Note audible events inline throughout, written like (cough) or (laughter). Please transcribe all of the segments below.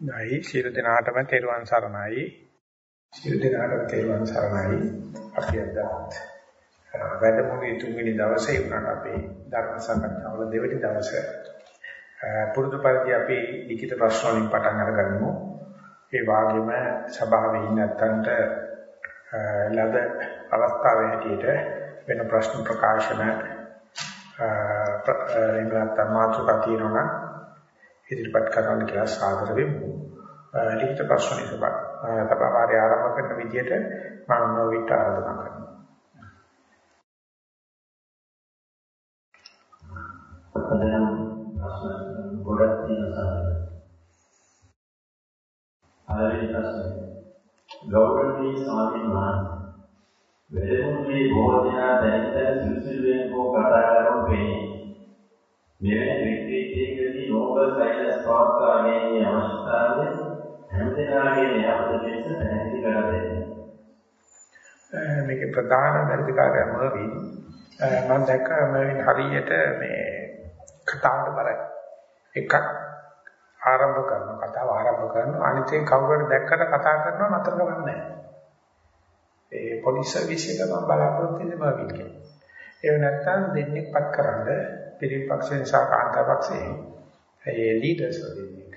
නැයි සියලු දෙනාටම තෙරුවන් සරණයි. සියලු දෙනාටම තෙරුවන් සරණයි. අපි අද වැඩමුළුවේ තුන්වෙනි දවසේ වුණා අපේ ධර්ම සාකච්ඡාවල දෙවෙනි දවසේ. පුරුදු පරිදි අපි ලිඛිත ප්‍රශ්න වලින් පටන් අරගනිමු. ඒ වගේම සභාවේ ඉන්න නැත්තන්ට ලද අවස්ථාවේ හැටියට වෙන ප්‍රශ්න ප්‍රකාශන එහෙම නැත්නම් මාතෘකා තියෙනවා ඉදිරිපත් කරන්න කියලා සාදර වෙමු. ලිඛිත ප්‍රශ්න ඉදපත්. තපවාරය ආරම්භ කරන විදිහට මම නොවිට ආරාධනා කරනවා. පදනම් ප්‍රශ්න ගොඩක් තියෙනවා. ආරම්භ ප්‍රශ්න. ගෞරවනීය ස්වාමීන් වහන්සේ වෙලෙමුගේ භෝජනා දැනිට සිසිලෙන් කෝ කතා කරන වෙන්නේ. මෙවැනි රිට්‍රීට් නෝබල් සයිලස් පවත්වා ගැනීමේ අවශ්‍යතාවය හැමදෙනාගේම යහපත ලෙස පැහැදිලි කර දෙන්න. මේකේ ප්‍රධාන වැඩිකාරය මොනවද? මම දැක්ක මේ හරියට මේ කතාවට බරයි. එකක් ආරම්භ කරන කතාව ආරම්භ කරන අනිත් එක කවුරුහරි දැක්කට කතා කරනවා නතර කරන්නේ නැහැ. ඒ පොලිස් සර්විස් එක මම බලාපොරොත්තු වෙන්නේ බාවිකේ. ඒ නැත්තම් දෙන්නෙක් පත් කරන්න පිරිපක්ෂයෙන් සහ කාන්තාපක්ෂයෙන් ඒ ලීඩර්ස් දෙන්නෙක්.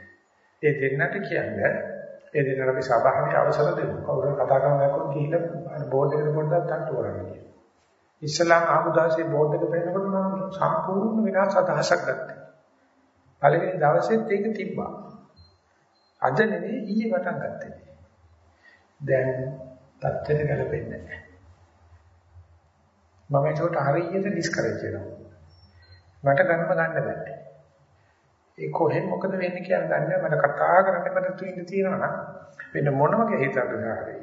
ඒ දෙන්නට කියන්නේ ඒ දෙන්නට අපි සභාවේ අවසර දෙමු. කවුරු කතා කරන දැක්කොත් ගිහිල්ලා බෝඩ් එකට පොඩ්ඩක් තට්ටු කරන්න කියලා. ඉස්ලාම් ආපු දවසේ බෝඩ් එක පෙන්නකොට මම සම්පූර්ණ විනාශ අදහසක් ගත්තා. පළවෙනි දවසෙත් ඒක තිබ්බා. අද නෙවෙයි ඊයේ පටන් ගත්තේ. දැන් තත්ත්වෙට ගැලපෙන්නේ නැහැ. මම ඒකට හරියට ඩිස්කරේජ් වෙනවා. මට ගන්නම ගන්න බෑ. ඒ කොහෙන් මොකද වෙන්නේ කියලා දන්නේ මට කතා කරන්න මට තුින්න තියෙනවා නම් වෙන මොන වගේ හිතක්ද හරි.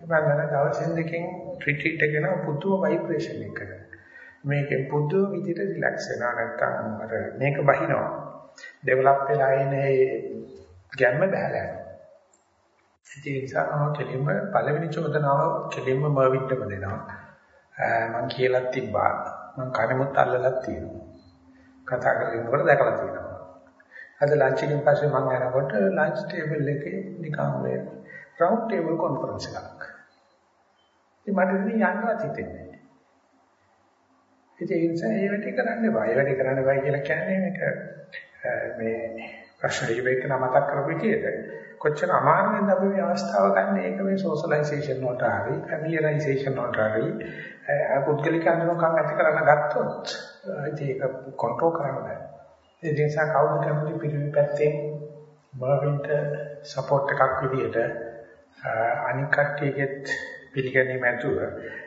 මම දැන් දවසෙන් දෙකෙන් රිට්‍රීට් එක යන පුදුම ভাইබ්‍රේෂන් එකකට. මේකෙන් පුදුම විදිහට රිලැක්ස් වෙනවා නැත්තම් අර මේක බහිනවා. ඩෙවලොප් වෙලා ඉන ඒ ගැම්ම බහලා යනවා. ඒ නිසා මම කෙලින්ම පළවෙනි චෝදනාව කෙලින්ම මර්විට්ටම දෙනවා. මම කියලා තිබ්බා. මම කණෙමුත් අල්ලලා තියෙනවා. කතා කරගෙනකොට දැකලා තියෙනවා. අද ලන්ච් එකෙන් පස්සේ මම යනකොට ලන්ච් ටේබල් එකේ නිකන් මේ රවුන්ඩ් ටේබල් කොන්ෆරන්ස් එකක්. ඉතින් මට ඉතින් යන්නවත් හිතෙන්නේ නැහැ. ඉතින් ඒ නිසා ඒ වැඩේ කරන්න එපා. ඒ වැඩේ කරන්න බෑ කියලා කියන්නේ මේක මේ ප්‍රශ්න ඉවෙක නමතක් කරපු විදිහට කොච්චර අමාරුවෙන්ද අපි මේ අවස්ථාව ගන්න ඒක මේ සෝෂලයිසේෂන් වලට හරි ෆැමිලියරයිසේෂන් වලට හරි පුද්ගලික අනුකම්ප ඇති කරන්න ගත්තොත් ඒක කන්ට්‍රෝල් කරන්න බෑ. ඒ නිසා කවුරු කැමති පිළිවි පැත්තෙන් මර්වින්ට සපෝට් එකක් විදියට අනික් කට්ටියගෙත් පිළිගැනීම ඇතුව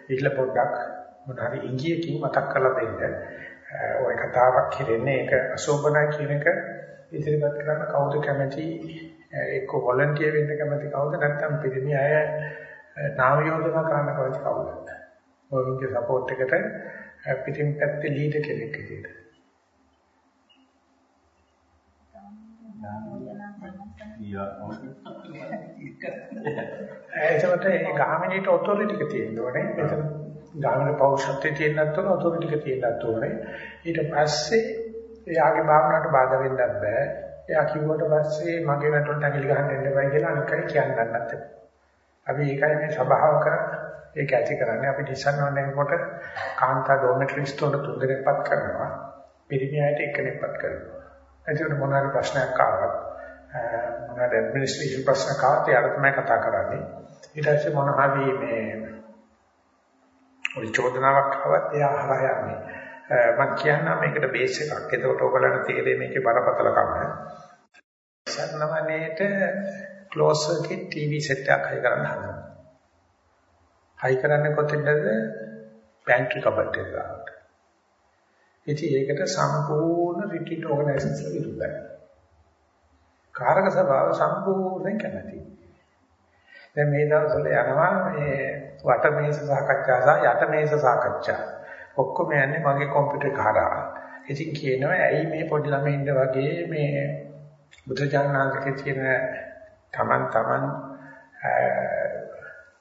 ඉట్లా පොඩ්ඩක් මොනවාරි ඉංග්‍රීසියෙන් මතක් කරලා දෙන්න. ඔය කතාවක් කියන්නේ ඒක අශෝභනයි කියන එක ඉදිරිපත් කරන්න කවුද කැමති? එක්ක වොලන්ටියර් වෙන්න කැමති කවුද? නැත්නම් පිරිමි අය නාම යෝජනා කරන්න කැමති කවුද? ඔයගේ සපෝට් එකට පිටින් පැත්තේ ලීඩර් කෙනෙක් විදියට ඒකට ඒ ගාමිණීට ඔතොරිටි එක තියෙන්න ඕනේ. එතන ගාමිණ පෞෂත්වයේ තියෙන්නත් ඕනේ, ඔතොරිටි එක තියෙන්නත් ඕනේ. ඊට පස්සේ එයාගේ භාවනාවට බාධා වෙන්නත් බෑ. එයා කිව්වට පස්සේ මගේ වැටුන්ට ඇඟිලි ගහන්න එන්න බෑ කියලා අනිත් කෙනෙක් කියන්නත්. අපි ඒකයි මේ ස්වභාවක ඒක ඇති කරන්නේ. අපි ඩිසන් වන්නේකොට කාන්තා ඩොමෙට්‍රිස්ට් වල තුන් දෙනෙක්පත් කරනවා. පිරිමියාට එක්කෙනෙක්පත් කරනවා. එතකොට මොනවාරි ප්‍රශ්නයක් ආවත් මොනවාරි ඇඩ්මිනිස්ට්‍රේෂන් ප්‍රශ්නයක් ආවත් එයාට තමයි කතා කරන්නේ. ඊට පස්සේ මොනවාරි මේ ඔය චෝදනාවක් ආවත් එයා හරහා යන්නේ. මම කියන්නම් මේකට බේස් එකක්. එතකොට ඔයගලන්ට තේරෙන්නේ මේකේ බරපතලකම. සරණවනේට ක්ලෝස් සර්කිට් ටීවී සෙට් එකක් හයි කරන්න හදනවා. හයි කරන්නේ කොතෙන්ද? පැන්ට්‍රි කබඩ් එකකට. ඉතින් ඒකට සම්පූර්ණ රිට්‍රීට් ඕගනයිසේෂන් විරුද්ධයි. කාරක සභාව සම්පූර්ණයෙන් කැමැති. දැන් මේ දවස්වල යනවා මේ වටමේස සාකච්ඡා සහ යටමේස සාකච්ඡා. ඔක්කොම යන්නේ මගේ කම්පියුටර් කරා. ඉතින් කියනවා ඇයි මේ පොඩි ළමයින්ද වගේ මේ බුදුජානනාංශකේ තියෙන Taman Taman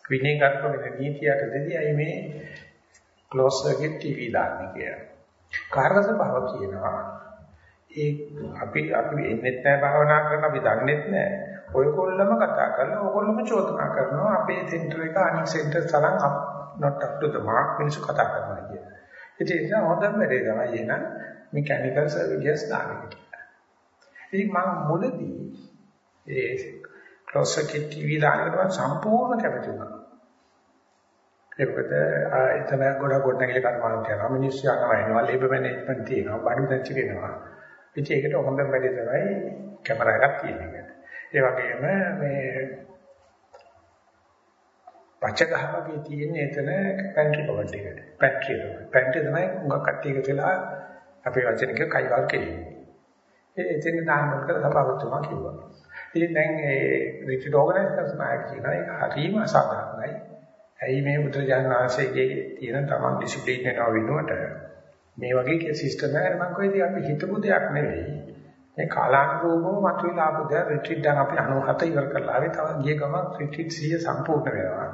විනයගත වෙන නීතියට දෙදී ඇයි මේ ක්ලෝස් සර්කිට් ටීවී දාන්නේ කියලා. කාර්යස භාව කියනවා. ඒ අපි අපි එන්නෙත් නැහැ භාවනා කරන අපි දන්නෙත් නැහැ. ඔයගොල්ලම කතා කරලා ඔයගොල්ලම චෝදනා කරනවා අපේ සෙන්ටර් එක අනිත් සෙන්ටර් තරම් not up to the mark මිනිස්සු කතා කරනවා කියන. ඉතින් ඒක හොඳම වැඩේ තමයි එන මෙකැනිකල් සර්විස් දාන එක. ඉතින් මම මුලදී ඒ ක්ලෝස් සර්කිට් ටීවී දානකට සම්පූර්ණ කැමති වුණා. ඒකද එතන ගොඩ ගොඩනැගිලි කර්මාන්ත යනවා මිනිස්සු යනවා එනවා ලේබර් මැනේජ්මන්ට් තියෙනවා බඩු දැච්ච වෙනවා ඉතින් ඒකට හොඳම වැඩේ තමයි කැමරා එකක් තියෙන එක. ඒ වගේම මේ පචගහ වගේ තියෙන එතන පැන්ට්‍රි කවර්ඩ් එකට. පැන්ට්‍රි එක. පැන්ට්‍රි තමයි උඟක් කට්ටිය එකතුලා අපේ වචනික කයිවල් කෙලින්නේ. ඒ එතන දාන්න කරලා සභාවතුමා කිව්වා. ඉතින් දැන් ඒ රිට්‍රීට් ඕගනයිසර්ස් නායක කියනවා ඒක හරිම අසාධාරණයි. ඇයි මේ බුදුරජාණන් වහන්සේගේ තියෙන තමන් ඩිසිප්ලින් එක වෙනුවට මේ වගේ සිස්ටම් එකකට මම කොහෙද අපි හිතපු දෙයක් නෙවෙයි. මේ කාලානුරූපව මතුවලා ආපු දෙයක් රිට්‍රීට් දැන් අපි 97 ඉවර කරලා ආවේ තව ගිය ගම රිට්‍රීට් 100 සම්පූර්ණ වෙනවා.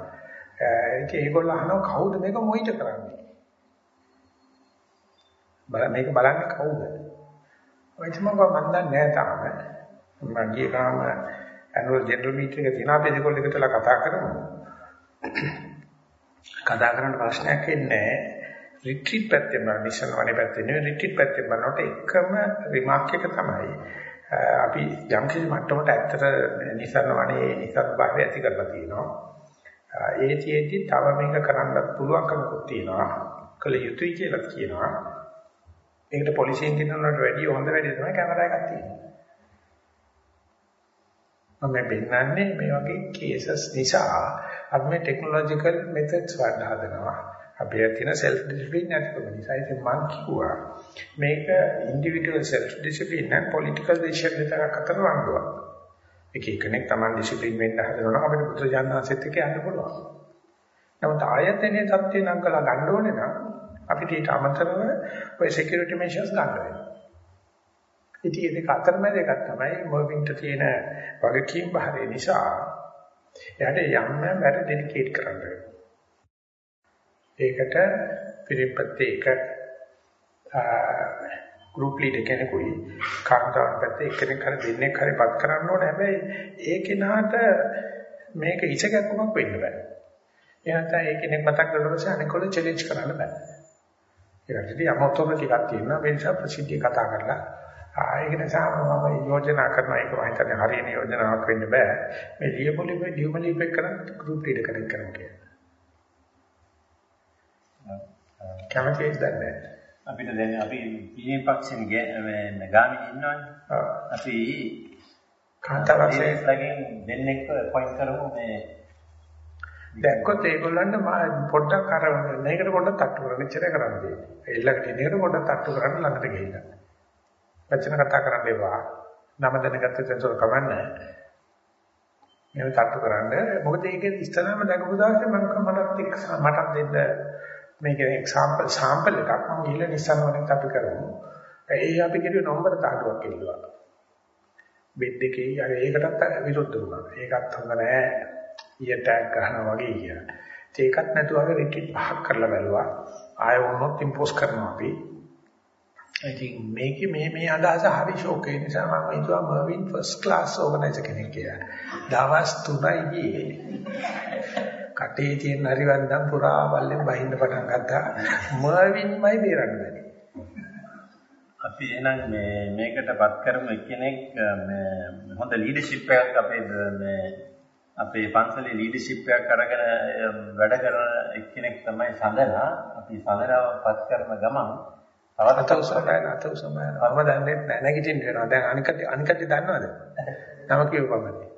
ඒක ඒගොල්ලෝ අහනවා කවුද මේක මොයිට කරන්නේ? බල මේක බලන්නේ කවුද? ඔය තමයි මම දන්නේ නැහැ තාම. මම ගිය ගම ඇනුවල් ජෙනරල් මීටින් එක තියෙනවා. අපි දෙකොල්ල එකටලා කතා කරමු. කතා කරන්න ප්‍රශ්නයක් එන්නේ රිට්‍රීට් පැත්තෙන් බලන මිෂන් වනේ පැත්තෙන් නෙවෙයි රිට්‍රීට් පැත්තෙන් බලනකොට එකම රිමාර්ක් එක තමයි අපි යම් කිසි මට්ටමකට ඇත්තට නිසරණ වනේ නිසරණ භාවය ඇති කරලා තියෙනවා. ඒ තියෙද්දි තව මේක කරන්නත් පුළුවන්කමකුත් තියෙනවා. කළ යුතුයි කියලා කියනවා. ඒකට පොලිසියෙන් කියනකට වැඩිය හොඳ වැඩි තමයි කැමරා එකක් තියෙනවා මම පෙන්නන්නේ මේ වගේ කේසස් නිසා අපි මේ ටෙක්නොලොජිකල් මෙතඩ්ස් වඩ හදනවා. අපි තියෙන self discipline නැතිකම නිසා ඉතින් මම කිව්වා මේක individual self discipline and political decision දෙකක් අතර වංගුවක්. එක එකෙක් තමයි discipline වෙන්න හදනවා නම් අපිට පුත්‍ර ජානනාසෙත් එක්ක යන්න පුළුවන්. නමුත් ආයතනයේ தත්ත්වේ නම් කළා ගන්න ඕනේ නම් අපිට ඊට අමතරව ඔය security measures ගන්න වෙනවා. ඉතින් ඒක අතරමැද එකක් තමයි මොවින්ට තියෙන වගකීම් බහරේ නිසා එයාට යම් යම් වැඩ ඩෙඩිකේට් කරන්න ඒකට පිරිපත්තේ එක ගෲප් ලීඩර් කෙනෙකුයි කාන්තාවන් පැත්තේ එක්කෙනෙක් හරි දෙන්නෙක් හරි පත් කරන්න ඕනේ හැබැයි ඒ කෙනාට මේක ඉසගැක්මක් වෙන්න බෑ. එයාට ඒ කෙනෙක් මතක් කරලා පස්සේ අනිකොල චැලෙන්ජ් කරන්න බෑ. ඒකට යමතොම ටිකක් තියෙනවා මේ නිසා ප්‍රසිද්ධිය කතා කරලා ඒක නිසා මම යෝජනා කරනවා ඒක මම හිතන්නේ හරියන යෝජනාවක් වෙන්න බෑ. මේ ලියපොලිපේ ලියුමලිපේ කරන් ගෲප් ලීඩර් කෙනෙක් කරමු කියලා. කැමතිද නැහැ. අපිට දැන් අපි පීනේ පක්ෂෙන් මේ ගාමිණී ඉන්නවනේ. අපි කාන්තාවසේ ළඟින් දෙන්නෙක් පොයින්ට් කරමු මේ දැක්කොත් ඒගොල්ලන්ට පොඩ්ඩක් අර මේකට පොඩ්ඩක් තට්ටු කරන්න ඉච්චර කරන්නේ. එල්ලකට ඉන්නේකට පොඩ්ඩක් තට්ටු කරන්න ළඟට ගිහිල්ලා. වචන කතා කරන්න එපා. නම දැනගත්ත සෙන්සර් කමන්නේ. මේක තට්ටු කරන්න. මොකද ඒක ඉස්සරහම දැකපු දාසේ මම මටත් එක්ක මටත් දෙන්න මේක එක්සැම්පල් සාම්පල් එකක් මම ගිහලා නිසන් වලින් අපි කරමු. ඒ අපි කිව්වේ නම්බර තාඩුවක් කියලා. බෙඩ් එකේ අර ඒකටත් විරුද්ධ වුණා. ඒකත් හොඳ නෑ. ඊය ටැග් ගන්නවා වගේ කියලා. ඒකත් නැතුව අපි රිට්‍රීට් පහක් කරලා බැලුවා. ආය වුණොත් ඉම්පෝස් කරනවා අපි. ඉතින් මේකේ මේ මේ අදහස හරි ෂෝක් ඒ නිසා මම හිතුවා මර්වින් ෆස්ට් ක්ලාස් ඕගනයිසර් කෙනෙක් කියලා. දවස් 3යි ගියේ. කටේ තියෙන හරිවන්දම් පුරා බල්ලෙන් බහින්න පටන් ගත්තා. මර්වින්මයි බේරන්න බැරි. අපි එහෙනම් මේ මේකටපත් කරමු එක්කෙනෙක් මේ හොඳ ලීඩර්ෂිප් එකක් අපේ මේ අපේ පන්සලේ ලීඩර්ෂිප් එකක් අරගෙන වැඩ කරන එක්කෙනෙක් තමයි සඳනා. අපි සඳනාවපත් කරන ගමන් අත උසමයන් අත උසමයන් මම දන්නේ නැහැ නැගිටින්න වෙනවා. දැන් අනික අනිකට දන්නවද? නම කියවපමනේ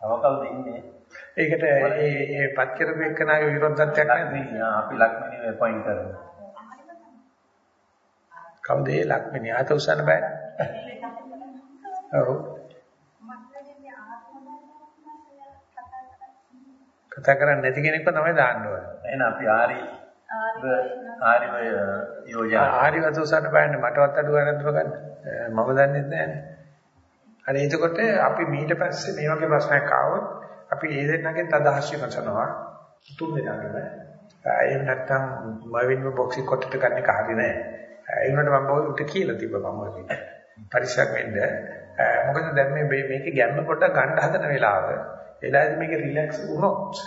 තව කවුද ඉන්නේ? ඒකට ඒ ඒ පත් කරපු එක්කනාගේ විරෝධත්වයක් නැද්ද අපි ලක්මිනේ පොයින්ට් කරමු කවුද ඒ ලක්මිනේ අත උසන්න බෑ. ඔව්. කතා කරන්නේ නැති කෙනෙක්ව තමයි දාන්න ඕනේ. එහෙනම් අපි ආරි ආරිව යෝජනා. ආරිවත උසන්න බෑනේ. මටවත් අඩු ගන්න. දුර ගන්න මම දන්නේ නැහැනේ හරි එතකොට අපි මීට පස්සේ මේ වගේ ප්‍රශ්නයක් ආවොත් අපි ඒ දෙන්නගෙන් අදහස් විමසනවා. තුන් දෙනාගම. එහෙම නැත්නම් මවින්ම බොක්සින් කොටට ගන්න එක හරි නෑ. ඒ වුණාට මම බොහොමට කියලා තිබ්බා මම පරිස්සම් වෙන්න. මොකද දැන් මේ මේකේ ගැම්ම පොඩ්ඩක් ගන්න හදන වෙලාව. එදාදී මේක රිලැක්ස් වුණොත්.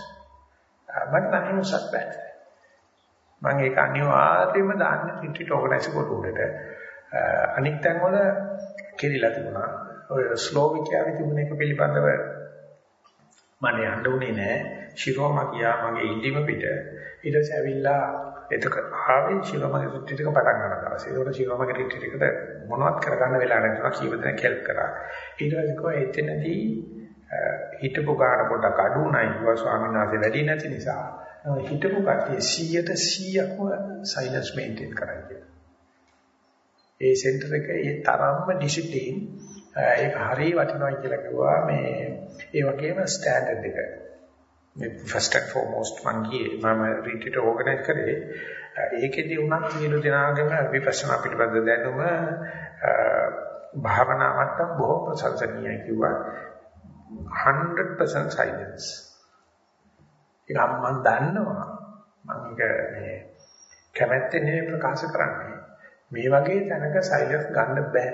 මට නම් මොසක් බෑ. මම ඒක අනිවාර්යයෙන්ම දාන්න රිට්‍රීට් ඕගනයිසර් කොට උඩට. අනික් තැන් වල කෙරිලා තිබුණා. ඔය ස්ලෝවිකියාවේ තිබුණ එක පිළිබඳව මම යන්න උනේ නෑ. ශිරෝමා කියා මගේ ඉදිම පිට. ඊට පස්සේ ඇවිල්ලා එතක ආවේ ශිරෝමගේ රිට්‍රීට් එක පටන් ගන්න දවසේ. ඒකට ශිරෝමගේ රිට්‍රීට් එකට මොනවත් කරගන්න වෙලා නැතුණා කීප දෙනෙක් හෙල්ප් කරා. ඊට පස්සේ කොහේ එතනදී හිටපු ගාන පොඩක් අඩු වුණා ඉුවා ස්වාමීන් වහන්සේ වැඩි නැති නිසා හිටපු කට්ටිය 100ට 100ක්ම සයිලන්ස් මේන්ටේන් කරා කියලා. ඒ සෙන්ටර් එක ඒ තරම්ම ඩිසිප්ලින් ඒක හරිය වටිනවා කියලා කිව්වා මේ ඒ වගේම ස්ටෑන්ඩඩ් එක. මේ ෆස්ට් ඇන්ඩ් ෆෝමෝස්ට් මං ගියේ මම රීට්‍රීට් ඕගනයිස් කරේ ඒකෙදී උනත් සියලු දෙනාගේම විපස්සනා පිළිබඳ දැනුම භාවනා මට්ටම් බොහෝ ප්‍රශංසනීයයි කිව්වා 100% silence. ඒක මම දන්නවා. මම ඒක මේ කැමැත්තෙන් නෙවෙයි ප්‍රකාශ කරන්නේ. මේ වගේ තැනක silence ගන්න බෑ.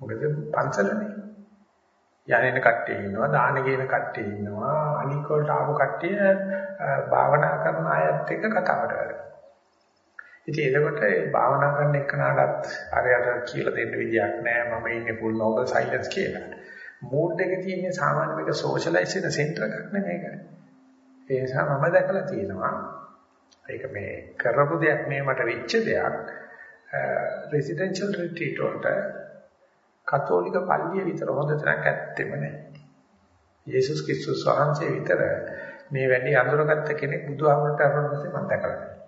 මොකද පන්සලනේ. යන්නේ කට්ටිය ඉන්නවා, දාන ගේන කට්ටිය ඉන්නවා, අනික් වලට ආපු කට්ටිය භාවනා කරන අයත් එක්ක කතාවට වැඩ. ඉතින් එතකොට භාවනා කරන එක්කනටත් අරයට කියලා දෙන්න විදියක් නැහැ. මම ඉන්නේ full noble silence කියලා. මූඩ් එක තියෙන්නේ සාමාන්‍ය මේක සෝෂලයිස් වෙන සෙන්ටර් එකක් නෙමෙයි ඒක. ඒ නිසා මම දැකලා තියෙනවා ඒක මේ කරපු දෙයක් මේ මට වෙච්ච දෙයක් රෙසිඩෙන්ෂල් රිට්‍රීට් වලට කතෝලික පල්ලිය විතර හොඳ තැනක් ඇත්තෙම නැහැ. යේසුස් ක්‍රිස්තුස් වහන්සේ විතර මේ වැඩි අඳුරගත්ත කෙනෙක් බුදුහාමරට අරගෙන පස්සේ මම දැකලා නැහැ.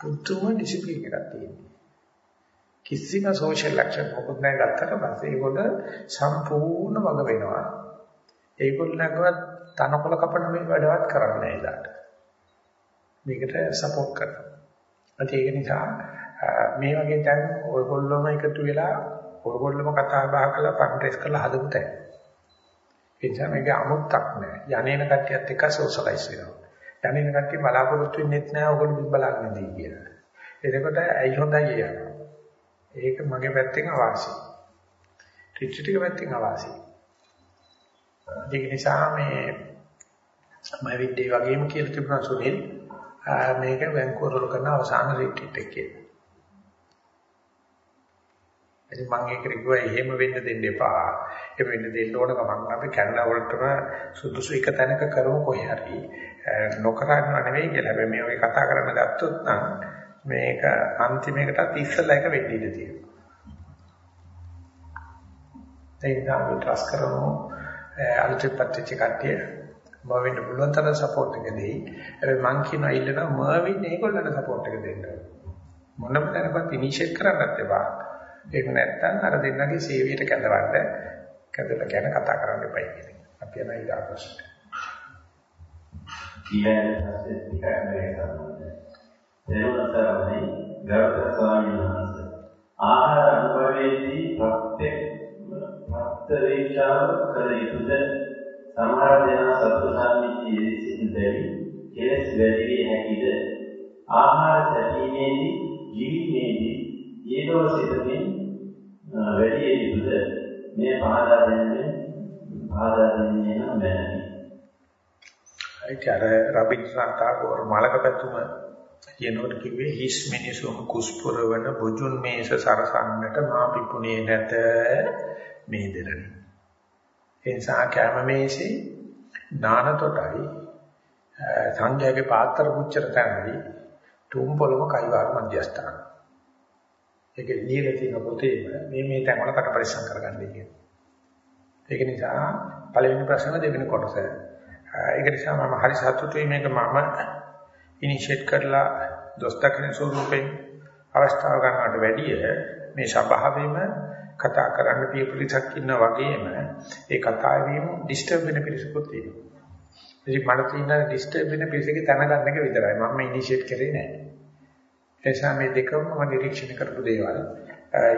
පුදුම ඩිසිප්ලින් එකක් තියෙනවා. කිසිම සෝෂල් ඇක්ෂන් මොකුත් නැහැ ගත්තට පස්සේ ඒගොල්ල සම්පූර්ණ වග වෙනවා. ඒගොල්ලන්ගවත් තනකොළ කපන මේ වැඩවත් කරන්නේ නැහැ ඊළාට. මේකට සපෝට් කරනවා. ඒක නිසා මේ වගේ තැන් ඔයගොල්ලෝම එකතු වෙලා ඔයගොල්ලෝම කතා බහ කරලා පන්ටෙස් කරලා හදපු තැන්. ඒ නිසා මේක අමුත්තක් නෑ. යන්නේන කට්ටියත් එක්ක සෝෂලයිස් වෙනවා. යන්නේන කට්ටිය බලාපොරොත්තු වෙන්නෙත් නෑ ඔයගොල්ලෝ බලාගෙන ඉඳී කියලා. එතකොට ඇයි හොඳයි යනවා. ඒක මගේ පැත්තෙන් අවාසි. රිට්‍රීට් එක පැත්තෙන් අවාසි. ඒක නිසා මේ මම විද්‍යාව වගේම කියලා තිබුණා සුනිල් මේක වැන්කූවර් වල කරන අවසාන රිට්‍රීට් එක කියලා. ඉතින් මම ඒකට කිව්වා එහෙම වෙන්න දෙන්න එපා. එහෙම වෙන්න දෙන්න ඕන ගමන් අපි කැනඩා වලටම සුදුසු එක තැනක කරමු කොහේ හරි. නොකරන්න නෙවෙයි කියලා. හැබැයි මේ වගේ කතා කරන්න ගත්තොත් නම් මේක අන්තිමයකටත් ඉස්සෙල්ලා එක වෙන්න ඉඩ තියෙනවා. ඒ නිසා අපි ට්‍රස් කරමු අලුතෙන් පත්‍ච්ච කට්ටිය මම වෙන්න පුළුවන් තරම් සපෝට් එක දෙයි. හැබැයි මං කියනවා ඉල්ලනවා මර්වින් ඒගොල්ලන්ට සපෝට් එක දෙන්න. මොනම තැනකවත් ඉනිෂියේට් කරන්නත් එපා. ඒක නැත්තම් අර දෙන්නගේ සේවයට කැඳවන්න කැඳලා ගැන කතා කරන්න එපා කියන එක. අපි යන ඊළඟ ප්‍රශ්නට. ඊළඟ ප්‍රශ්නේ ටිකක් මේ කරනවා. දේවතරමයි ගෞතම ස්වාමීන් වහන්සේ ආහාර අනුභවයේදී ප්‍රත්‍ය ප්‍රත්‍යවේක්ෂාව කළ යුතුද සමහර දෙනා සතුටාන්විතී සිටින බැරි කෙලස් වැඩි විය හැකිද? ආහාර සැපීමේදී ජීවීමේදී ඊදෝ සිතමින් වැඩි යුතුද? මේ පහදා දෙන්නේ පහදා දෙන්නේ නම් බැහැ. ඒක අර රබින්ද්‍රනාත් tagore මලක පැතුම කියනකොට කිව්වේ හිස් මිනිසුන් කුස්පුරවන බුදුන් මේස සරසන්නට මා පිපුණේ නැත මේ දෙරණ. ඒ නිසා කැම මේසේ නානතොටයි සංඝයාගේ පාත්‍ර පුච්චර තැනයි තුම් පොළම කයිවාර මධ්‍යස්ථාන. ඒක නියල තියෙන පොතේ මේ මේ තැන් වල කට පරිස්සම් කරගන්න කියන්නේ. ඒක නිසා පළවෙනි ප්‍රශ්න දෙවෙනි කොටස. ඒක නිසා මම හරි සතුටුයි මේක මම ඉනිෂিয়েට් කරලා දොස්තරකෙන ස්වරූපෙන් අවස්ථාව ගන්නවට වැඩිය මේ ස්වභාවයෙන්ම කතා කරන්න පියපිලිසක් ඉන්නා වගේම ඒ කතාවේම ඩිස්ටර්බ් වෙන පිරිසකුත් තියෙනවා. ඉතින් මට තියෙන ඩිස්ටර්බ් වෙන පිරිසකේ තන ගන්න එක විතරයි. මම ඉනිෂিয়েට් කරේ නැහැ. එසා මේ දෙකම මම නිරීක්ෂණය කරපු දේවල්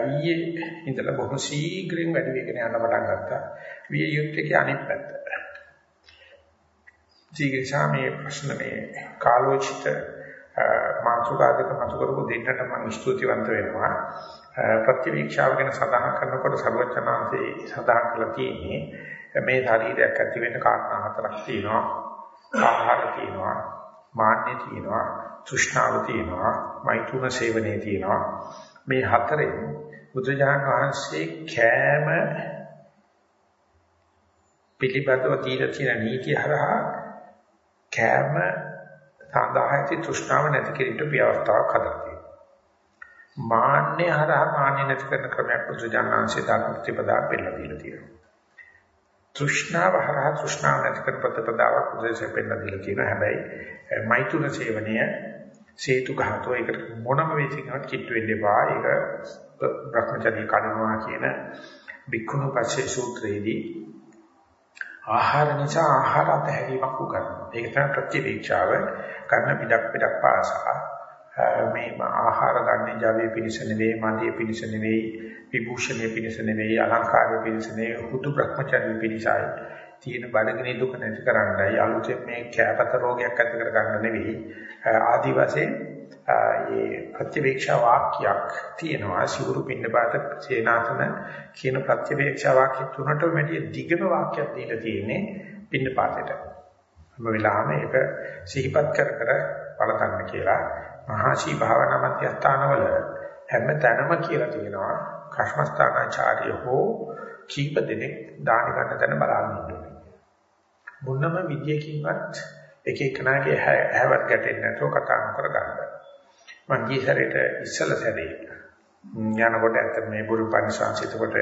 ඊයේ ඉඳලා බොහොම ශීඝ්‍රයෙන් වැඩි වෙගෙන යන්න පටන් ගත්තා. විය යුත්තේ අනිත් පැත්ත. ජීවිතා මේ ප්‍රශ්න මේ කාලෝචිත මාතෘකා දෙක මතු කරපු දෙන්නට මම ස්තුතිවන්ත වෙනවා. ප්‍රතිවීක්ෂාව ගැන සඳහන් කරනකොට සර්වචනාංශේ සඳහන් කරලා තියෙන්නේ මේ ශරීරයක් ඇති වෙන්න කාරණා හතරක් තියෙනවා. ආහාර තියෙනවා, මාන්නේ තියෙනවා, තෘෂ්ණාව තියෙනවා, මෛතුන සේවනයේ තියෙනවා. මේ හතරෙන් බුදුජානක වහන්සේ කෑම පිළිබඳව දීලා තියෙන නීතිය හරහා කෑම සඳහා ඇති තෘෂ්ණාව නැති කිරීමට ව්‍යවස්ථාවක් හදලා තියෙනවා. මාන්නේ හරහා මාන්නේ නැති කරන ක්‍රමයක් බුදුජානනාංශය ධර්ම ප්‍රතිපදා පෙන්නලා දීලා තියෙනවා. තෘෂ්ණාව හරහා තෘෂ්ණාව නැති කර ප්‍රතිපදාවක් බුදුසෙන් පෙන්නලා දීලා තියෙනවා. හැබැයි මෛතුන සේවනය සේතු ඝාතෝ ඒකට මොනම වේසිකවත් කිට්ටු වෙන්න එපා. ඒක භ්‍රමචර්ය කඩනවා කියන බික්ඛුණු පස්සේ සූත්‍රයේදී ආහාර නිසා ආහාර අතහැරීමක් උගන්වනවා. ඒක තමයි ප්‍රතිවීක්ෂාව කරන පිටක් පිටක් පාසා මේ ආහාර ගන්න ජවයේ පිණිස නෙවෙයි, මන්දියේ පිණිස නෙවෙයි, විභූෂණයේ පිණිස නෙවෙයි, අලංකාරයේ පිණිස නෙවෙයි, හුදු භ්‍රමචර්ය පිණිසයි. තියෙන බඩගිනි දුක නැති කරන්නයි අලුතෙන් මේ කැපත රෝගයක් ඇති කර ගන්න නෙවෙයි. ආදි වශයෙන් ඒ ප්‍රතිවේක්ෂා වාක්‍යයක් තියෙනවා සිවුරු පින්නපාත සේනාසන කියන ප්‍රතිවේක්ෂා වාක්‍ය තුනට වැඩි දිගම වාක්‍යයක් දීලා තියෙන්නේ පින්නපාතේට. හැම වෙලාවෙම ඒක සිහිපත් කර කර බලතන්න කියලා මහාශී භාවනා මධ්‍යස්ථානවල හැම තැනම කියලා තියෙනවා කර්මස්ථානාචාර්ය හෝ කීප දෙනෙක් දාන ගන්න තැන බලන්න ඕනේ. මොනම විදියකින්වත් එක එකනාගේ හැවත් ගැටෙන්නේ නැතුව කතා නොකර ගන්න. මං ගිය සැරේට ඉස්සල සැරේ යනකොට ඇත්ත මේ බුරු පරිසංසිතකොට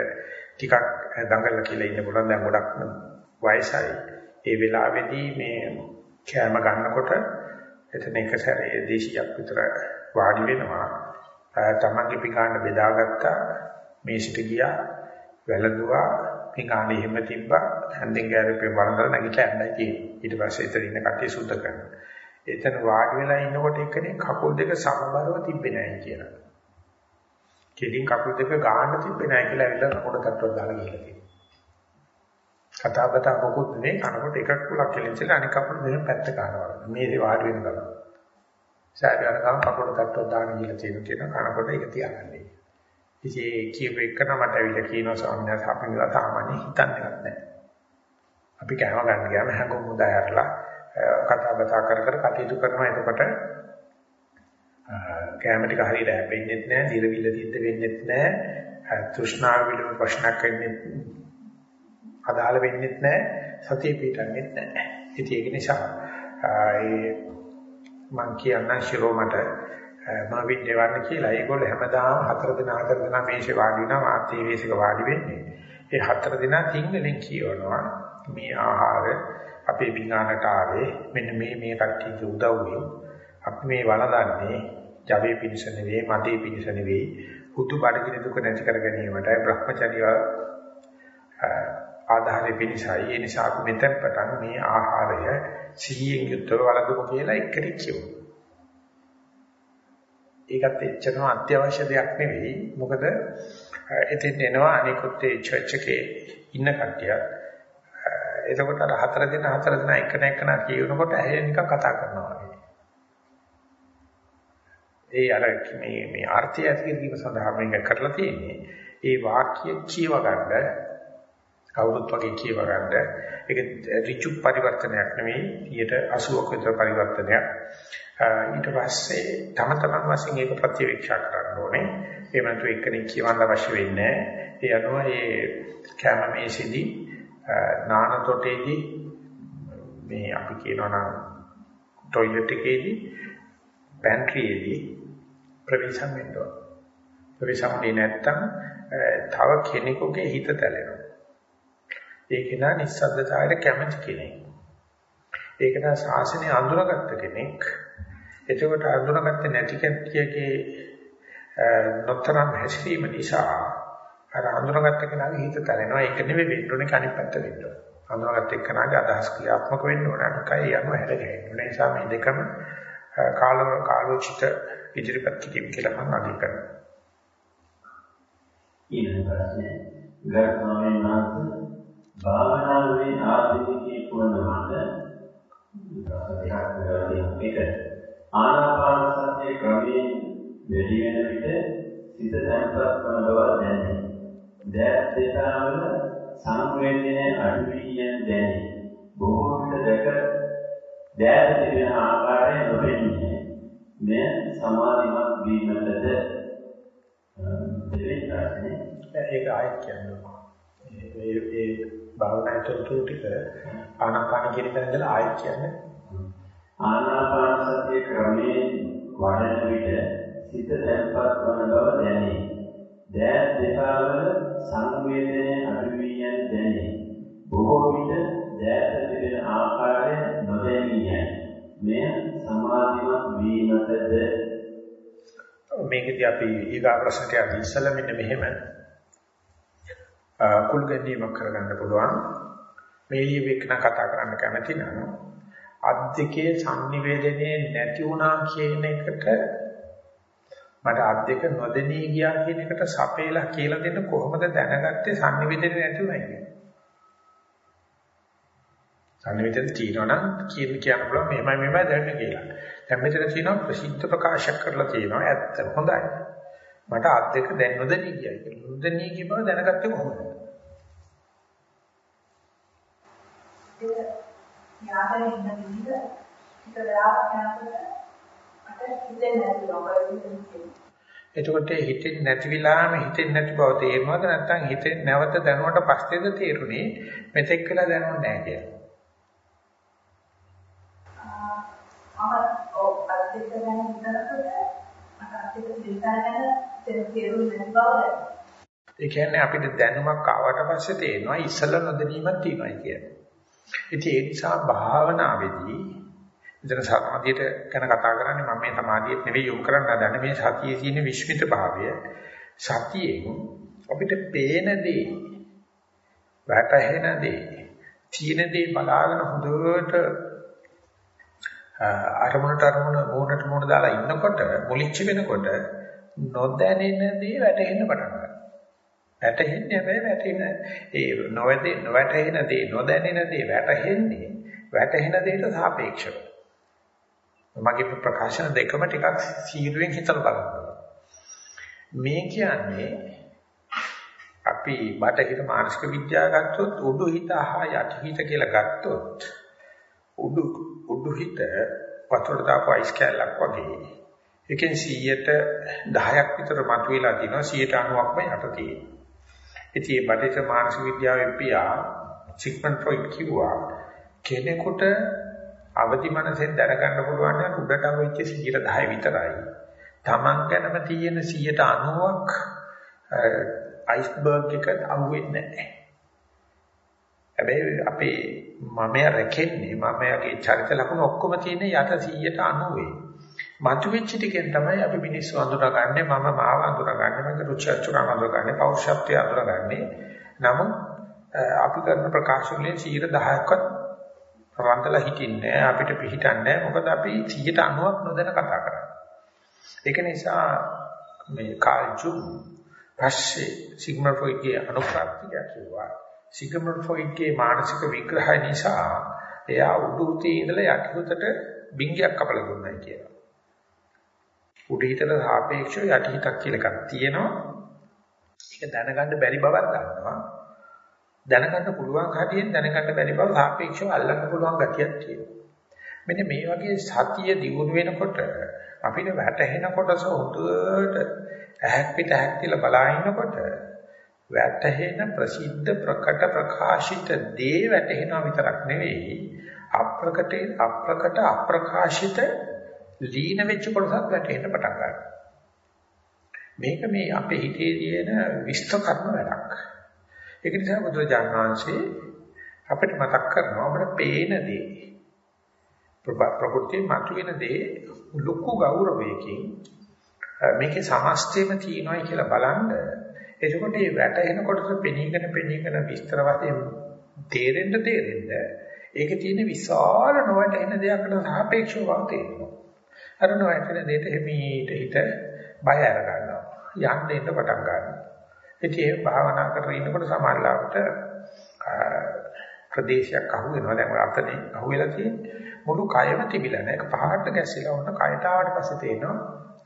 ටිකක් දඟලලා කියලා ඉන්න පුළුවන් දැන් ගොඩක් වයසයි. ඒ වෙලාවේදී මේ කෑම ගන්නකොට එතන එක සැරේ දේශියක් විතර වාඩි වෙනවා. තමන්ගේ පිකාණ්ඩ බෙදාගත්තා මේසිට ගියා වැළඳුවා පිකාණ්ඩ එහෙම තිබ්බා හැන්දෙන් ගෑරපේ වළඳලා නැගිටලා යන්නයි තියෙන්නේ. ඊට පස්සේ එතන ඉන්න කට්ටිය සුද්ධ කරනවා. එතන වාඩි වෙලා ඉන්නකොට එක්කෙනෙක් කකුල් දෙක සමබරව තිබ්බේ නැහැ කියලා. කෙලින් කකුල් දෙක ගාන්න තිබ්බේ නැහැ කියලා ඇවිල්ලා කකුල තට්ටුවක් දාලා ගිහලා තියෙනවා. කතා බතා මොකුත් නෙවෙයි කනකොට එකක් කුලක් කෙලින්චලා අනික කකුල දෙක පැත්ත ගන්නවා. මේ වාඩි වෙන ගමන්. සායන ගමන් කකුල තට්ටුවක් දාන්න ගිහලා තියෙනවා කියන කනකොට ඒක තියාගන්නේ. ඉතින් ඒ කියපු එක මට ඇවිල්ලා කියනවා ස්වාමීන් වහන්සේ අපි මේවා සාමාන්‍ය හිතන්නේ නැහැ. අපි කෑම ගන්න ගියාම හැඟුම් මුදා හැරලා කතා බතා කර කර කටයුතු කරනවා එතකොට කැම ටික හරියට හැපෙන්නේ නැහැ, දිරවිල්ල සිද්ධ වෙන්නේ නැහැ, තෘෂ්ණාව පිළිබඳ ප්‍රශ්නක් වෙන්නේ අදාළ වෙන්නේ නැහැ, සතිය පිටන්නේ නැහැ. ඉතින් ඒක නිසා ඒ මං කියන්න ශිරෝමට මම විද්‍යාවන්න කියලා. ඒගොල්ලෝ හැමදාම හතර දින හතර දින මේෂේ වාඩි වෙනවා, මාත්‍රි වේශක වාඩි වෙන්නේ. ඒ හතර දින සිංහලෙන් කියවනවා මේ ආහාර අපේ විඥානට ආවේ මෙන්න මේ මේ කට්ටියගේ උදව්වෙන් අපි මේ වළඳන්නේ ජවයේ පිණිස නෙවෙයි මදේ පිණිස නෙවෙයි හුතු බඩගිනි දුක නැති කර ගැනීමටයි Brahmacharya ආධාරයේ පිණිසයි ඒ නිසා අපි මෙතෙන් පටන් මේ ආහාරය සිහියෙන් යුක්තව වළඳමු කියලා එක්කෙනෙක් කියනවා. ඒකත් එච්චරම අත්‍යවශ්‍ය දෙයක් නෙවෙයි මොකද එතෙන් එනවා අනිකුත් ඒ චර්ච් එකේ ඉන්න කට්ටියක් එතකොට අර හතර දින හතර දින එකන එකන කියනකොට ඇහැ නිකන් කතා කරනවා වගේ. ඒ අර මේ මේ අර්ථය ඇති කිරීම සඳහා මේක කරලා තියෙන්නේ. ඒ වාක්‍ය කියව ගන්න කවුරුත් වගේ කියව ගන්න. ඒක ඍචු පරිවර්තනයක් නෙවෙයි 80ක විතර පරිවර්තනයක්. ඊට පස්සේ තම තමන් වශයෙන් ඒක ප්‍රතිවීක්ෂා කරන්න ඕනේ. ඒ මන්තු එක්කෙනෙක් කියවන්න අවශ්‍ය වෙන්නේ නැහැ. ඒ අනුව ඒ කැම මේසෙදී නාන තොටේදී මේ අපි කියනවා නම් টয়ලට් එකේදී පැන්ට්‍රියේදී ප්‍රවේශම් වෙන්න ඕන. ප්‍රවේශම් දෙන්නේ නැත්නම් තව කෙනෙකුගේ හිත තැලෙනවා. ඒක නා නිස්සද්දතාවයට කැමති කෙනෙක්. ඒක නා ශාසනය අඳුරගත්ත කෙනෙක්. එතකොට අඳුරගත්තේ නැති කෙනෙක්ගේ නොතරම් හැසිරීම නිසා අර හඳුනාගත්ත කෙනාගේ හිත තැරෙනවා. ඒක නෙවෙයි වෙන්න ඕනේ අනිත් පැත්ත වෙන්න ඕනේ. හඳුනාගත්ත එක්කනාගේ අදහස් ක්‍රියාත්මක වෙන්න ඕනේ. අනිකයි යනවා හැර ගැහෙන්න ඕනේ. ඒ නිසා මේ දෙකම කාල කාලෝචිත ඉදිරිපත් කිරීම කියලා මම අගය කරනවා. ඊළඟ ප්‍රශ්නේ ගර්භාවෙන් නාත් භාවනාවේ ආධිනිකී පුරනමද දෙකක් එක ආනාපාන සතිය ක්‍රමයෙන් වැඩි වෙන විට සිත තැන්පත් වන බව දැනේ. දැත් දෙතාවල සංවේදනයේ අඩුවියෙන් දැනේ. බොහෝ විට දැක දැත් තිබෙන ආකාරය නොපෙනී. මෙය සමාධිමත් වීමටද දෙවෙනි ප්‍රශ්නේ ඒක ආයෙත් කියනවා. ඒ ඒ භාවනා තුරු ටික ආනාපාන කියන තැන ඉඳලා ආයෙත් කියන්නේ. ආනාපාන සතිය ක්‍රමයේ වඩන විට සිත තැන්පත් වන බව දැනේ. දැත් දෙපාවල සංවේදනයේ අඩුවී යන දැනේ. බොහෝ විට දැත් තිබෙන ආකාරය නොදැනී යයි. මෙය සමාධිමත් වීමටද මේකදී අපි ඊගා ප්‍රශ්නට යද්දී ඉස්සෙල්ලා මෙන්න මෙහෙම කුල් ගැනීමක් කරගන්න පුළුවන්. මේ ලියවෙකන කතා කරන්න කැමති නම් අද්දකේ sannivedanaye නැති වුණා කියන එකට මට අද්දක නොදෙනී ගියා කියන එකට සපේලා කියලා දෙන්න කොහොමද දැනගත්තේ sannivedanaye නැති වුණා කියන්නේ? sannivedanaye තියෙනවා නම් කියන කියන්න පුළුවන් මෙහෙමයි මෙහෙමයි දැනන්න කියලා. දැන් මෙතන තියෙනවා ප්‍රසිද්ධ ප්‍රකාශයක් කරලා තියෙනවා ඇත්ත හොඳයි. මට අද්දක දැන් නොදෙනී ගියා. කියලා නොදෙනී කිය බව දැනගත්තේ කොහොමද? යාගෙන ඉන්න විදිහ ටික වෙලාවක් යනකොට අට හිතෙන්නේ නැතිව එතකොට හිතෙන්නේ නැති විලාම හිතෙන්නේ නැති බව තේරෙනවද? නැත්නම් හිතෙන් නැවත දැනුවට පස්සේද තේරුනේ? මෙතෙක් වෙලා දැනුන්නේ නැහැ කියලා. ආ ඔව් අත්‍යක ගැන හිතනකොට මට අත්‍යක දිල්තර ගැන තේරුන්නේ නැති බව ඒ කියන්නේ අපිට දැනුමක් ආවට පස්සේ තේරෙනවා ඉස්සල නොදැනීමක් තියෙනවා කියන්නේ. ඉතින් ඒ නිසා භාවනාවේදී ඉතින් සමාධියට ගැන කතා කරන්නේ මම මේ සමාධියට නෙවෙයි යොමු කරන්න හදන්නේ මේ සතියේ තියෙන විශ්මිත භාවය. සතියෙන් අපිට පේන දේ වැටහෙන දේ තියෙන දේ බලාගෙන හොඳට අරමුණට අරමුණ මොනට මොන දාලා ඉන්නකොට මුලිච්ච වෙනකොට නොදැනෙන දේ වැටහෙන්න පටන් ගන්නවා. වැටෙන්නේ හැබැයි වැටෙන ඒ නොවැදේ නොවැටෙන දේ නොදැනෙන දේ වැටෙන්නේ වැටෙන දෙයට සාපේක්ෂව. මගේ ප්‍රකාශන දෙකම ටිකක් සීරුවෙන් හිතලා බලන්න. මේ කියන්නේ අපි බටහිර මානසික විද්‍යාව ගත්තොත් උඩු හිත හා යටි හිත කියලා ගත්තොත් උඩු උඩු හිත වතුරට දාපු අයිස් කැලක් වගේ එකෙන් 100ට 10ක් විතර මතුවලා තිනවා 90ක්ම යට තියෙනවා. ඉතින් මේ බටහිර මානසික විද්‍යාවේ පියා සිග්මන්ඩ් ෆ්‍රොයිඩ් කිව්වා කෙනෙකුට අවදි මනසෙන් දැනගන්න පුළුවන් නම් උඩට වෙච්ච 10 විතරයි. Taman ගැනම තියෙන 90ක් අයිස්බර්ග් එක අහුවෙන්නේ නැහැ. හැබැයි අපේ මමයා රැකෙන්නේ මමයාගේ චරිත ලක්ෂණ ඔක්කොම තියෙන යට 190. මතුවෙච්ච ටිකෙන් තමයි අපි මිනිස්සු අඳුරගන්නේ මම මාව අඳුරගන්නේ මගේ රුචි අරුචිකම් අඳුරගන්නේ පෞරුෂත්වය අඳුරගන්නේ නමුත් අපි කරන ප්‍රකාශ වලින් 10%ක්වත් රඳලා හිටින්නේ අපිට පිළිහිටන්නේ මොකද අපි 90ක් නොදැන කතා කරන්නේ. ඒක නිසා මේ කාල්චු පස්සේ සිග්මන්ඩ් ෆ්‍රොයිඩ්ගේ අනුප්‍රාප්තිය කියුවා සිග්මන්ඩ් ෆ්‍රොයිඩ්ගේ මානසික විග්‍රහය නිසා එයා උඩුතේ ඉඳලා යටිහිතට බින්ගයක් කපලා දුන්නා කියලා. උඩහිතට සාපේක්ෂව යටිහිතක් කියලා එකක් තියෙනවා. ඒක දැනගන්න බැරි බවක් දන්නවා. දැනගන්න පුළුවන් කටියෙන් දැනගන්න බැරි බව සාපේක්ෂව අල්ලන්න පුළුවන් ගතියක් තියෙනවා. මෙන්න මේ වගේ සතිය දියුණු වෙනකොට අපිට වැටහෙන කොටස උඩට ඇහක් පිට ඇහක් කියලා බලා ඉන්නකොට වැටහෙන ප්‍රසිද්ධ ප්‍රකට ප්‍රකාශිත දේ වැටහෙනවා විතරක් නෙවෙයි අප්‍රකට අප්‍රකට අප්‍රකාශිත ලීන වෙච්ච කොටසක් වැටෙන්න පටන් ගන්නවා. මේක මේ අපේ හිතේ තියෙන විස්ත කර්ම වැඩක්. ඒක නිසා බුදුරජාණන් වහන්සේ අපිට මතක් කරනවා අපිට පේන දේ ප්‍රകൃතිය මතුවෙන දේ ලොකු ගෞරවයකින් මේකේ සමස්තයම තියෙනවායි කියලා බලන්න එතකොට මේ වැටෙන කොටස පෙනීගෙන පෙනීගෙන විස්තර වශයෙන් තේරෙන්න තේරෙන්න ඒකේ තියෙන විශාල නොවැටෙන දෙයකට සාපේක්ෂව තේරෙනවා අර නොඇතන දෙයට හිමීට හිත බය අර ගන්නවා. යන්න එන්න පටන් ගන්නවා. ඉතින් ඒ භාවනා කරගෙන ඉන්නකොට සමාල්ලාවට ප්‍රදේශයක් අහු වෙනවා. දැන් ඔය අතනේ අහු වෙලා තියෙන්නේ මුළු කයම තිබිලා නැහැ. ඒක පහකට ගැසිලා වුණ කයට ආවට පස්සේ තේනවා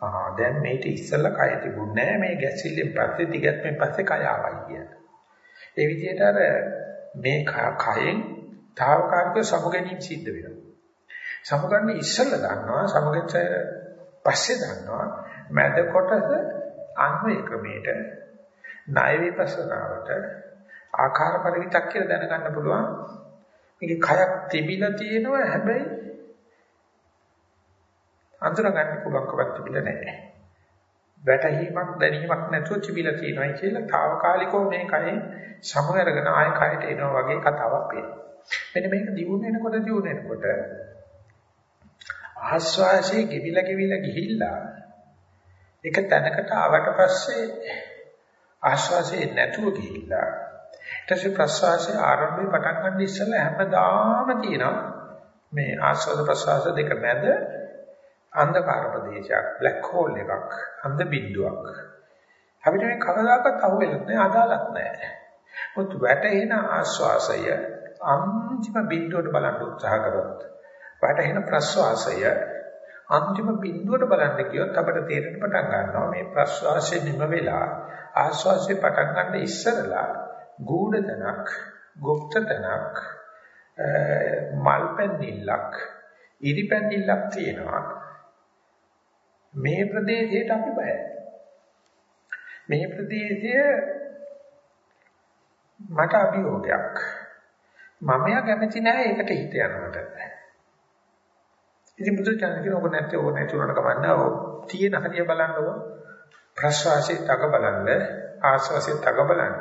ආ දැන් මේක ඉස්සෙල්ලා කය තිබුණේ නැහැ මේ ගැසිල්ලෙන් පස්සේ දිගත්මෙන් පස්සේ කය ආවයි කියන. ඒ විදිහට අර මේ කයෙන් తాවකාලික සමුගැනීම් සිද්ධ වෙනවා. සමුගන්නේ ඉස්සෙල්ලා දන්නවා සමුගච්ඡ පස්සේ දන්නවා මැද කොටස අන්වේ ක්‍රමයට ණය විපස්සනාවට ආකාර පරිවිතක් කියලා දැනගන්න පුළුවන්. මේකේ කයක් තිබිලා තියෙනවා හැබැයි අඳුරගන්න පුළුවන්කමක් තිබිලා නැහැ. වැටහීමක් දැනීමක් නැතුව තිබිලා තියෙනවායි කියලා తాවකාලිකව මේ කයෙන් සමු අරගෙන ආය කයට එනවා වගේ කතාවක් පේනවා. මෙන්න මේක දියුණු වෙනකොට දියුණු වෙනකොට ආස්වාසේ ගෙවිලා ගෙවිලා ගිහිල්ලා එක තැනකට ආවට පස්සේ ආස්වාසේ නැතුව ගිහිල්ලා ඊට පස්සේ ප්‍රස්වාසයේ ආරම්භය පටන් ගන්න ඉස්සෙල්ලා හැමදාම තියෙනවා මේ ආස්වාද ප්‍රස්වාස දෙක මැද අන්ධකාර ප්‍රදේශයක් බ්ලැක් හෝල් එකක් අන්ධ බිඳුවක්. අපිට මේ කවදාකවත් අහුවෙලත් නෑ අදාළත් නෑ. මුත් වැටෙන ආස්වාසය අන්තිම බිඳුවට බලන්න උත්සාහ කරොත් වැටෙන ප්‍රස්වාසය අන්තිම බිඳුවට බලන්න ගියොත් අපිට තේරෙන්න පටන් ගන්නවා මේ ප්‍රස්වාසය නිම වෙලා ආශ්වාසය පටන් ගන්න ඉස්සරලා ගූඪතනක් ගුප්තතනක් මල් පැන්දිල්ලක් ඉරි පැන්දිල්ලක් තියෙනවා. මේ ප්‍රදේශයට අපි බයයි. මේ ප්‍රදේශය මට අභියෝගයක්. මම කැමති නැහැ ඒකට හිත යනකට ඉතින් බුදු චානකින ඔබ නැත්තේ ඕක නැති උනට කමන්නේ. ඔය තියෙන හරිය බලන්නකො ප්‍රශ්වාසයේ තක බලන්න. ආශ්වාසයේ තක බලන්න.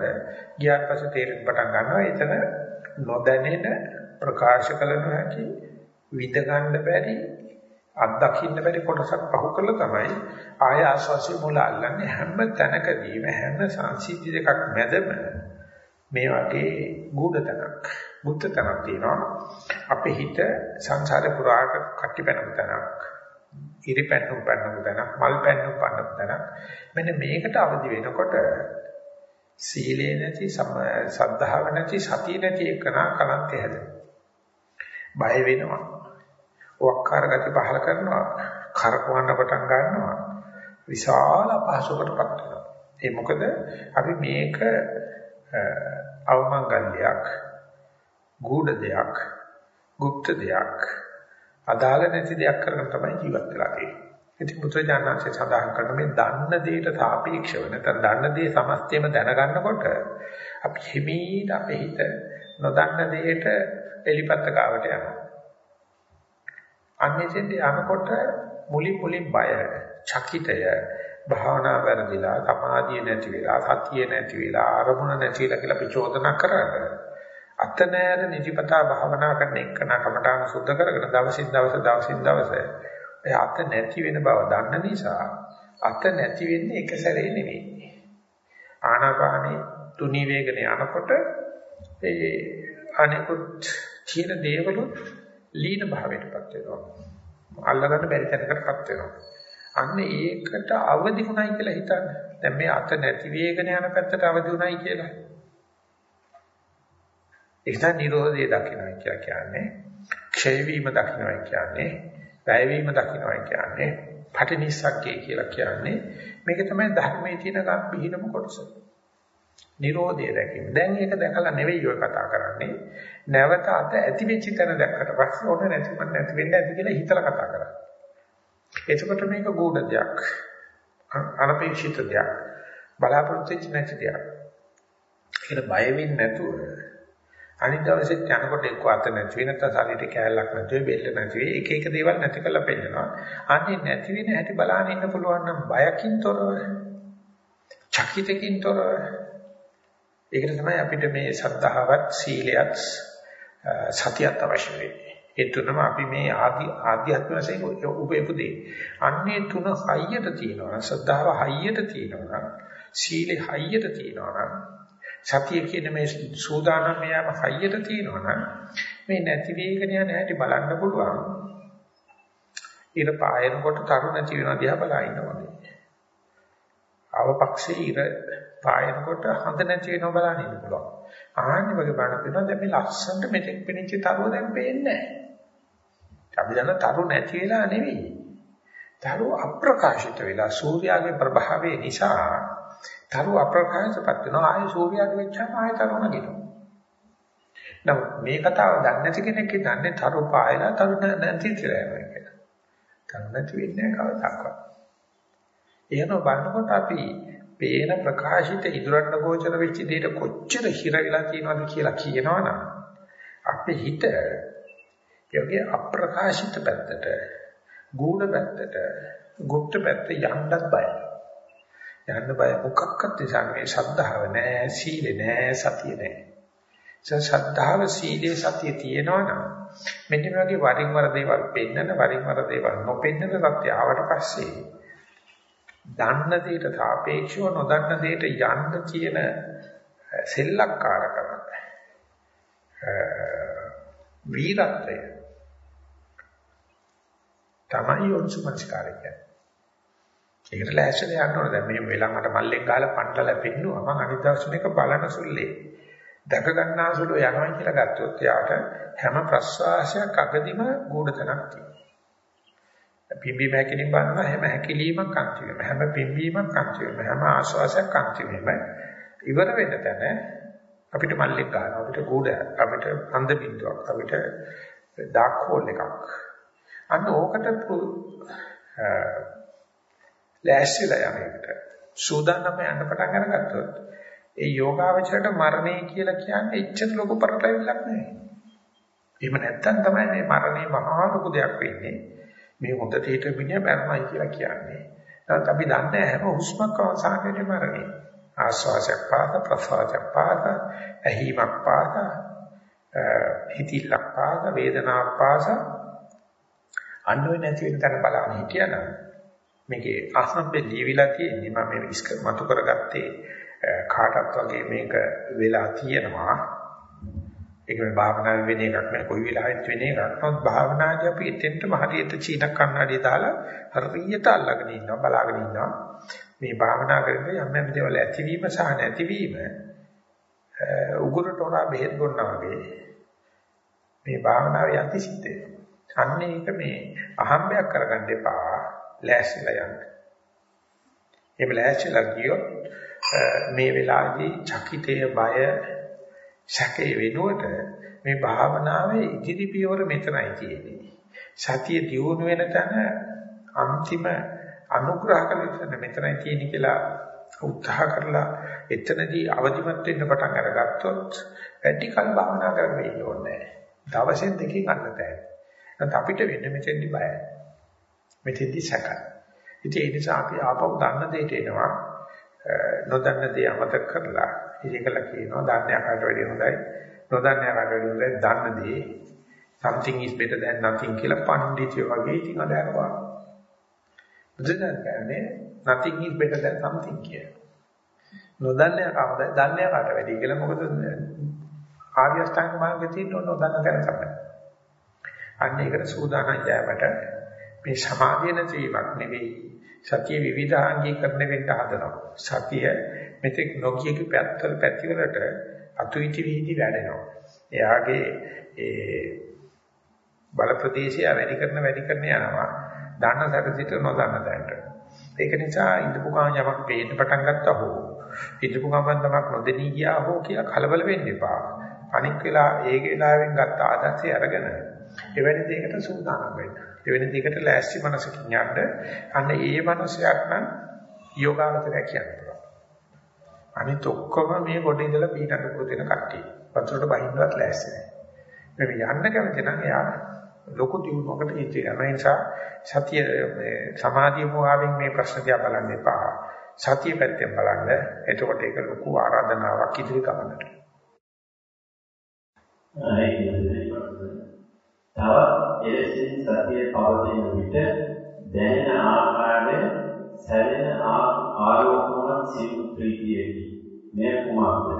ගියාට පස්සේ තේරෙන්න පටන් ගන්නවා එතන නොදැනෙන ප්‍රකාශ කළ නොහැකි විඳ ගන්න බැරි අත්දකින්න බැරි කොටසක් පහු කරලා තමයි ආය ආස්වාසිය මුල අල්ලන්නේ හැම තැනකදීම හැම සංසිද්ධි දෙකක් මැදම මේ වගේ ගුඩතනක් බුද්ධතනක් තියෙනවා. අපේ හිත සංසාරේ පුරාට කටි පැනපු තැනක් ඉරි පැන්නු පැන්නු තැනක් මල් පැන්නු පැන්නු තැනක්. මෙන්න මේකට අවදි වෙනකොට සීලේ නැති සද්ධාව නැති සතිය නැති එකන කලන්තය හැදෙනවා. බය වෙනවා. වක්කාර ගති පහල කරනවා. කරකවන්න පටන් ගන්නවා. විශාල අපහසුකටපත් වෙනවා. ඒ මොකද? අපි මේක අවමංගල්‍යයක් ගුඪ දෙයක් গুপ্ত දෙයක් අදාළ නැති දෙයක් කරගෙන තමයි ජීවත් වෙලා තියෙන්නේ ඉතින් පුත්‍රජානන්සේ සඳහන් කරන මේ දන්න දෙයට සාපේක්ෂව නැත්නම් දන්න දේ සමස්තයම දැනගන්නකොට අපි හිමීට අපේ හිත නොදන්න දෙයට එලිපත්ත ගාවට යනවා අන්නේසෙන්ද යනකොට මුලින් මුලින් බය, චකිතය, භාවනා වැරදිලා, සමාධිය නැති වෙලා, සතිය නැති වෙලා, අරමුණ නැති වෙලා කියලා ප්‍රචෝදනා කරන්නේ. අත නෑර නිදිපතා භාවනා කරන එකන කමඨාන සුද්ධ කරගෙන දවසින් දවස දවසින් දවස ඒ අත නැති වෙන බව දන්න නිසා අත නැති වෙන්නේ එක සැරේ නෙවෙයි. ආනාපානේ තුනී වේගන යනකොට ඒ අනිකුත් තියෙන දේවලුත් ලීන භාවයටපත් වෙනවා. අල්ලගන්න බැරි තැනකටපත් වෙනවා. අන්න ඒකට අවදි වුණයි කියලා හිතන්න. දැන් මේ අත නැති වේගන යන පැත්තට අවදි වුණයි කියලා. ඒක නිරෝධය දකින්නයි කියලා කියන්නේ. ක්ෂය වීම දකින්නයි කියන්නේ. වැය වීම දකින්නයි කියන්නේ. පටිනිස්සක්කේ කියලා කියන්නේ. මේක තමයි ධර්මයේ තියෙන ගම්භීරම කොටස. නිරෝධය දැකීම. දැන් ඒක දැකලා නෙවෙයි ඔය කතා කරන්නේ. නැවත අත ඇති වෙච්ච තැන දැක්කට පස්සේ ඕන නැතිව නැති වෙන්න ඇති කියලා හිතලා කතා කරන්නේ. එතකොට මේක ගුඪ දෙයක්. අනපේක්ෂිත දෙයක්. බලාපොරොත්තු වෙච්ච නැති දෙයක්. ඒකට බය වෙන්නේ නැතුව අනිත් දවසේ යනකොට එක්ක අත නැති වෙන නැත්නම් ශරීරේ කැලලක් නැති වෙයි බෙල්ල නැති වෙයි එක එක දේවල් නැති කරලා පෙන්නනවා. අනේ නැති වෙන හැටි බලන්න ඉන්න පුළුවන් නම් බයකින් තොරව චකිතකින් තොරව ඒකට තමයි අපිට මේ සද්ධාවත් සීලයත් සතියත් අවශ්‍ය වෙන්නේ. ඒ තුනම අපි මේ ආදි ආධ්‍යාත්ම වශයෙන් උපයපුදී. අන්නේ තුන හයියට තියෙනවා. සද්ධාව හයියට තියෙනවා. සීලෙ හයියට තියෙනවා. සතිය කියන මේ සූදානම් යාම හයියට තියෙනවා. මේ නැති වේගන යන හැටි බලන්න පුළුවන්. ඉර පායනකොට තරු නැති වෙන දිහා බලා ඉන්නවා. අවපක්ෂේ ඉර පායනකොට හඳ නැති වෙනව බලන්න ඉන්න පුළුවන්. ආන්නේ වගේ බලන්න පේනවා දැන් මේ ලස්සනට මෙතෙක් පෙනිච්ච තරුව දැන් පේන්නේ නැහැ. අපි දන්න තරු නැති වෙලා නෙවෙයි. තරු අප්‍රකාශිත වෙලා සූර්යාගේ ප්‍රභාවය නිසා තරු අප්‍රකාශපත් වෙනවා ආයේ සූර්යාගේ වෙච්චාම ආයේ තරු නැගිනවා. නමුත් මේ කතාව දන්නේ නැති කෙනෙක් දන්නේ තරු පායලා තරු නැති කියලා යනවා කියලා. තරු නැති වෙන්නේ කවදාකවත්. එහෙනම් බලනකොට අපි පේන ප්‍රකාශිත ඉදරන්න ගෝචර වෙච්ච දෙයට කොච්චර හිර වෙලා තියෙනවද කියලා කියනවනම් අපේ හිත යෝගේ අප්‍රකාශිත පැත්තට ගුණ පැත්තට ගුප්ත පැත්ත යන්නත් බයයි. යන්න බය මොකක්වත් නිසා මේ ශ්‍රද්ධාව නැහැ, සීල නැහැ, සතිය නැහැ. සද්ධාව සීලේ සතිය තියෙනවා නම් මෙන්න මේ වගේ වරින් වර දේවල් පෙන්නන වරින් වර දේවල් නොපෙන්නන සත්‍ය ආවට පස්සේ දන්න දෙයට සාපේක්ෂව නොදන්න දෙයට යන්න තියෙන සෙල්ලක්කාරකම වීරත්වය තමයි යොන්සුමස්කාරය කියන්නේ. ඒකට ලෑස්තිලා යන්න ඕනේ. දැන් මේ වෙලන් මට මල්ලෙක් ගහලා පණ්ඩලා පෙන්නුවා. මම අනිත් දවස් මේක බලන සුල්ලේ. දැක ගන්නාසුළු යනවා කියලා ගත්තොත් යාට හැම ප්‍රස්වාසයක් අගදිම ගුඩතනක් තියෙනවා. පිම්බීම හැකිලිම බලනවා හැම හැකිලීමක් අන්තිමම හැම පිම්බීමක් අන්තිමම හැම ආශ්වාසයක් අන්තිමම ඉවර වෙන්න තැන අපිට මල්ලෙක් ගන්නවා. අපිට ගුඩ අපිට අන්ධ බින්දුවක් අපිට ඩාර්ක් හෝල් එකක්. අන්න ඕකට ලෑස්තිලා යන්නේකට සූදානම් යන්න පටන් අරගත්තොත් ඒ යෝගාවචරයට මරණය කියලා කියන්නේ එච්චර ලොකු පරලැවිල්ලක් නෙවෙයි. එහෙම නැත්තම් තමයි මේ මරණය මහා ලොකු දෙයක් වෙන්නේ. මේ හොඳට හිට මිනිහ මරණයි කියලා කියන්නේ. නමුත් අපි දන්නේ හැම හුස්මක් අවසානයේදී මරණය. ආස්වාසයක් පාද ප්‍රසවාසයක් පාද ඇහිමක් පාද හිතිලක් පාද වේදනාවක් පාස අන්නෝයි නැති වෙන තැන බලන්න හිටියනම් මේකේ අසම්බේ දීවිලා තියෙන්නේ මම මේ ඉස්ක මතු කරගත්තේ කාටත් වගේ මේක වෙලා තියෙනවා ඒක මේ භාවනාවේ වෙන එකක් නෑ. කොයි වෙලාවෙත් වෙන එකක්. නමුත් භාවනාදී අපි එතෙන්ටම හරියට චීන කන්නඩිය දාලා හරියට අල්ලගෙන ඉන්නවා බලාගෙන ඉන්නවා. මේ භාවනා කරද්දී යම් යම් දේවල් ඇතිවීම සහ නැතිවීම උගුරට හොරා බෙහෙත් බොන්නා වගේ මේ භාවනාවේ යටි සිද්ධ වෙනවා. අන්න ඒක මේ අහම්බයක් කරගන්න එපා. ලෑස්තිලා යන්න. එහෙම ලෑස්තිලා ගියොත් මේ වෙලාවේදී චකිතය බය සැකේ වෙනුවට මේ භාවනාවේ ඉදිරි පියවර මෙතනයි තියෙන්නේ. සතිය දියුණු වෙන තැන අන්තිම අනුග්‍රහ කළ තැන මෙතනයි තියෙන්නේ කියලා උත්සාහ කරලා එතනදී අවදිමත් වෙන්න පටන් අරගත්තොත් වැඩි කල් භාවනා කරගෙන ඉන්න ඕනේ නැහැ. දවසෙන් දෙකකින් අන්නතයි. නැත්නම් අපිට වෙන්නේ මෙතෙන්දි බයයි. මෙතෙන්දි සැකයි. ඉතින් ඒ නිසා අපි ආපහු දන්න දෙයට එනවා. නොදන්න දේ අමතක කරලා ඉතිකල කියනවා දන්න යකට වැඩිය හොඳයි. නොදන්න යකට වැඩිය හොඳයි දන්න දේ something is better than nothing කියලා පඬිතුය වගේ ඉතින් අදහනවා. බුදුදහම කියන්නේ nothing is better than something කියලා. නොදන්න යකට දන්න යකට වැඩිය කියලා මොකද ආර්ය අෂ්ටාංග මාර්ගයේ තියෙන නොදන්න තැන තමයි. අන්න ඒකට සූදානම් යෑමට මේ සමාධිය නැතිවක් නෙවෙයි සතිය විවිධාංගීකරණය වෙන්න හදනවා සතිය මෙතෙක් නොකියක පැත්තවල පැතිවලට අතුයිටි වීදි වැඩෙනවා එයාගේ ඒ බල ප්‍රදේශය වැඩි කරන වැඩි කරන යනවා දන්න සැරසිට නොදන්න තැනට ඒක නිසා ඉඳපු ගමන් යමක් පේන්න පටන් ගත්තා හෝ ඉඳපු ගමන් තමක් නොදෙනී ගියා හෝ කියලා කලබල වෙන්න එපා අනික් වෙලා ඒ වෙලාවෙන් ගත්ත ආදර්ශය අරගෙන එවැනි දෙයකට සූදානම් වෙන්න. එවැනි දෙයකට ලෑස්ති මනසකින් යන්න. අන්න ඒ මනසයක් නම් යෝගාවචරය කියන්නේ. අනිත් ඔක්කොම මේ කොට ඉඳලා පිටට පුරුදු වෙන කට්ටිය. වතුරට බහින්නවත් ලෑස්ති නැහැ. මේ යන්න කැමති නම් එයා ලොකු දියුණුවකට ඉති යන නිසා සතිය මේ සමාධිය මොහාවෙන් මේ ප්‍රශ්න දිහා බලන්න එපා. සතිය පැත්තෙන් බලන්න. එතකොට ඒක ලොකු ආරාධනාවක් ඉදිරි ගමනට. තවත් එලෙසින් සතිය පවතින විට දැනෙන ආකාරය සැලෙන ආලෝකමත් සිව් ප්‍රීතියකි. මේ කුමක්ද?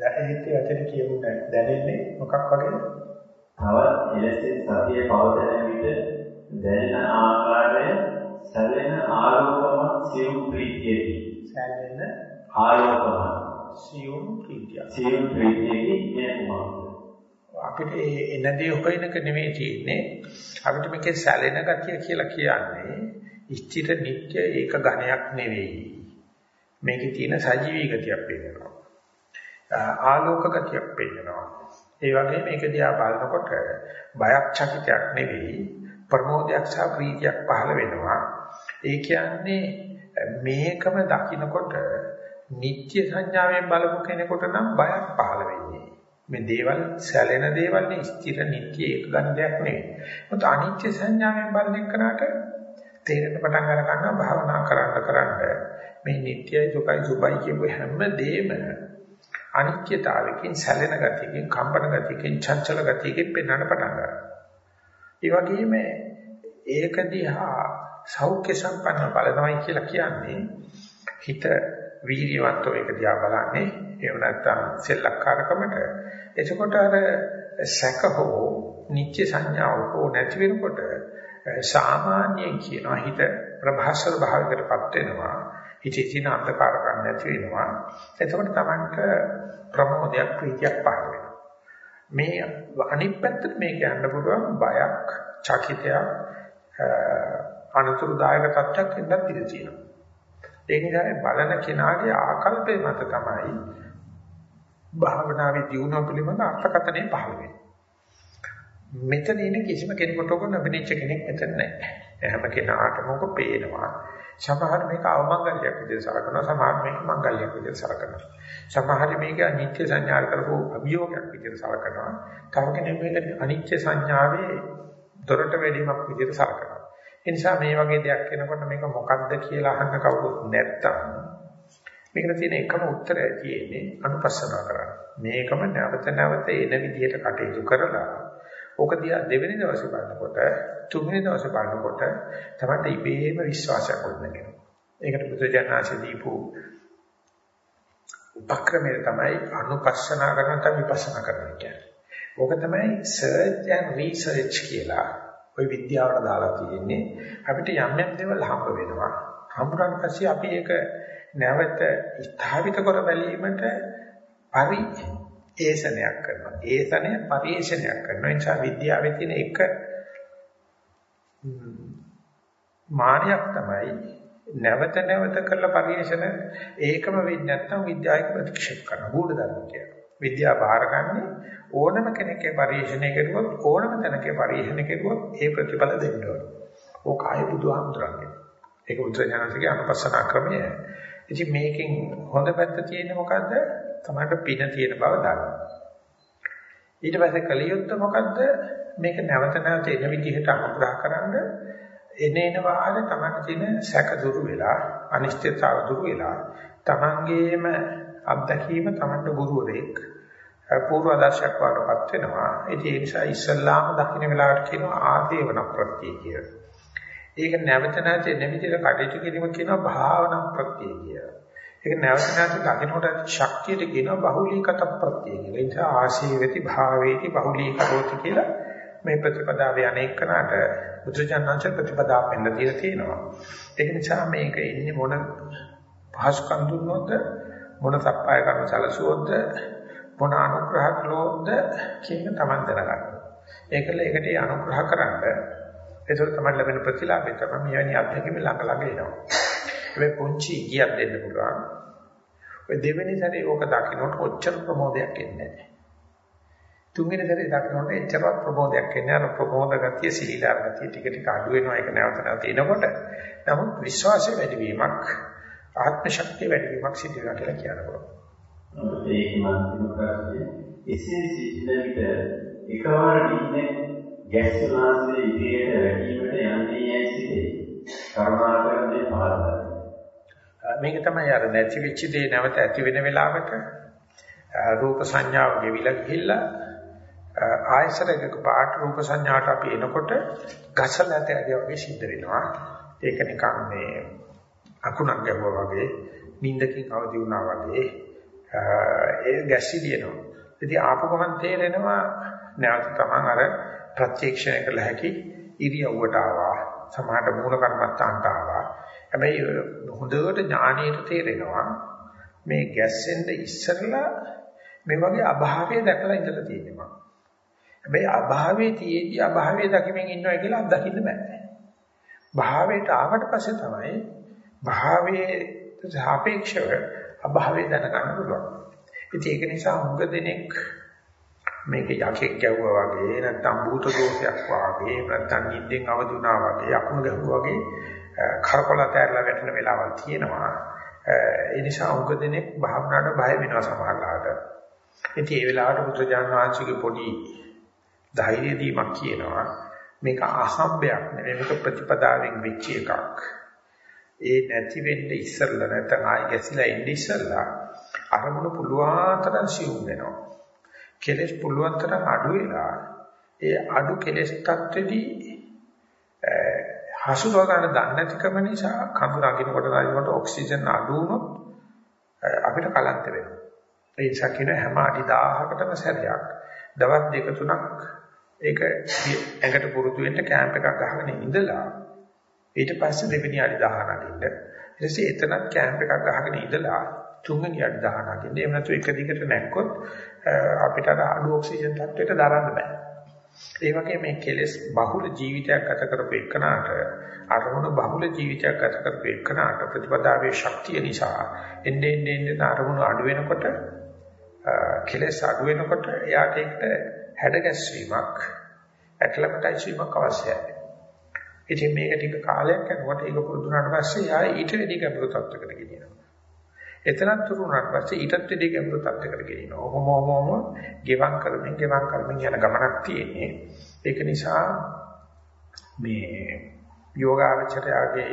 දැනෙන්නේ ඇතට කියුන්නේ දැනෙන්නේ මොකක් වගේද? තවත් එලෙසින් සතිය පවතින විට දැනෙන ආකාරය සැලෙන ආලෝකමත් සිව් ප්‍රීතියකි. සැලෙන ආලෝකමත් සිව් ප්‍රීතිය. සිව් ප්‍රීතියකි මේ කුමක්ද? අපිට එනදී හොයනක නෙමෙයි තියෙන්නේ. අපිට මේකේ සැලෙන ගතිය කියලා කියන්නේ ස්ථිර නිත්‍ය ඒක ඝණයක් නෙවෙයි. මේකේ තියෙන සජීවී ගතියක් පේනවා. ආලෝක ගතියක් පේනවා. ඒ වගේම මේක දිහා බලනකොට බයක් චකිතයක් නෙවෙයි ප්‍රමෝදයක් සහ ප්‍රීතියක් පහළ වෙනවා. ඒ කියන්නේ මේකම දකිනකොට නිත්‍ය සංඥාවෙන් බලපු කෙනෙකුට නම් බයක් පහළ වෙන්නේ. මේ දේවල් සැලෙන දේවල් නේ ස්ථිර නිත්‍ය ඒක ගන්න දෙයක් නෙවෙයි. මොකද අනිත්‍ය සංඥාවෙන් බලන එකනට තේරෙන්න පටන් අර ගන්නවා භාවනා කරන්න කරන්න මේ නිට්ටයයි දුකයි සුභයි කියපු හැම දෙයක්ම අනිත්‍යතාවකින් සැලෙන ගතියකින් කම්පන ගතියකින් චංචල ගතියකින් පෙන්වන්න පටන් ගන්නවා. ඒ වගේම ඒක දිහා සෞඛ්‍ය සම්පන්න බලනවායි කියලා කියන්නේ. හිත වීර්යවන්තව ඒක දිහා බලන්නේ. එහෙම නැත්නම් සෙල්ලක්කාරකමට. එතකොට අර සැක හෝ නිත්‍ය සංඥාව හෝ නැති වෙනකොට සාමාන්‍යයෙන් කියනවා හිත ප්‍රභාසර භාවයකටපත් වෙනවා. හිතේ තියෙන අන්ධකාර ගන්න නැති වෙනවා එතකොට Tamanට ප්‍රමෝදයක් ප්‍රීතියක් පහළ වෙනවා මේ අනිත් පැත්තට මේක යන්න පුළුවන් බයක් චකිතයක් අනතුරුදායක තත්ත්වයක් ඉඳන් ඉඳී තියෙනවා ඒ නිසා බලන කෙනාගේ ආකල්පය මත තමයි භාවනාවේ දියුණුව පිළිබඳ අර්ථකථනය පහළ වෙන්නේ මෙතන ඉන්න කිසිම කෙනෙකුට ඔක නොපෙනිච්ච කෙනෙක් මෙතන නැහැ. හැම කෙනාටම ඔක පේනවා. සමහර මේක අවමංගල්‍යයක් විදිහට සලකනවා, සමහර මේක මංගල්‍යයක් විදිහට සලකනවා. සමහර මේක අනිත්‍ය සංඥා කරපු අභියෝගයක් විදිහට සලකනවා. තව කෙනෙක් මේක අනිත්‍ය සංඥාවේ දොරට වැඩිමක් විදිහට සලකනවා. ඒ නිසා මේ වගේ දෙයක් වෙනකොට මේක මොකක්ද කියලා අහන්න කවුරුත් නැත්තම් මේකට තියෙන එකම උත්තරය තියෙන්නේ අනුපස්සනා කරන්න. මේකම නැවත නැවත එන විදිහට කටයුතු කරලා ඕක දිහා දෙවෙනි දවසේ බලනකොට තුන්වෙනි දවසේ බලනකොට තමයි ඉබේම විශ්වාසයක් වුණා. ඒකට බුදුජානනාංශ දීපු උපක්‍රමය තමයි අනුපස්සනා කරන තමයි විපස්සනා කරන කියන්නේ. ඕක තමයි search and research කියලා ওই විද්‍යාවට දාලා තියෙන්නේ. අපිට යම් යම් දේවල් හම්බ වෙනවා. හම්බුනට පස්සේ අපි ඒක නැවත ස්ථාපිත කර බැලීමට පරි ඒසනයක් කරනවා. ඒසනය පරිේශනයක් කරනවා. ඒ නිසා විද්‍යාවේ තියෙන එක මානයක් තමයි නැවත නැවත කරලා පරිේශන ඒකම වෙන්නේ නැත්නම් විද්‍යාවක ප්‍රතික්ෂේප කරන ගුඪ ධර්ම කියනවා. විද්‍යාව බාරගන්නේ ඕනම කෙනෙක්ගේ පරිේශනය කරුවොත් ඕනම තැනකේ පරිේශනය කරුවොත් ඒ ප්‍රතිඵල දෙන්න ඕන. ඕක ආය බුදුහාමුදුරන්ගේ. ඒක උත්තරඥානසිකේ අනුපස්සනා ක්‍රමය. ඉතින් මේකෙන් හොඳ පැත්ත තියෙන්නේ මොකද්ද? තමයි පින තියෙන බව දන්නවා. ඊට පස්සේ කලියුත් මොකද්ද? මේක නැවත නැවත එන විදිහට අනුග්‍රහ කරන්න එනේන වාරේ තමයි තියෙන සැක දුරු වෙලා අනිශ්චිතතාව දුරු වෙලා තමන්ගේම අත්දැකීම තමන්ට ගුරුවරයෙක් පූර්ව ආදර්ශයක් වඩපත් වෙනවා. ඒ නිසා ඉස්සල්ලාම දකින්න වෙලාවට කියනවා ආදේවන ප්‍රත්‍ය කියලා. ඒක නැවත නැවත එන විදිහට කටයුතු කිරීම කියනවා භාවනා ප්‍රත්‍ය කියලා. ඒක නැවත නැවත දකින්නට ශක්තියට කියනවා බහුලීකත ප්‍රත්‍ය කියලා. ඒ නිසා ආශීවති භාවේති බහුලීකරෝති කියලා මේ ප්‍රතිපදාවේ අනේකනට බුදුචානන්සේ ප්‍රතිපදාව පෙන්න දීලා තියෙනවා. ඒක නිසා මේක ඉන්නේ මොන පහසුකම් දුන්නොත් මොන සප්පාය කර්ම සැලසුවොත් මොන අනුග්‍රහ කළොත් කියන තමන් දැනගන්න. ඒකල ඒකට අනුග්‍රහ කරන්න ඒක තමයි ලැබෙන ප්‍රතිලාභය තමයි මෙවැනි අත්දැකීම් ළඟ ළඟ එනවා. මේ පුංචි ඉගියක් දෙන්න පුළුවන්. ඔය දෙවෙනි සැරේ ඕක දකින්නට ඔච්චර ප්‍රමෝදයක් එන්නේ නැහැ. තුන්වෙනි සැරේ දකින්නට එච්චරවත් ප්‍රමෝදයක් එන්නේ නැහැ. ප්‍රමෝද ගතිය සීලාර ගතිය ටික ටික අඩු වෙනවා ඒක නැවත නැවත එනකොට. නමුත් විශ්වාසය වැඩි වීමක් ආත්ම ශක්තිය වැඩි වීමක් සිදු වෙනවා කියලා කියන්න පුළුවන්. ඒක මම ප්‍රශ්නේ එසේ සිටින විට එකවර නිින්නේ ගැස්සුනාසේ ඉදිරියට වැඩිවීමට යන්නේ යයි සිටේ. කරුණාකරන්නේ පහදා මේක තමයි අර නැති වෙච්ච දේ නැවත ඇති වෙන වෙලාවට රූප සංඥාව ගෙවිලා ගිහිල්ලා ආයසරයක පාට රූප සංඥාට අපි එනකොට ගසල ඇතේ වගේ සිද්ධ වෙනවා. ඒක නිකන් මේ අකුණක් ගැහුවා වගේ නිින්දකින් අවදි වුණා වගේ ඒ ගැසිලියනවා. ඉතින් ආපු ගමන් තේරෙනවා නැවත තමන් අර ප්‍රත්‍යක්ෂණය කළ හැකි ඉරියව්වට ආවා. සමාහට මූල කර්මත්තාන්ට ආවා. හැබැයි හොඳට ඥානීයට තේරෙනවා මේ ගැස්සෙන්න ඉස්සරලා මේ වගේ අභාවය දැකලා ඉඳලා තියෙනවා. හැබැයි අභාවයේ තියේදී අභාවයේ දකිමින් ඉන්නවා කියලා අත්දකින්න බෑ. භාවයට ආවට පස්සේ තමයි භාවයේ සාපේක්ෂව අභාවය දැනගන්න පුළුවන්. ඉතින් ඒක නිසා මුග දෙනෙක් මේක යකෙක් ගැව්වා වගේ නැත්නම් භූත දෝෂයක් වගේ නැත්නම් නිින්දෙන් අවදුනා වගේ අකුණු ගැහුවා වගේ කරකොල තැරලා වැටෙන වෙලාවල් තියෙනවා. ඒ නිසා මුග දෙනෙක් භාවනාවට බය වෙනවා සමහරවිට. ඉතින් ඒ වෙලාවට බුදුජාන විශ්වගේ පොඩි ධෛර්ය දීමක් කියනවා. මේක අහම්බයක් නෙවෙයි මේක ප්‍රතිපදාවෙන් වෙච්ච එකක්. ඒ නැති වෙන්න ඉස්සෙල්ලා නැත්නම් ආයි ගැසිලා ඉන්න ඉස්සෙල්ලා අරමුණු පුළුවන් තරම් සිවුම් වෙනවා. කෙලස් පුළුවන් තරම් අඩු වෙලා ඒ අඩු කෙලස් තත්ත්වෙදී හසුරව ගන්න දන්නේ නැතිකම නිසා කඳු රකින්නකොට රාජිනකොට ඔක්සිජන් අඩු වුණොත් අපිට කලන්ත වෙනවා. ඒ නිසා කියන හැම අඩි 1000කටම සැරයක් දවස් දෙක තුනක් ඒක ඇඟට පුරුදු වෙන්න කැම්ප් එකක් ගහගෙන ඉඳලා ඊට පස්සේ දෙවෙනි අඩි 10 නගින්න. ඊට පස්සේ එතනත් කැම්ප් එකක් ගහගෙන ඉඳලා තුන්වෙනි අඩි 10 නගින්න. එහෙම නැතු එක දිගට නැක්කොත් අපිට අර අඩු ඔක්සිජන් තත්ත්වයට දරන්න බෑ. ඒ වගේ මේ කෙලස් බහුල ජීවිතයක් ගත කරපු එකනට අරමුණු බහුල ජීවිතයක් ගත කරපු එකනට ප්‍රතිපදාවේ ශක්තිය නිසා එන්නේ එන්නේ අරමුණු අඩු වෙනකොට කෙලස් අඩු වෙනකොට එයාට ඒකට හැඩ ගැස්වීමක් ඇක්ලමටයිස් වීමක් අවශ්‍යයි. ඉතින් මේක ටික කාලයක් යනකොට ඒක පුරුදු වුණාට පස්සේ ආයෙ ඊට වැඩි ගැඹුරු තත්ත්වයකට ගෙනියනවා. එතනත් තුරු වුණාට පස්සේ ඊටත් වැඩි ගැඹුරු තත්ත්වයකට ගෙනියනවා. ඔහොම ඔහොම ගෙවම් කරමින් ගෙවම් කරමින් යන ගමනක් තියෙන්නේ. ඒක නිසා මේ යෝගාවචරයාගේ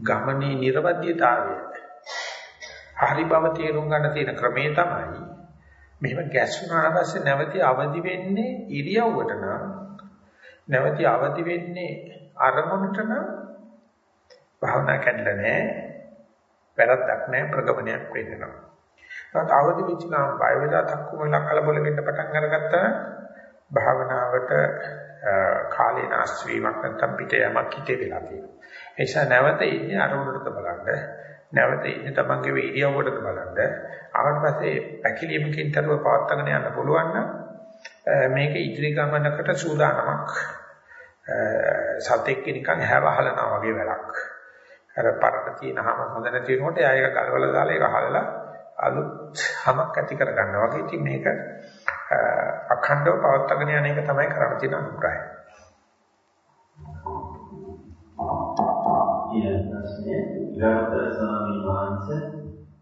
ගමනේ නිර්වද්‍යතාවය හරි බව තේරුම් ගන්න තියෙන ක්‍රමේ තමයි මෙහෙම ගැස්සුනාට පස්සේ නැවති අවදි වෙන්නේ ඉරියව්වට නම් නැවති අවදි වෙන්නේ අරමුණට නම් භාවනා කැඩලා නැහැ වැරද්දක් නැහැ ප්‍රගමනයක් වෙන්නවා. ඒත් අවදි වෙච්ච ගමන් බය වෙලා තක්කු වෙලා කලබල වෙන්න පටන් අරගත්තා භාවනාවට කාලේ නාස්ති වීමක් නැත්තම් පිට යමක් හිතේ වෙලා තියෙනවා. ඒ නිසා නැවත ඉන්නේ අරමුණට බලන්න නැවත ඉන්නේ තමන්ගේ වීර්යවටද බලන්න. ආවට පස්සේ පැකිලීමකින් තරුව පවත්වාගෙන යන්න පුළුවන් නම් මේක ඉදිරි ගමනකට සූදානමක්. සතෙක් නිකන් හැවහලනවා වගේ වැඩක්. අර පරණ තියෙනහම හොඳ නැති වෙනකොට එයා ඒක ගලවලා දාලා ඒක හලලා අලුත් හැමක් ඇති කර ගන්නවා වගේ. ඉතින් මේක අඛණ්ඩව පවත්වාගෙන යන එක තමයි කරන්න තියෙන අනුග්‍රහය. ඊළඟ ප්‍රශ්නේ ගෞතම ස්වාමීන් වහන්සේ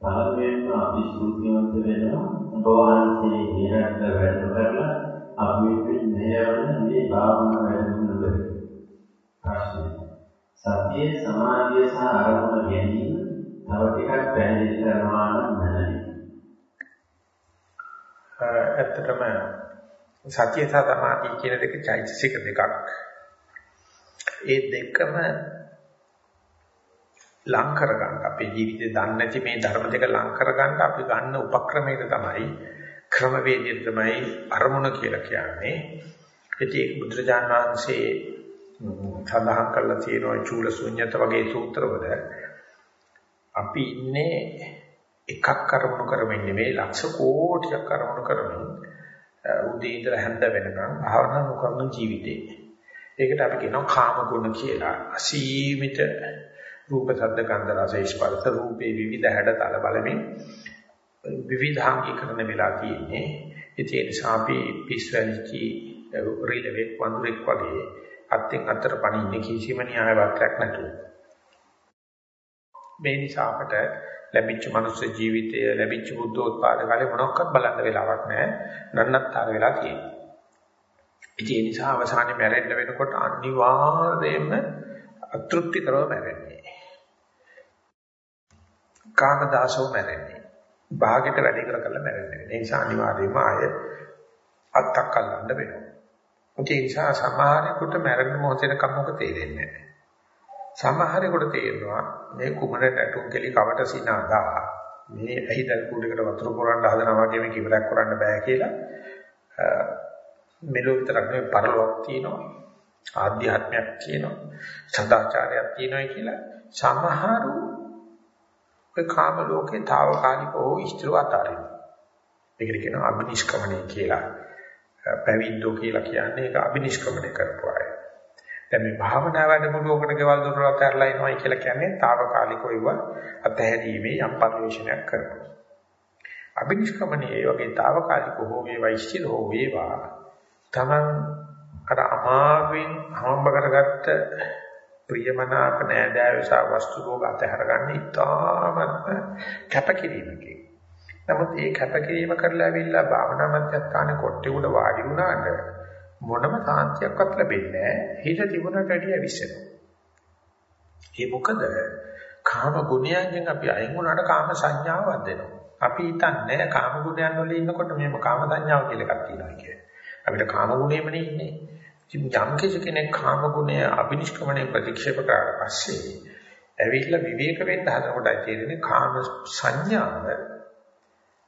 පළමුවෙන්ම අපි සූත්‍රවන්ත වෙනවා ඔබ වහන්සේ ඉහළට වැඩ කරලා අපි මෙහෙවන මේ භාවනා වැඩමුළුවේ ප්‍රශ්න සතිය සමාධිය සහ අරමුණ ගැනීම තව ටිකක් පැහැදිලි කරනවා නම් නැහැනේ ඇත්තටම සතිය සහ සමාධිය කියන දෙක චෛතසික දෙකක්. ඒ දෙකම ලං කරගන්න. අපේ ජීවිතේ දන්නේ නැති මේ ධර්ම දෙක ලං කරගන්න අපි ගන්න උපක්‍රමයක තමයි ක්‍රමවේදය තමයි අරමුණ කියලා කියන්නේ. ඉතින් බුදුරජාන් වහන්සේ සඳහන් කරලා තියෙනවා චූල ශුන්්‍යත වගේ සූත්‍රවල අපි ඉන්නේ එකක් අරමුණු කරමින් නෙමෙයි ලක්ෂ කෝටියක් අරමුණු කරමින් උදේ ඉඳලා හැන්ද වෙනකන් භාවනා නොකරන ජීවිතේ. ඒකට අපි කියනවා කාම ගුණ කියලා. අසීමිත රූප ශබ්ද ගන්ධ රස ස්පර්ශ රූපේ විවිධ හැඩතල බලමින් විවිධාංගීකරණ වෙලා තියෙන්නේ. ඒ නිසා අපි පිස්වැලිචි රිලෙවෙක් වඳුරෙක් වගේ අත්ෙන් අතර පණින්නේ කිසිම න්‍යායවත්යක් නැතුව. මේ නිසා අපට ලැබිච්ච මනුස්ස ජීවිතය ලැබිච්ච බුද්ධෝත්පාද කාලේ මොනක්වත් බලන්න වෙලාවක් නැහැ. නන්නත්තර වෙලා තියෙනවා. ඒ නිසා අවසානයේ මැරෙන්න වෙනකොට අනිවාර්යයෙන්ම අතෘප්තිකරව මැරෙන්නේ. කාමදාසෝ මැරෙන්නේ. භාගයට වැඩි කර කරලා මැරෙන්නේ. ඒ නිසා අනිවාර්යයෙන්ම ආය අත්තක් අල්ලන්න වෙනවා. ඒ නිසා සමහරෙකුට මැරෙන්න මොහොතේකම මොක තේරෙන්නේ නැහැ. සමහරෙකුට තේරෙනවා මේ කුමන නැටුම් කෙලි කවට සිනාදා මේ ඇහිදල් කුඩේකට වතුර පුරන්න හදනවා වගේ මේක ඉවරක් කරන්න බෑ කියලා මෙලෝ විතරක් නෙවෙයි පරලොවක් තියෙනවා ආධ්‍යාත්මයක් තියෙනවා සදාචාරයක් තියෙනවා කියලා සමහරු ඔය කාම ලෝකේ తాවකාලිකව ස්ථිරව අතාරිනවා. ඒකට කියනවා අබිනිෂ්ක්‍මණය කියලා. පැවිද්දෝ කියලා කියන්නේ ඒක අබිනිෂ්ක්‍මණය කරපු අය. දැන් මේ භාවනා වැඩමුළුවකට ගෙවල් දොරවල් අතහැරලා එනවයි කියලා කියන්නේ తాවකාලිකව ඉව අතහැරීමේ යම් පරිශ්‍රණයක් කරනවා. අබිනිෂ්ක්‍මණයේ වගේ తాවකාලික හෝ වේවා ඉස්තිර හෝ වේවා තමන් අර අමාවෙන් හම්බ කරගත්ත ප්‍රියමනාප නෑදෑයසා වස්තු භෝග අතහැර ගන්න ඉතාමත්ම කැපකිරීමකින්. නමුත් ඒ කැපකිරීම කරලා ඇවිල්ලා භාවනා මධ්‍යස්ථානේ කොට්ටේ උඩ වාඩි වුණාට මොනම සාන්තියක්වත් ලැබෙන්නේ නැහැ. හිත තිබුණට වැඩිය විශ්සෙනවා. ඒ මොකද කාම ගුණයන්ගෙන් අපි අයින් වුණාට කාම සංඥාවක් දෙනවා. අපි හිතන්නේ කාම ගුණයන් වල ඉන්නකොට මේක කාම සංඥාව කියලා එකක් තියෙනවා කියන්නේ. අපිට කාම ගුණෙමනේ ඉන්නේ. ඉතින් යම් කෙනෙක් කාම ගුණය අබිනිෂ්ක්‍මණය ප්‍රතික්ෂේප කරලා පස්සේ ඇවිල්ලා විවේක වෙන්න හදනකොට තේරෙන්නේ කාම සංඥාව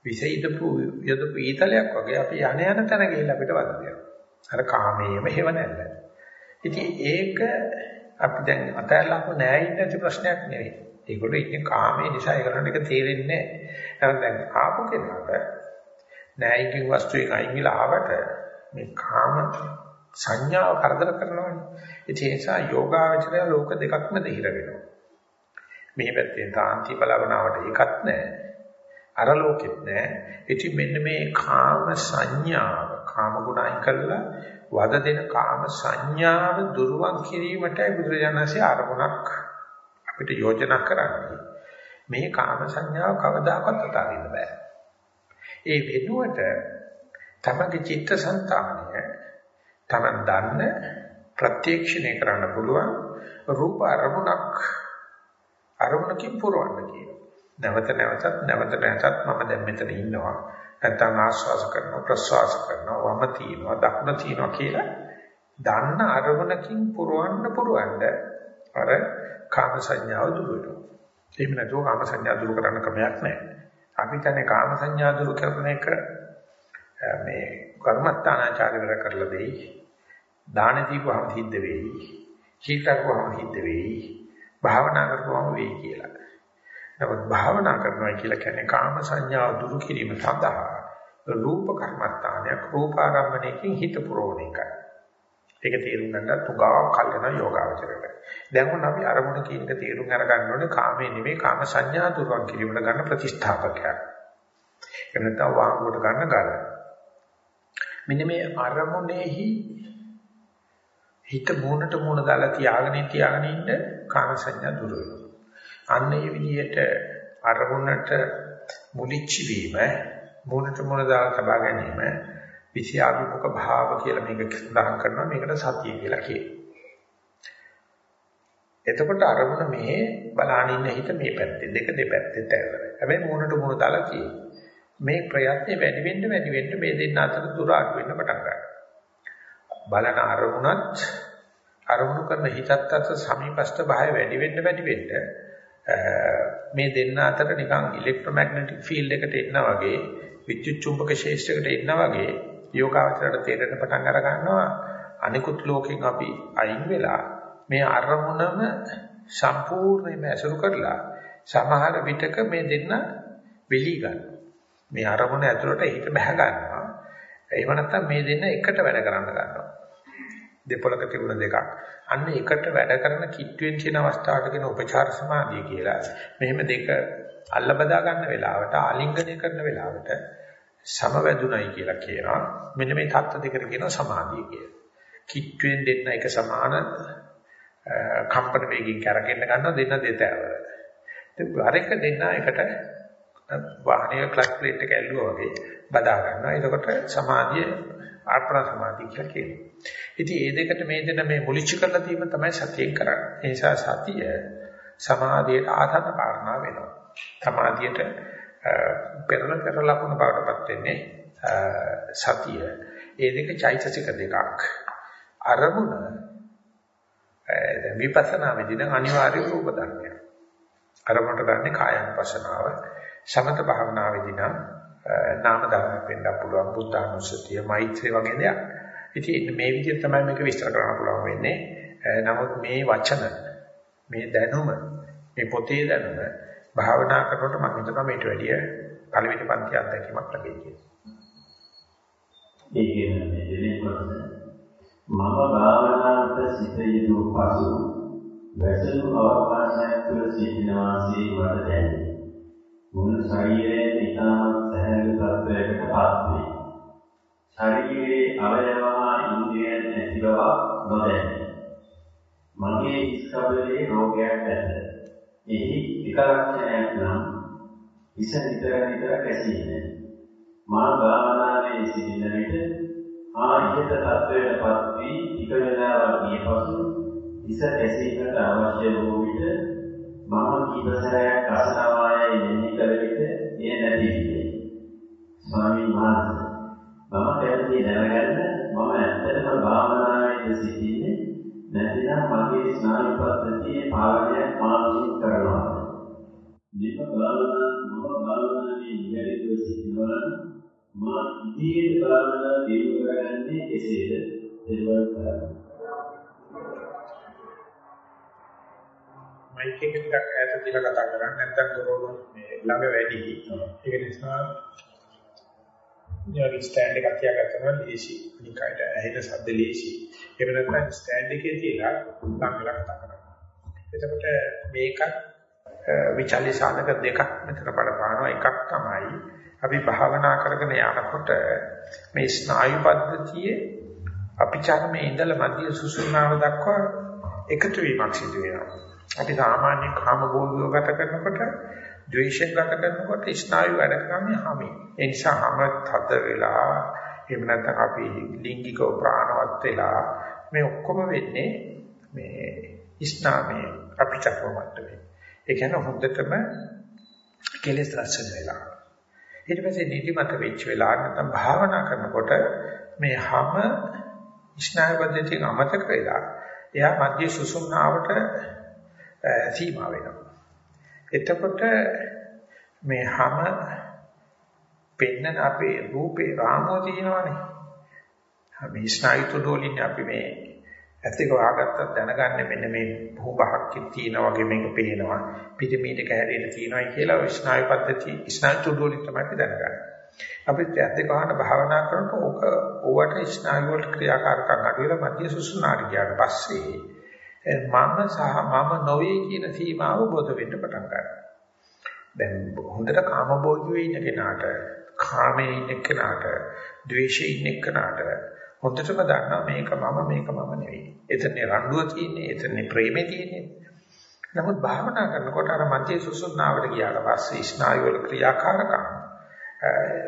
විසෙයිදපු යදපු ඊතලයක් වගේ අපි යන යන තැන ගිහිල්ලා අපිට වදිනවා. අර කාමයේම හේව නැල්ල. ඉතින් ඒක අපි දැන් අතහැරලාම නෑ ඉන්න ප්‍රශ්නයක් නෙවෙයි. ඒගොල්ලෝ ඉන්නේ කාමයේ නිසා ඒකට එක තේරෙන්නේ නෑ. දැන් ආපු කෙනාට නෑයිකින් වස්තුවෙන් අයින් වෙලා ආවට මේ කාම සංඥාව කරදර කරනවානේ. ඒ නිසා යෝගාවචරය ලෝක දෙකක්ම දෙහිර වෙනවා. මේ පැත්තෙන් තාන්ති බලවනාවට එකක් නැහැ. අර ලෝකෙත් නැහැ. ඉතින් මෙන්න මේ කාම සංඥාව කාම ගුණයින් කළා වද දෙන කාම සංඥාව දුරුවන් කිරීමටයි බුදුරජාණන්සේ ආරමුණක් අපිට යෝජනා කරන්නේ. මේ කාම සංඥාව කවදාකවත් අතාරින්න බෑ. ඒ වෙනුවට තමගේ චිත්තසංතානය තමන් දන්න ප්‍රත්‍යක්ෂණය කරන්න පුළුවන් රූප අරමුණක් අරමුණකින් පුරවන්න කියනවා. නැවත නැවතත් නැවත නැවතත් මම දැන් මෙතන ඉන්නවා. නැත්තම් ආශ්වාස කරනවා ප්‍රශ්වාස කරනවා වම තියනවා දකුණ තියනවා කියලා දන්න අරමුණකින් පුරවන්න පුරවන්න අර කාම සංඥාව දුර වෙනවා. එහෙම නැතුව කාම සංඥා දුරු කරන්න ක්‍රමයක් නැහැ. අපි කියන්නේ කාම සංඥා දුරු කරන එක මේ කර්මස්ථානාචාරය කරලා දෙයි. දාන දීපුවම සිද්ධ වෙයි. සීතකුවම සිද්ධ වෙයි. භාවනා කරපුවම වෙයි කියලා. නමුත් භාවනා කරනවා කියලා කියන්නේ කාම සංඥාව දුරු කිරීම සඳහා රූප කර්මස්ථානයක් රූපාරම්මණයකින් හිත පුරවන එකයි. ඒක තේරුම් ගන්න තුගා කල්යන යෝගාවචරයට. දැන් උන් අපි අරමුණ කියන එක තේරුම් අරගන්න ඕනේ කාමයේ නෙමෙයි කාම සංඥා දුරුවන් කිරීමට ගන්න ප්‍රතිස්ථාපකයක්. එහෙම නැත්නම් වාංගුවට ගන්න ගල. මෙන්න මේ අරමුණෙහි හිත මූණට මූණ දාලා තියාගෙන තියාගෙන ඉන්න කාම සංඥා දුර වෙනවා. අන්න ඒ විදිහට අරමුණට මුලිච්ච වීම මූණට මූණ දාලා තබා ගැනීම විෂයාභිමුඛ භාව කියලා මේක සඳහන් කරනවා මේකට සතිය කියලා කියනවා. එතකොට අරමුණ මේ බලාන ඉන්න හිත මේ පැත්තේ දෙක දෙපැත්තේ තැවරයි. හැබැයි මූණට මූණ දාලා කියනවා. මේ ප්‍රයත්නේ වැඩි වෙන්න වැඩි වෙන්න මේ දෙන්න අතර දුර අඩු වෙන්න පටන් ගන්නවා. බලන අරමුණත් අරමුණු කරන හිතත් අතර සමීපස්ත භාවය වැඩි වෙන්න වැඩි වෙන්න මේ දෙන්න අතර නිකන් ඉලෙක්ට්‍රොමැග්නටික් ෆීල්ඩ් එකට එන්න වගේ විද්‍යුත් චුම්බක ශේෂ්ත්‍රයකට එන්න වගේ යෝගාවචරයට තේරෙන පටන් අර ගන්නවා අනිකුත් ලෝකෙන් අපි අයින් වෙලා මේ අරමුණම සම්පූර්ණයෙන්ම ඇසුරු කරලා සමහර විටක මේ දෙන්න වෙලී ගන්නවා මේ අරමුණ ඇතුළට හිත බහ ගන්නවා. එහෙම නැත්නම් මේ දෙන්න එකට වැඩ කරන්න ගන්නවා. දෙපොලක තිබුණ දෙකක්. අන්න එකට වැඩ කරන කිට්ටුවෙන් කියන අවස්ථාවට කියන උපචාර සමාධිය කියලා. මෙහෙම දෙක අල්ල බදා ගන්න වෙලාවට ආලිංගනය කරන වෙලාවට සමවැදුණයි කියලා කියනවා. මෙන්න මේ தත්ත්ව දෙකට කියනවා සමාධිය කියලා. කිට්ටුවෙන් දෙන්න එක සමාන කම්පන වේගයෙන් කරගෙන ගන්නවා දෙන්න දෙතෑවර. ඉතින් අර එක දෙන්න එකට වාහනයේ ක්ලච් ප්ලේට් එක ඇල්ලුවා වගේ බදා ගන්නවා. එතකොට සමාධිය ආර්පණ සමාධිය කියලා කියනවා. ඉතින් මේ දෙකට මේ දෙන මේ මුලිච්ච කරලා තියෙන තමයි සතියෙන් කරන්නේ. ඒ නිසා සතිය සමාධියට ආධාර කාරණා වෙනවා. සමාධියට පෙරල පෙර ලකුණු බවටපත් වෙන්නේ සතිය. ඒ දෙක චෛතසික දෙකක්. අරමුණ දැන් විපස්සනා වෙදින අනිවාර්ය රූප ධර්මයක්. අරමුණට ගන්න කායानुපස්සනාව සමත භාවනාවේදී නම් නාම ධර්ම වෙන්න පුළුවන් බුද්ධානුස්සතිය මෛත්‍රිය වගේ දේවල්. ඉතින් මේ විදිහට තමයි මේක විස්තර කරන්න පුළුවන් වෙන්නේ. නමුත් මේ වචන මේ දැනුම මේ පොතේ දැනුම භාවනා කරනකොට මම හිතනවා මේට වැඩිය පළවෙනි පන්ති අත්දැකීමක් ලැබෙයි කියලා. ඒ කියන්නේ දෙලෙන් කොටස. මම භාවනාවට සිත යෙදුව පසු වැසුණු අවකාශයක් තුළ සිටින වාසේ මට දැනේ. මුළු ශරීරයේ ඉතාම සැහැල්ලු තත්වයකට පත් වේ. ශරීරයේ අවයවහා ඉන්ද්‍රියන් ඇති බව නොදැනේ. මගේ ඉස්කබලේ රෝගයක් ඇත. එහි එක ලක්ෂණයක් නම් ඉස නිතර නිතර කැසීම. මා භාවනාවේ සිටින විට ආ ඉහත තත්වයටපත් වී ටික වේලාවක් ගිය පසු ඉස කැසීමට අවශ්‍ය වූ විට මම කීපසරයක් අසනවායයි මෙහි කළ විට එය නැති විය. ස්වාමීන් වහන්සේ මම කැමති දැනගන්න මම ඇත්තටම භාවනාවේ සිටින්නේ නැතිනම් මගේ ස්නායු පද්ධතියේ පාලනයක් මා විසින් කරනවා. දීප භාවනා මම භාවනාවේ ඉගෙනගෙන සිටිනවා මා ඉදිරියට භාවනා දියුණු කරගන්නේ කෙසේද? දෙවල් කරන්නේ. මයික් එක ටිකක් ඈත තියලා කතා කරන්නේ නැත්නම් ගොරෝරු මේ ළඟ වැඩි. ඒක නිසා යාගේ ස්ටෑන්ඩ් එකක් තියාගත්තම ලේසි. නිකයිට ඇහෙන ශබ්ද ලේසි. එහෙම නැත්නම් ස්ටෑන්ඩ් එකේ තියලා ළඟ ළඟ කතා කරනවා. එතකොට මේකත් විචල්්‍ය සාධක දෙකක් මෙතන බලපානවා. එකක් තමයි අපි භාවනා කරගෙන යනකොට මේ ස්නායු පද්ධතියේ අපි චර්මයේ ඉඳලා මධ්‍ය සුසුම්නාව දක්වා එකතු වීමක් සිදු වෙනවා. අපි සාමාන්‍ය කාම භෝගිය ගත කරනකොට ද්වේෂයෙන් ගත කරනකොට ස්නායු වැඩ කරන්නේ හැමයි. ඒ නිසා හැම තද වෙලා එහෙම නැත්නම් අපි ලිංගිකව ප්‍රාණවත් වෙලා මේ ඔක්කොම වෙන්නේ මේ ස්නාමයේ අපි චක්‍ර මට්ටමේ. ඒ කියන්නේ හොඳටම කෙලෙස් රසන වෙලා. ඊට පස්සේ නිදිමත වෙච්ච වෙලා නැත්නම් භාවනා කරනකොට මේ හැම ස්නායු පද්ධතියක අමතක වෙලා එයා මධ්‍ය සුසුම්නාවට සීමා වෙනවා. එතකොට මේ හැම පෙන්නන අපේ රූපේ රාමුව තියෙනවානේ. අපි ස්නායු තුඩෝලින් අපි මේ ඇත්තක වහගත්තත් දැනගන්නේ මෙන්න මේ භූභාගයක් තියෙනා වගේ මේක පේනවා. පිටමීට කැහැරෙට තියෙනවායි කියලා ස්නායු පද්ධතිය ස්නායු තුඩෝලින් තමයි දැනගන්නේ. අපිත් ඇත්තක වහන භාවනා කරනකොට ඕක ඕවට ස්නායු වලට ක්‍රියාකාරකම් අඩු වෙලා මධ්‍ය සුසුනාට ගියාට පස්සේ මම සහ මම නොවේ කියන සීමාව බොද වෙන්න පටන් ගන්නවා. දැන් හොඳට කාමභෝගී ඉන්න කෙනාට, කාමයේ ඉන්න කෙනාට, ද්වේෂයේ ඉන්න කෙනාට හොඳටම දන්නවා මේක මම මේක මම නෙවෙයි. එතනේ රණ්ඩුව තියෙන්නේ, එතනේ ප්‍රේමේ තියෙන්නේ. නමුත් භාවනා කරනකොට අර මධ්‍ය සුසුම්නාවට ගියාට පස්සේ ස්නායු වල ක්‍රියාකාරකම්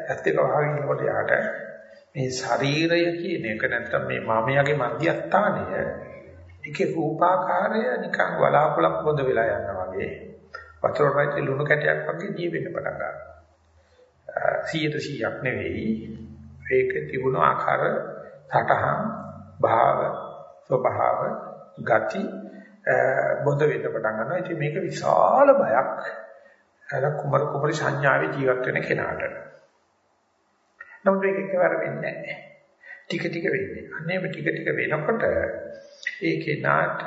ඇත්තක වහගෙනකොට යාට මේ ශරීරය කියන එක නැත්තම් මේ මාමයාගේ මධ්‍යස්ථානය ඒකේ රූපාකාරය නිකන් වලාකුලක් පොඳ වෙලා යනවා වගේ. වතුර රැචි ලුණු කැටයක් වගේ දී වෙන්න පටන් ගන්නවා. 100ට 100ක් නෙවෙයි. ඒක තිබුණ ආකාර සටහන් භාව ස්වභාව ගති බොඳ වෙන්න පටන් ගන්නවා. ඉතින් මේක විශාල බයක්. අර කුමර කුමරි සංඥාවේ ජීවත් වෙන කෙනාට. නමුත් මේක එකවර වෙන්නේ නැහැ. ටික ටික වෙන්නේ. අනේම ටික ටික වෙනකොට ඒ කෙනාට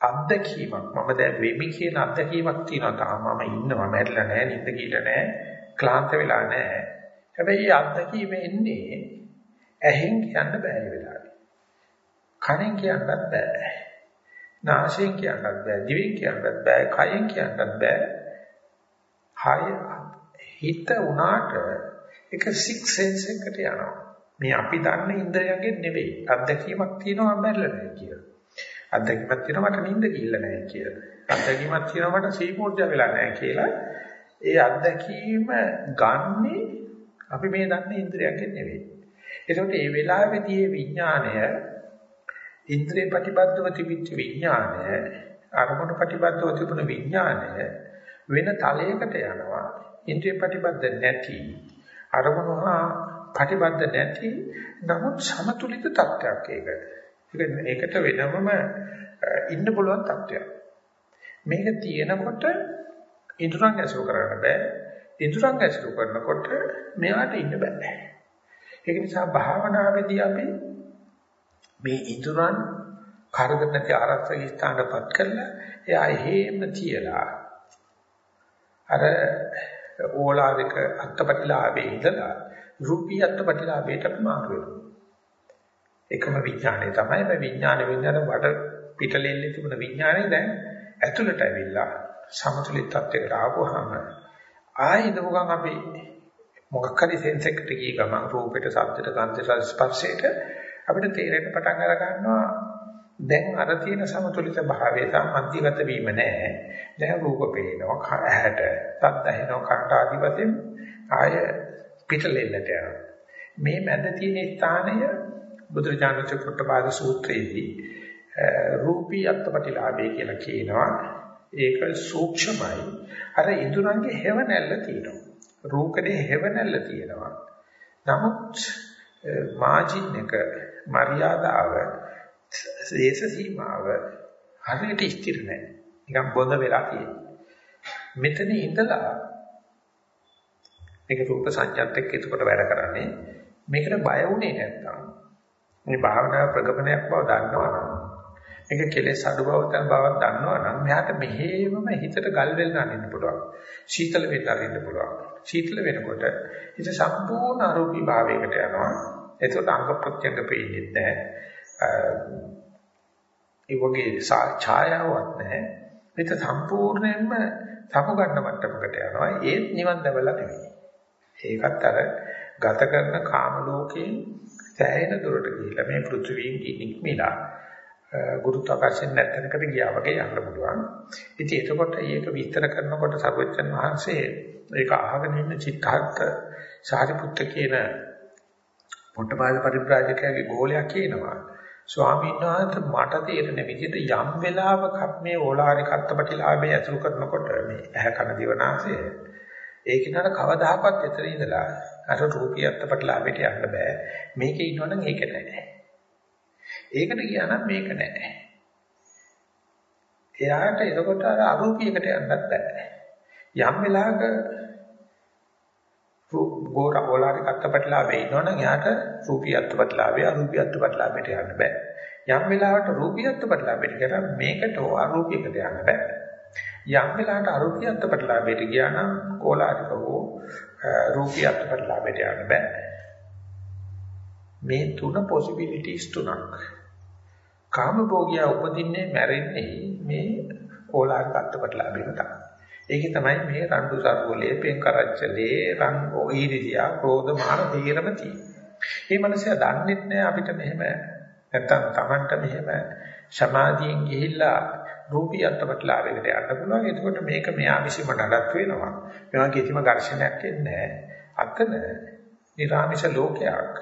අත්දැකීමක්. මම දැන් වෙමි කියන අත්දැකීමක් තියෙනවා තාම. මම ඉන්නවා මැරිලා නැහැ නිින්ද කියලා නැහැ ක්ලාන්ත වෙලා නැහැ. හැබැයි මේ අත්දැකීම එන්නේ ඇහෙන් කියන්න බෑ වෙලාවේ. කනෙන් කියන්නත් බෑ. නාසයෙන් කියන්නත් බෑ. දිවෙන් කියන්නත් බෑ. කයෙන් කියන්නත් බෑ. හය හිත උනාට එක සික් සෙන්ස් එකකට යනවා. මේ අපි දන්න ඉන්ද්‍රයන්ගෙන් නෙවෙයි අත්දැකීමක් තියෙනවා මැරෙලා නැහැ කියලා. අත්දැකීමක් තියෙනවා මට නිින්ද ගිහිල්ලා නැහැ කියලා. අත්දැකීමක් තියෙනවා මට සීපෝර්ජ වෙලා නැහැ කියලා. ඒ අත්දැකීම ගන්නෙ අපි මේ දන්න ඉන්ද්‍රයන්ගෙන් නෙවෙයි. ඒකට මේ වෙලාවේදී මේ විඥාණය ඉන්ද්‍රිය ප්‍රතිබද්ධව තිබිච්ච විඥාණය අරමුණු ප්‍රතිබද්ධව තිබුණ විඥාණය වෙන තලයකට යනවා. ඉන්ද්‍රිය ප්‍රතිබද්ධ නැති අරමුණු හා ප්‍රතිබද්ධ නැති නමුත් සමතුලිත තත්ත්වයක් ඒක. ඒකට වෙනමම ඉන්න පුළුවන් තත්ත්වයක්. මේක තියෙනකොට ඉදurang ඇසුරු කරන්න බෑ. ඉදurang ඇසුරු කරනකොට මෙයාට ඉන්න බෑ. ඒක නිසා භාවනාවේදී අපි මේ ඉදurang කාර්යගත නැති ආරක්ෂක ස්ථානපත් කරලා එයා හේම තියලා අර ඕලාරික අත්පටිලාභේ ඉඳලා රූපීයත්ව ප්‍රතිලාභයට මාරු වෙනවා. එකම විඥානය තමයි මේ විඥාන විඥාන වඩ පිටලෙල්ලේ තිබුණ විඥානය දැන් ඇතුළට ඇවිල්ලා සමතුලිත තත්ත්වයකට ආවොහම ආයෙ ඉදමුගන් අපි මොකක් හරි සෙන්ස් එකට ගිය ගමන් රූපෙට, ශබ්දෙට, ගන්ධෙට, ස්පර්ශයට අපිට තේරෙන්න පටන් අර ගන්නවා දැන් අර තියෙන සමතුලිත භාවය තමයි මධ්‍යගත වීම නෑ. දැන් රූප පේනවා, ඇහැට, ශබ්ද ඇහෙනවා, කනට ආදි වශයෙන් ආය පිටලෙල්ලට යනවා. මේ මැද තියෙන ස්ථානය බුදුරජාණන් චක්‍රප්‍රපාද සූත්‍රයේදී රූපී අත්පටිලාභය කියලා කියනවා. ඒක සූක්ෂමයි. අර ඉදුරන්ගේ හැවණැල්ල තියෙනවා. රූකඩේ හැවණැල්ල තියෙනවා. නමුත් මාජින් එක මරියාදාව දේශ සීමාව හරියට ස්ථිර නැහැ. නිකන් බොඳ වෙලා තියෙනවා. මෙතන ඉඳලා මේක රූප සංඥාත් එක්ක එතකොට වැඩ කරන්නේ මේකට බය වුණේ නැත්තම් මේ භාවනා ප්‍රගමනයක් බව දන්නවනම් මේක කෙලෙස් අඩු බව තන බවක් දන්නවනම් මෙයාට මෙහෙමම හිතට ගල් වෙලා ඉන්න පුළුවන්. සීතල වෙලා ඉන්න පුළුවන්. සීතල වෙනකොට හිත සම්පූර්ණ ආරෝපී භාවයකට යනවා. එතකොට අංග ප්‍රත්‍යංග පෙන්නේ නැහැ. ඒ වගේ ඡායාවක් නැහැ. මේක සම්පූර්ණයෙන්ම සමු ගන්න මට්ටමකට යනවා. ඒත් නිවන් දැවලා නෙවෙයි. ඒකත් අර ගත කරන කාම ලෝකේ සෑහෙන දුරට ගිහිල්ලා මේ පෘථිවියෙන් නික්මිලා ගුරුත්වාකර්ෂණ නැත්නම්කට ගියා වගේ යන්න පුළුවන්. ඉතින් එතකොට මේක විස්තර කරනකොට සර්වචන් වහන්සේ ඒක අහගෙන ඉන්න චිත්තාර්ථ සාරිපුත්ත කියන පොට්ටපාද පරිබ්‍රාජකයාගේ ගෝලයා කියනවා ස්වාමීන් වහන්සේ මට තේරෙන විදිහට යම් වෙලාවක මේ ඕලාරික අත්පටිලාභය ඇසුරු කරනකොට මේ ඇහැ කන දිවනාසය ඒක නට කවදාහක්වත් එතන ඉඳලා අර රූපී අත්පටිලාභයට යන්න බෑ මේකේ ඉන්නවනම් ඒක නෑ ඒකට ගියා නම් මේක නෑ එයාට එතකොට අර අරූපියකට යන්නත් බෑ යම් වෙලාවක ගෝර ඕලාරික අත්පත්ලාවේ ඉන්නවනම් එයාට රූපී අත්පත්ලාවේ අරූපී අත්පත්ලාවේට යන්න බෑ. යම් වෙලාවට රූපී අත්පත්ලාවේට ගියා මේකට අරූපීකට යන්න බෑ. යම් වෙලාවට අරූපී අත්පත්ලාවේට ගියා නම් ඕලාරික හෝ රූපී අත්පත්ලාවේට යන්න බෑ. මේ තුන possibilities තුනක්. කාමභෝගියා උපදින්නේ මැරෙන්නේ මේ ඕලාරික අත්පත්ලාවේම තමයි. ඒකේ තමයි මේ රණ්ඩු සරුවලේ පෙන් කරච්චලේ රන් ඔහිරියා ක්‍රෝධ මාන තීරම තියෙන්නේ. මේ මනසයා දන්නේ නැහැ අපිට මෙහෙම නැත්තම් Tamanට මෙහෙම සමාධියෙන් ගිහිල්ලා රූපී අත්පත්ලාවේකට යන්න පුළුවන්. එතකොට මේක මෙයා විසින්ම නඩත් වෙනවා. මේවා කිසිම ඝර්ෂණයක් එන්නේ නැහැ. අතන නිරාමිෂ ලෝකයක්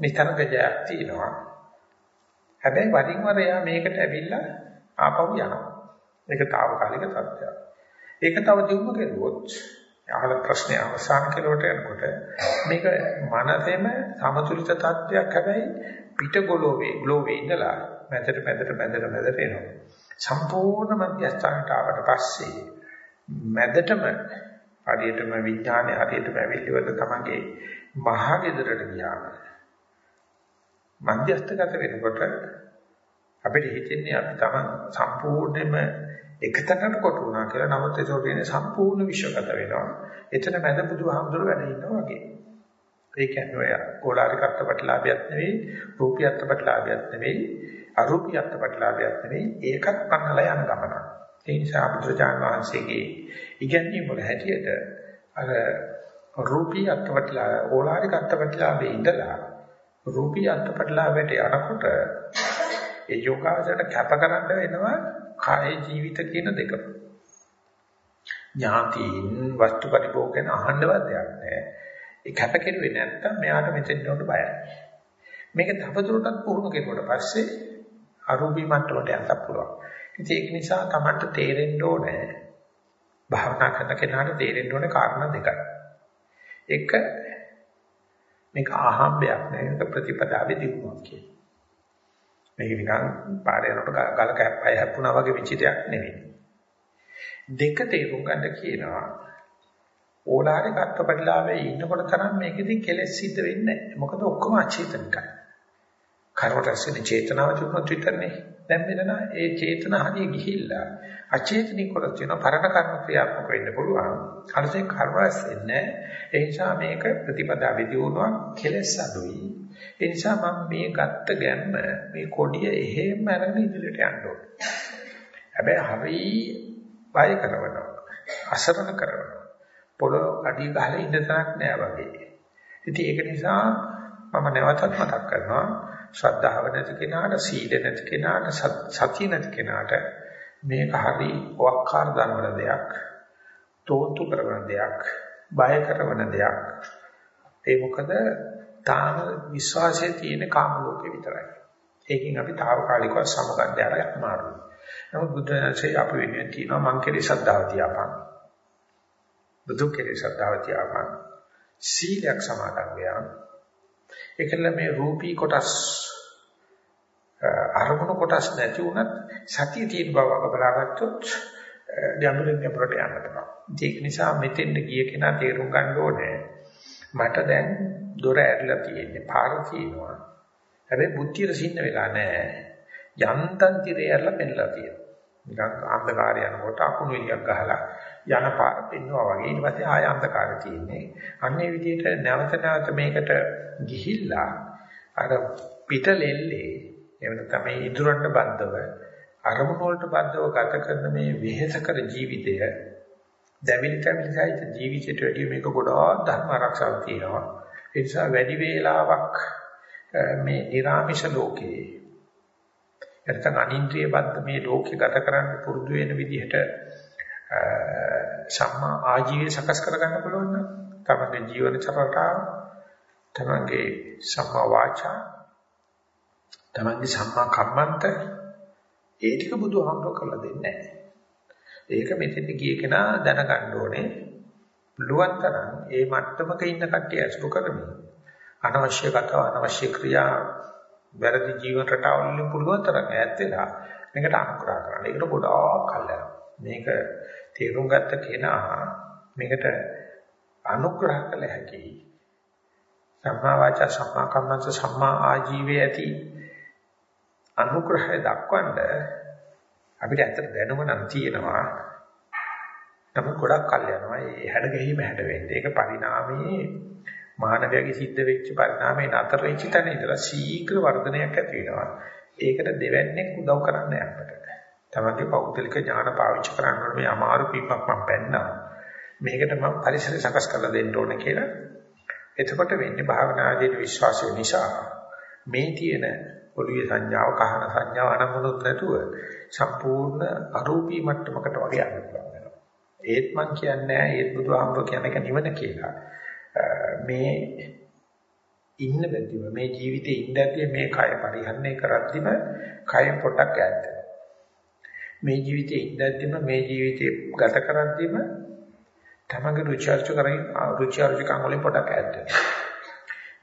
නිතරගජයක් තියෙනවා. හැබැයි වරින් වර එයා මේකට ඇවිල්ලා ආපහු යනවා. මේක తాවකාලික තත්ත්වයක්. ඒක තව දියුණු කෙරුවොත් අහල ප්‍රශ්නේ අවසන් කෙරුවට යනකොට මේක මනසෙම සමතුලිත තත්ත්වයක් හැබැයි පිට ගොලෝවේ ග්ලෝවේ ඉඳලා මැදට මැදට මැදට මැදට එනවා. සම්පූර්ණ මධ්‍යස්ථානට ආවට පස්සේ මැදටම හරියටම විඥානේ හරියටම ඇවිල්ලිවල තමගේ මහා ගෙදරට ගියාම මධ්‍යස්ථගත වෙනකොට අපිට හිතෙන්නේ අපි තමන් සම්පූර්ණයෙන්ම එකතැනකට කොට වුණා කියලා. නමුත් ඒක කියන්නේ සම්පූර්ණ විශ්වගත වෙනවා. එතන මැද බුදුහාමුදුරුවෝ වැඩ ඉන්නවා වගේ. ඒ කියන්නේ ඔය ඕලාරික අත්පත්ලාභයක් නෙවෙයි, රූපී අත්පත්ලාභයක් නෙවෙයි, අරූපී අත්පත්ලාභයක් නෙවෙයි. ඒකත් පන්නලා යන ගමන. ඒ නිසා බුදුරජාණන් වහන්සේගේ ඉගැන්වීම වල හැටියට අර රූපී අත්පත්ලා ඕලාරික අත්පත්ලාභේ ඉඳලා රූපී අත්පත්ලාභයට යනකොට ඒ යෝගාචරයට කැප කරන්න වෙනවා කාය ජීවිත කියන දෙකම. ඥාතීන් වස්තු පරිභෝගයෙන් අහන්නවත් දෙයක් නැහැ. ඒ කැප කෙරුවේ නැත්තම් මෙයාට මෙතෙන් යන්න බයයි. මේක තවදුරටත් පුහුණු කෙරුවට පස්සේ අරූපී මට්ටමට යන්න පුළුවන්. ඉතින් ඒක නිසා Tamanට තේරෙන්න ඕනේ භාවනා කරන කෙනාට තේරෙන්න ඕනේ කාරණා දෙකයි. එක මේක ආහම්බයක් නෙවෙයි ප්‍රතිපදාවේ දිනුවක් කියන්නේ. මේක නිකන් පාරේ යනකොට ගලක පය හැප්පුණා වගේ විචිතයක් නෙවෙයි. දෙක තේරුම් ගන්න කියනවා. ඕලාරික අත්පටිලාවේ ඉන්නකොට තරම් මේකෙදි කෙලෙස් සිද්ධ වෙන්නේ නැහැ. මොකද ඔක්කොම අචේතනිකයි. කර්ම රැස්වෙන චේතනාව තිබුණොත් විතරනේ. දැන් මෙතන ඒ චේතනා හරිය ගිහිල්ලා අචේතනික කොට තියෙන පරණ කර්ම ක්‍රියාත්මක වෙන්න පුළුවන්. අනිත් කර්ම රැස් වෙන්නේ ඒ නිසා මේක ප්‍රතිපදා විදියුණා කෙලස් අඩුයි. ඒ නිසා මම මේ ගත්ත ගැම්ම මේ කොඩිය එහෙම අරගෙන ඉදිරියට යන්න ඕනේ. හැබැයි හරි බය කරනවා. අසරණ කරනවා. පොළොව අඩිය ගහලා ඉන්න තරක් නෑ වගේ. ඉතින් ඒක නිසා මම නැවතත් මතක් කරනවා ශ්‍රද්ධාව නැති කෙනාට සීල නැති කෙනාට සතිය නැති කෙනාට මේක හරි වක්කාර දනවන දෙයක් තෝතු කරන දෙයක් බය කරන දෙයක්. ඒ මොකද තාම විශ්වාසයේ තියෙන කාම ලෝකේ විතරයි. ඒකෙන් අපි తాවකාලිකව සමගන්න යලා අමාරුයි නමුත් බුදුරජාණන්සේ අප වෙනුවෙන් කියනවා මං කෙරේ ශ්‍රද්ධාව තියාපන්. බුදු කෙරේ ශ්‍රද්ධාව තියාපන්. සීලයක් සමාදන් වෙනවා ඒකල මේ රූපී කොටස් අරමුණු කොටස් නැති වුණත් සතිය තියෙන බව බලාගත්තොත් ගැඹුරින් ගැඹුරට යන්න පුළුවන්. ඒක නිසා මෙතෙන්ට ගිය කෙනා තේරුම් ගන්න ඕනේ මට දැන් දොර ඇරලා තියෙන්නේ පාර තියෙනවා. හැබැයි බුද්ධියට සින්න වෙලා නැහැ. යන්තම් තිරේ ඇරලා පෙන්නලා තියෙනවා. නිකන් අන්ධකාරය යනකොට අකුණු එළියක් ගහලා යන පාර පෙන්නවා වගේ ඊට පස්සේ ආය අන්ධකාරය තියෙන්නේ. අන්නේ විදිහට නැවත නැවත මේකට ගිහිල්ලා අර පිටලෙල්ලේ එහෙම නැත්නම් මේ ඉදරන්ට බද්ධව අරමුණු වලට බද්ධව ගත කරන මේ වෙහෙසකර ජීවිතය දැවිලිතමිසයිත ජීවිතයට වැඩිය මේක ගොඩාක් ධර්ම ආරක්ෂාවක් තියෙනවා. ඒ නිසා වැඩි වේලාවක් මේ නිර්ාමිෂ ලෝකේ නැත්නම් අනින්ද්‍රිය බද්ධ මේ ලෝකේ ගත කරන්න පුරුදු වෙන විදිහට සම්මා ආජීවය සකස් කරගන්න පුළුවන් නම් තමගේ ජීවන චරිතාව තමගේ සම්මා වාචා තමන්ගේ සම්මා කම්මන්ත ඒ ටික බුදුහාමුදුරුවෝ කරලා දෙන්නේ නැහැ. ඒක මෙතෙන් ගිය කෙනා දැනගන්න ඕනේ. පුළුවන් තරම් ඒ මට්ටමක ඉන්න කට්ටිය අසුර කරමින් අනවශ්‍ය කතාව අනවශ්‍ය ක්‍රියා වැරදි ජීවන රටාවල් වලින් පුළුවන් තරම් ඈත් වෙලා මේකට අනුග්‍රහ කරන්න. ඒකට ගොඩාක් කල් යනවා. මේක තේරුම් ගත්ත කෙනා මේකට අනුග්‍රහ කළ හැකි. සම්මා වාචා සම්මා කම්මන්ත සම්මා ආජීවයේ ඇති අනුග්‍රහය දක්වන්න අපිට ඇත්තට දැනුම නම් තියෙනවා. නමුත් ගොඩක් කල් යනවා. ඒ හැඩ ගැහිම හැඩ වෙන්නේ. ඒක පරිණාමයේ මානවයාගේ සිද්ධ වෙච්ච පරිණාමයේ නතර වෙච්ච තැන ඉඳලා ශීඝ්‍ර වර්ධනයක් ඇති වෙනවා. ඒකට දෙවන්නේ උදව් කරන්න යන්නට. තමන්ගේ පෞද්ගලික ඥාන පාවිච්චි කරන්න ඕනේ මේ අමාරු පීපක් මම පැන්නා. මේකට මම පරිසරය සකස් කරලා දෙන්න ඕනේ කියලා. එතකොට වෙන්නේ භාවනාදී විශ්වාසය නිසා මේ තියෙන ඔළුවේ සංඥාව කහන සංඥාව අනමුණුත් නැතුව සම්පූර්ණ අරූපී මට්ටමකට වගේ යන්න පුළුවන් වෙනවා. ඒත් මම කියන්නේ ඒත් බුදුහාමුදුරුවෝ කියන එක නිවන කියලා. මේ ඉන්න බැදිව මේ ජීවිතේ ඉඳද්දී මේ කය පරිහරණය කරද්දිම කය පොටක් ඈත් මේ ජීවිතේ ඉඳද්දිම මේ ජීවිතේ ගත කරද්දිම තමගේ රුචර්ච කරගෙන රුචර්චකම් වලින් පොටක් ඈත්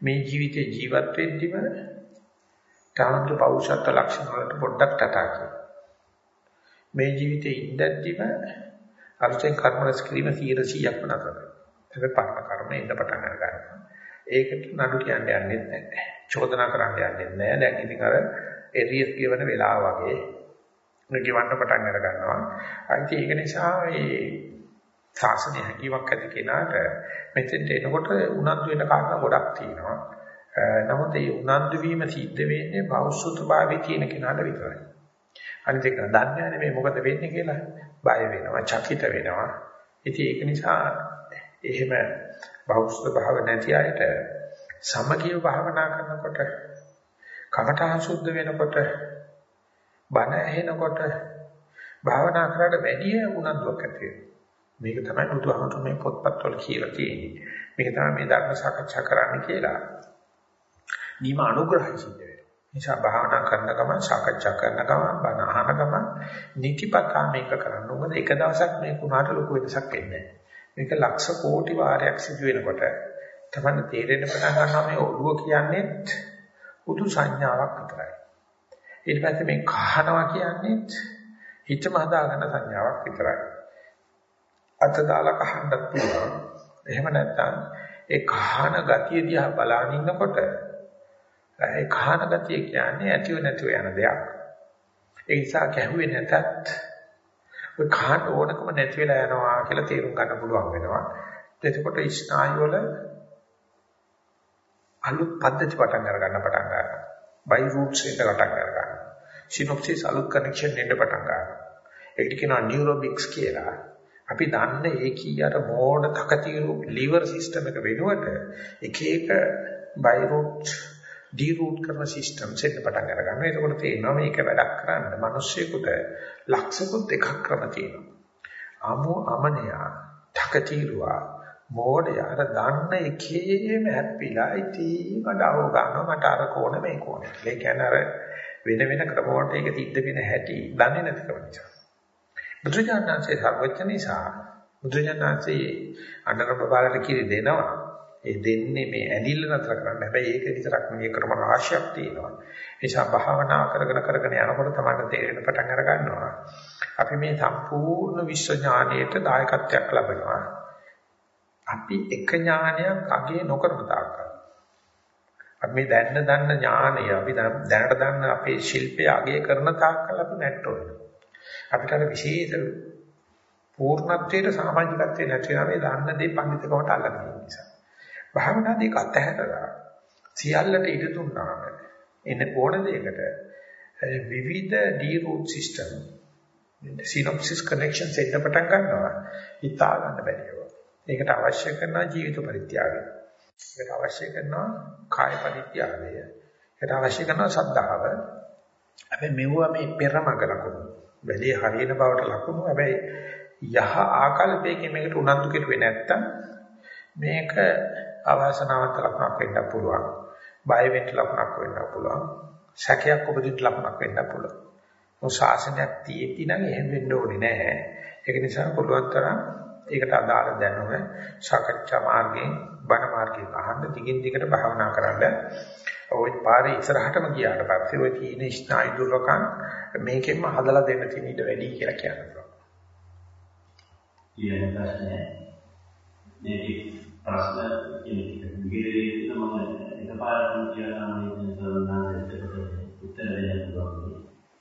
මේ ජීවිතේ ජීවත් වෙද්දිම තමන්ගේ පෞරුෂත්ව ලක්ෂණ වලට පොඩ්ඩක් තටා කියන. මේ ජීවිතේ ඉඳද්දිම අර්ථයෙන් කර්ම රැස් කිරීම 100%ක්ම නතර. ඒක පරම කර්ම ඉඳ පටන් ගන්නවා. ඒකට නඩු කියන්න යන්නේ නැහැ. චෝදනා කරන්න යන්නේ නැහැ. දැන් ඉතින් අර එරියස් කියවන වෙලාව වගේ ගෙවන්න පටන් අර ගන්නවා. අනිත් ඒක නිසා මේ සාසනය හැකියාවක් ඇති කෙනාට මෙතෙන්ට එනකොට උනන්දු වෙන කාරණා ගොඩක් තියෙනවා. නමුත් ඒ උනන්දු වීම සිද්ධ වෙන්නේ බෞද්ධ භාවයේ තියෙන කෙනාට විතරයි. අනිත් එක දන්නේ නැහැ මොකද වෙන්නේ කියලා බය වෙනවා, චකිත වෙනවා. ඉතින් ඒක නිසා එහෙම බෞද්ධ භාව නැති අයට සමගිය භාවනා කරනකොට කමඨහං සුද්ධ වෙනකොට බණ ඇහෙනකොට භාවනා කරාට වැඩි උනන්දුවක් ඇති වෙනවා. මේක තමයි බුදුහාමුදුරුවෝ මේ පොත්පත්වල කියලා තියෙන්නේ. මේක තමයි මේ ධර්ම සාකච්ඡා කරන්න කියලා. නිම අනුග්‍රහය සිද්ධ වෙනවා. නිසා භාවනා කරන ගමන් සාකච්ඡා කරන ගමන් බණ අහන ගමන් නිතිපතා මේක කරන්න. මොකද එක දවසක් මේ කුණාට ලොකු වෙනසක් වෙන්නේ නැහැ. මේක ලක්ෂ කෝටි වාරයක් සිදු වෙනකොට තමයි තේරෙන්න පටන් ගන්නවා මේ ඔළුව කියන්නේ උදු සංඥාවක් විතරයි. ඊට පස්සේ මේ කහනවා කියන්නේ හිතම හදාගන්න සංඥාවක් විතරයි. අත දාලා කහන්නත් පුළුවන්. එහෙම නැත්නම් ඒ කහන ගතිය දිහා බලන ඉන්නකොට ඒ කහන ගතිය කියන්නේ ඇතිව නැතිව යන දෙයක්. ඒ නිසා කැහුවේ නැතත් ඔය කහන්න ඕනකම නැති වෙලා යනවා කියලා තේරුම් ගන්න පුළුවන් වෙනවා. එතකොට ස්නායු වල අලුත් පද්ධති පටන් ගන්න පටන් ගන්නවා. බයි රූට්ස් එක පටන් ගන්නවා. සිනොප්සිස් අලුත් කනෙක්ෂන් දෙන්න පටන් ගන්නවා. ඒකට කියනවා නියුරොබික්ස් කියලා. අපි දන්නේ ඒ කීයට මෝඩ තකතිරු liver system එක වෙනුවට එක එක බයි රූට් ඩී රූට් කරන සිස්ටම්ස් එක පටන් අර ගන්නවා. එතකොට තේරෙනවා මේක වැඩක් කරන්න මිනිස්සුෙකුට ලක්ෂකුත් එකක් ක්‍රම තියෙනවා. අමු අමනියා තකතිරුවා මෝඩයා අර දන්න එකේම හැප්පිලා ඉතින් මට අහව ගන්නවා මට අර කෝණ මේ කෝණ. ඒ කියන්නේ අර වෙන වෙන ක්‍රම වලට ඒක සිද්ධ වෙන හැටි දන්නේ නැතිකම නිසා. බුදුජානනාංශයේ සර්වඥ නිසා බුදුජානනාංශයේ අnder බබාලට කිරි දෙනවා. ඒ දෙන්නේ මේ ඇදිල්ල නතර කරන්න. හැබැයි ඒක විතරක් නෙවෙයි ක්‍රම රාශියක් තියෙනවා. ඒ නිසා භාවනා කරගෙන කරගෙන යනකොට තමයි තේරෙන පටන් අර ගන්නවා. අපි මේ සම්පූර්ණ විශ්ව ඥානයට දායකත්වයක් ලබනවා. අපි එක ඥානයක් අගේ නොකරන තාක්කල්. අපි මේ දැන්න දන්න ඥානය අපි දැනට දන්න අපේ ශිල්පය අගේ කරන තාක්කල් අපි නැට්ටෝ වෙනවා. අපිට අර විශේෂ පූර්ණත්වයට සමාජිකත්වයේ නැති වෙනා මේ දන්න දේ පඬිතුකමට අල්ලගන්න නිසා. භාවනාදී කතහැරලා සියල්ලට ඉඩ දුන්නාම එන්න ඕන දෙයකට විවිධ D root system synopsis connection set පටන් ගන්නවා හිතා ගන්න බැරිව. ඒකට අවශ්‍ය කරන ජීවිත පරිත්‍යාගය. ඒකට අවශ්‍ය කරන කාය පරිත්‍යාගය. ඒකට අවශ්‍ය කරන සද්ධාව. හැබැයි මෙවුවා මේ පෙරමග ලකුණු. වැලේ හරියන බවට ලකුණු. හැබැයි යහ ආකල්පයකින් මේකට උනන්දු කෙරුවේ නැත්තම් මේක අවාසනාවන්ත ලක්ෂණක් වෙන්න පුළුවන්. බය වෙන්න ලක්ෂණක් වෙන්න පුළුවන්. සැකයක් උපදින්න ලක්ෂණක් වෙන්න පුළුවන්. මොකද ශාසනයක් තියෙති නම් එහෙම වෙන්න ඕනේ නැහැ. ඒක නිසා පුළුවන් තරම් ඒකට අදාළ දැනුම සාකච්ඡා මාර්ගයෙන් බණ මාර්ගයෙන් අහන්න දිගින් දිගට භාවනා කරන්න. ওই පාරේ ඉස්සරහටම ගියාට පස්සේ ওই තීන ස්නායු දුර්ලකම් මේකෙන්ම හදලා දෙන්න තියෙන ඊට වැඩි කියලා කියනවා. ඊළඟ ප්‍රශ්නය මේක ප්‍රශ්න විවිධ මම එකපාරටම කියලා නම් සරණාගතට උත්තර දෙන්න පුළුවන්.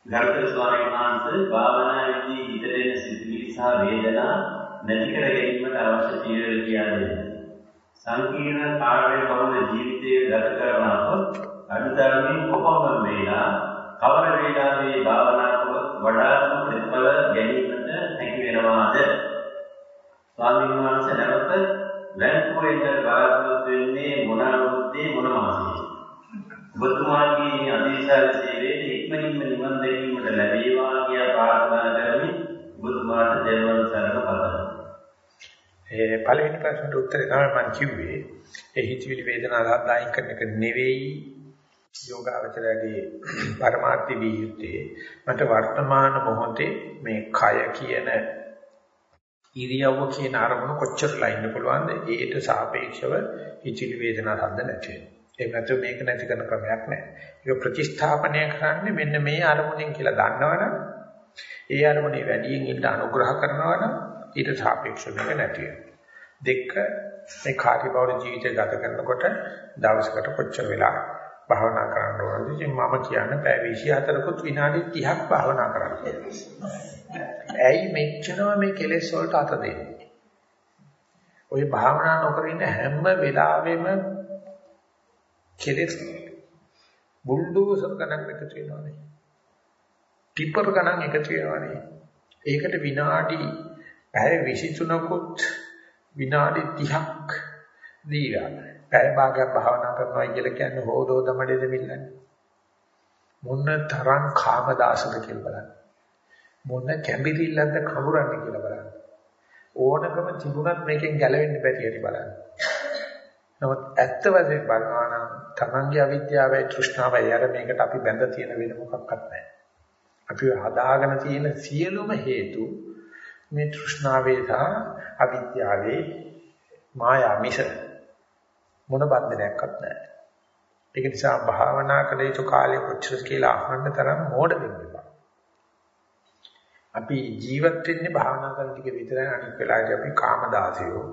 ගරුතර ස්වාමීන් වහන්සේ භාවනාවේදී හිතට එන සිතුවිලි සහ වේදනා නැති කර ගැනීමට අවශ්‍ය පියවර කියලා දෙන්න. සංකීර්ණ කාර්ය බහුල ජීවිතයේ ගත කරන අප අනුතරමින් කොපමණ වේලා කවර වේලාවේ භාවනා කළොත් වඩාත්ම ප්‍රතිඵල ගැනීමට හැකි වෙනවාද? ස්වාමීන් වහන්සේ නැවත ලැන්කුවෙන්ද බලාපොරොත්තු වෙන්නේ මොන අවුරුද්දේ මොන මාසයේ? ඔබතුමාගේ අධිශාල සේවයේ ඉක්මනින්ම නිවන් දැකීමට ලැබේවා කියා ප්‍රාර්ථනා කරමි. ඔබතුමාට දෙවන සරණ පතමි. ඒ පළවෙනි ප්‍රශ්නට උත්තරේ තමයි මම කිව්වේ. ඒ හිතවිලි වේදනා දායක කරන එක නෙවෙයි යෝගාවචරයේ (clears throat) පරමාර්ථ වියුත්තේ මට වර්තමාන මොහොතේ මේ කය කියන ඉරියව්ව කියන අරමුණ කොච්චරලා ඉන්න පුළුවන්ද? ඒට සාපේක්ෂව හිචිලි වේදනා සද්ද නැති වෙනවා. ඒක නැත්නම් මේක නැති කරන ක්‍රමයක් නැහැ. ඒක ප්‍රතිස්ථාපනය කරන්නේ මෙන්න මේ අරමුණෙන් කියලා දන්නවනම් ඒ අරමුණේ වැඩියෙන් ඉන්න අනුග්‍රහ කරනවනම් ඊට සාපේක්ෂව මේක නැති වෙනවා. දෙක මේ කාර්යබහුල ජීවිතය ගත කරනකොට දවසකට කොච්චර වෙලා භාවනා කරන්න ඕනද? ඉතින් මම කියන්නේ පැය 24කුත් විනාඩි 30ක් භාවනා කරන්න. ඇයි මෙච්චරම මේ කෙලෙස් වලට අත දෙන්නේ? ওই භාවනා නොකර ඉන්න හැම වෙලාවෙම කෙලෙස් බුල්ඩෝසර් ගණන් එකතු වෙනවානේ. ටිපර් ගණන් එකතු වෙනවානේ. ඒකට විනාඩි පැය 23කුත් විනාඩි 30ක් දීලා පැය භාගයක් භාවනා කරනවා කියලා කියන්නේ හොදෝදමඩේද මිල්ලන්නේ. මොන තරම් කාමදාසද කියලා බලන්න. මොන කැඹිරිල්ලක්ද කවුරන්නේ කියලා බලන්න. ඕනකම තිබුණත් මේකෙන් ගැලවෙන්න බැරි හැටි බලන්න. නමුත් ඇත්ත වශයෙන් බලනවා නම් තමන්ගේ අවිද්‍යාවයි තෘෂ්ණාවයි අර මේකට අපි බැඳ තියෙන වෙන මොකක්වත් නැහැ. අපි හදාගෙන තියෙන සියලුම හේතු මේ තෘෂ්ණාවේ සහ අවිද්‍යාවේ මායා මිස මොන බන්ධනයක්වත් නැහැ. ඒක නිසා භාවනා කළ යුතු කාලය කොච්චරද කියලා අහන්න තරම් මෝඩ වෙන්න එපා. අපි ජීවත් වෙන්නේ භාවනා කරන ටික විතරයි අනිත් වෙලාවට අපි කාමදාසයෝ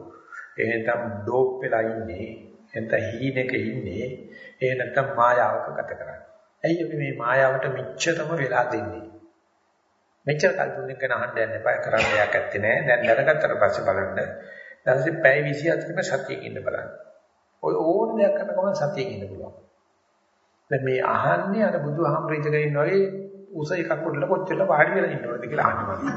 එහෙනම් ඩෝප් වෙලා ඉන්නේ එතන හීනෙක ඉන්නේ. ඒ නැත්තම් මායාවක ගත කරන්නේ. ඇයි අපි මේ මායාවට මෙච්චරම වෙලා දෙන්නේ? මෙච්චර කල් දුන්නේ කෙනා අහන්න යන්න එපා කරන්න දෙයක් ඇත්තේ නැහැ. දැන් දැනගත්තට පස්සේ බලන්න. ඊට පැය 24කට සතියකින් ඉන්න බලන්න. ඔය ඕන දෙයක් කරන ගමන් සතියකින් ඉන්න පුළුවන්. දැන් මේ අහන්නේ අර බුදුහාමුදුරු ඉඳගෙන ඉන්න වගේ උස එකක් උඩල කොච්චර වාඩි වෙලා ඉන්නවද කියලා අහන්නේ මම.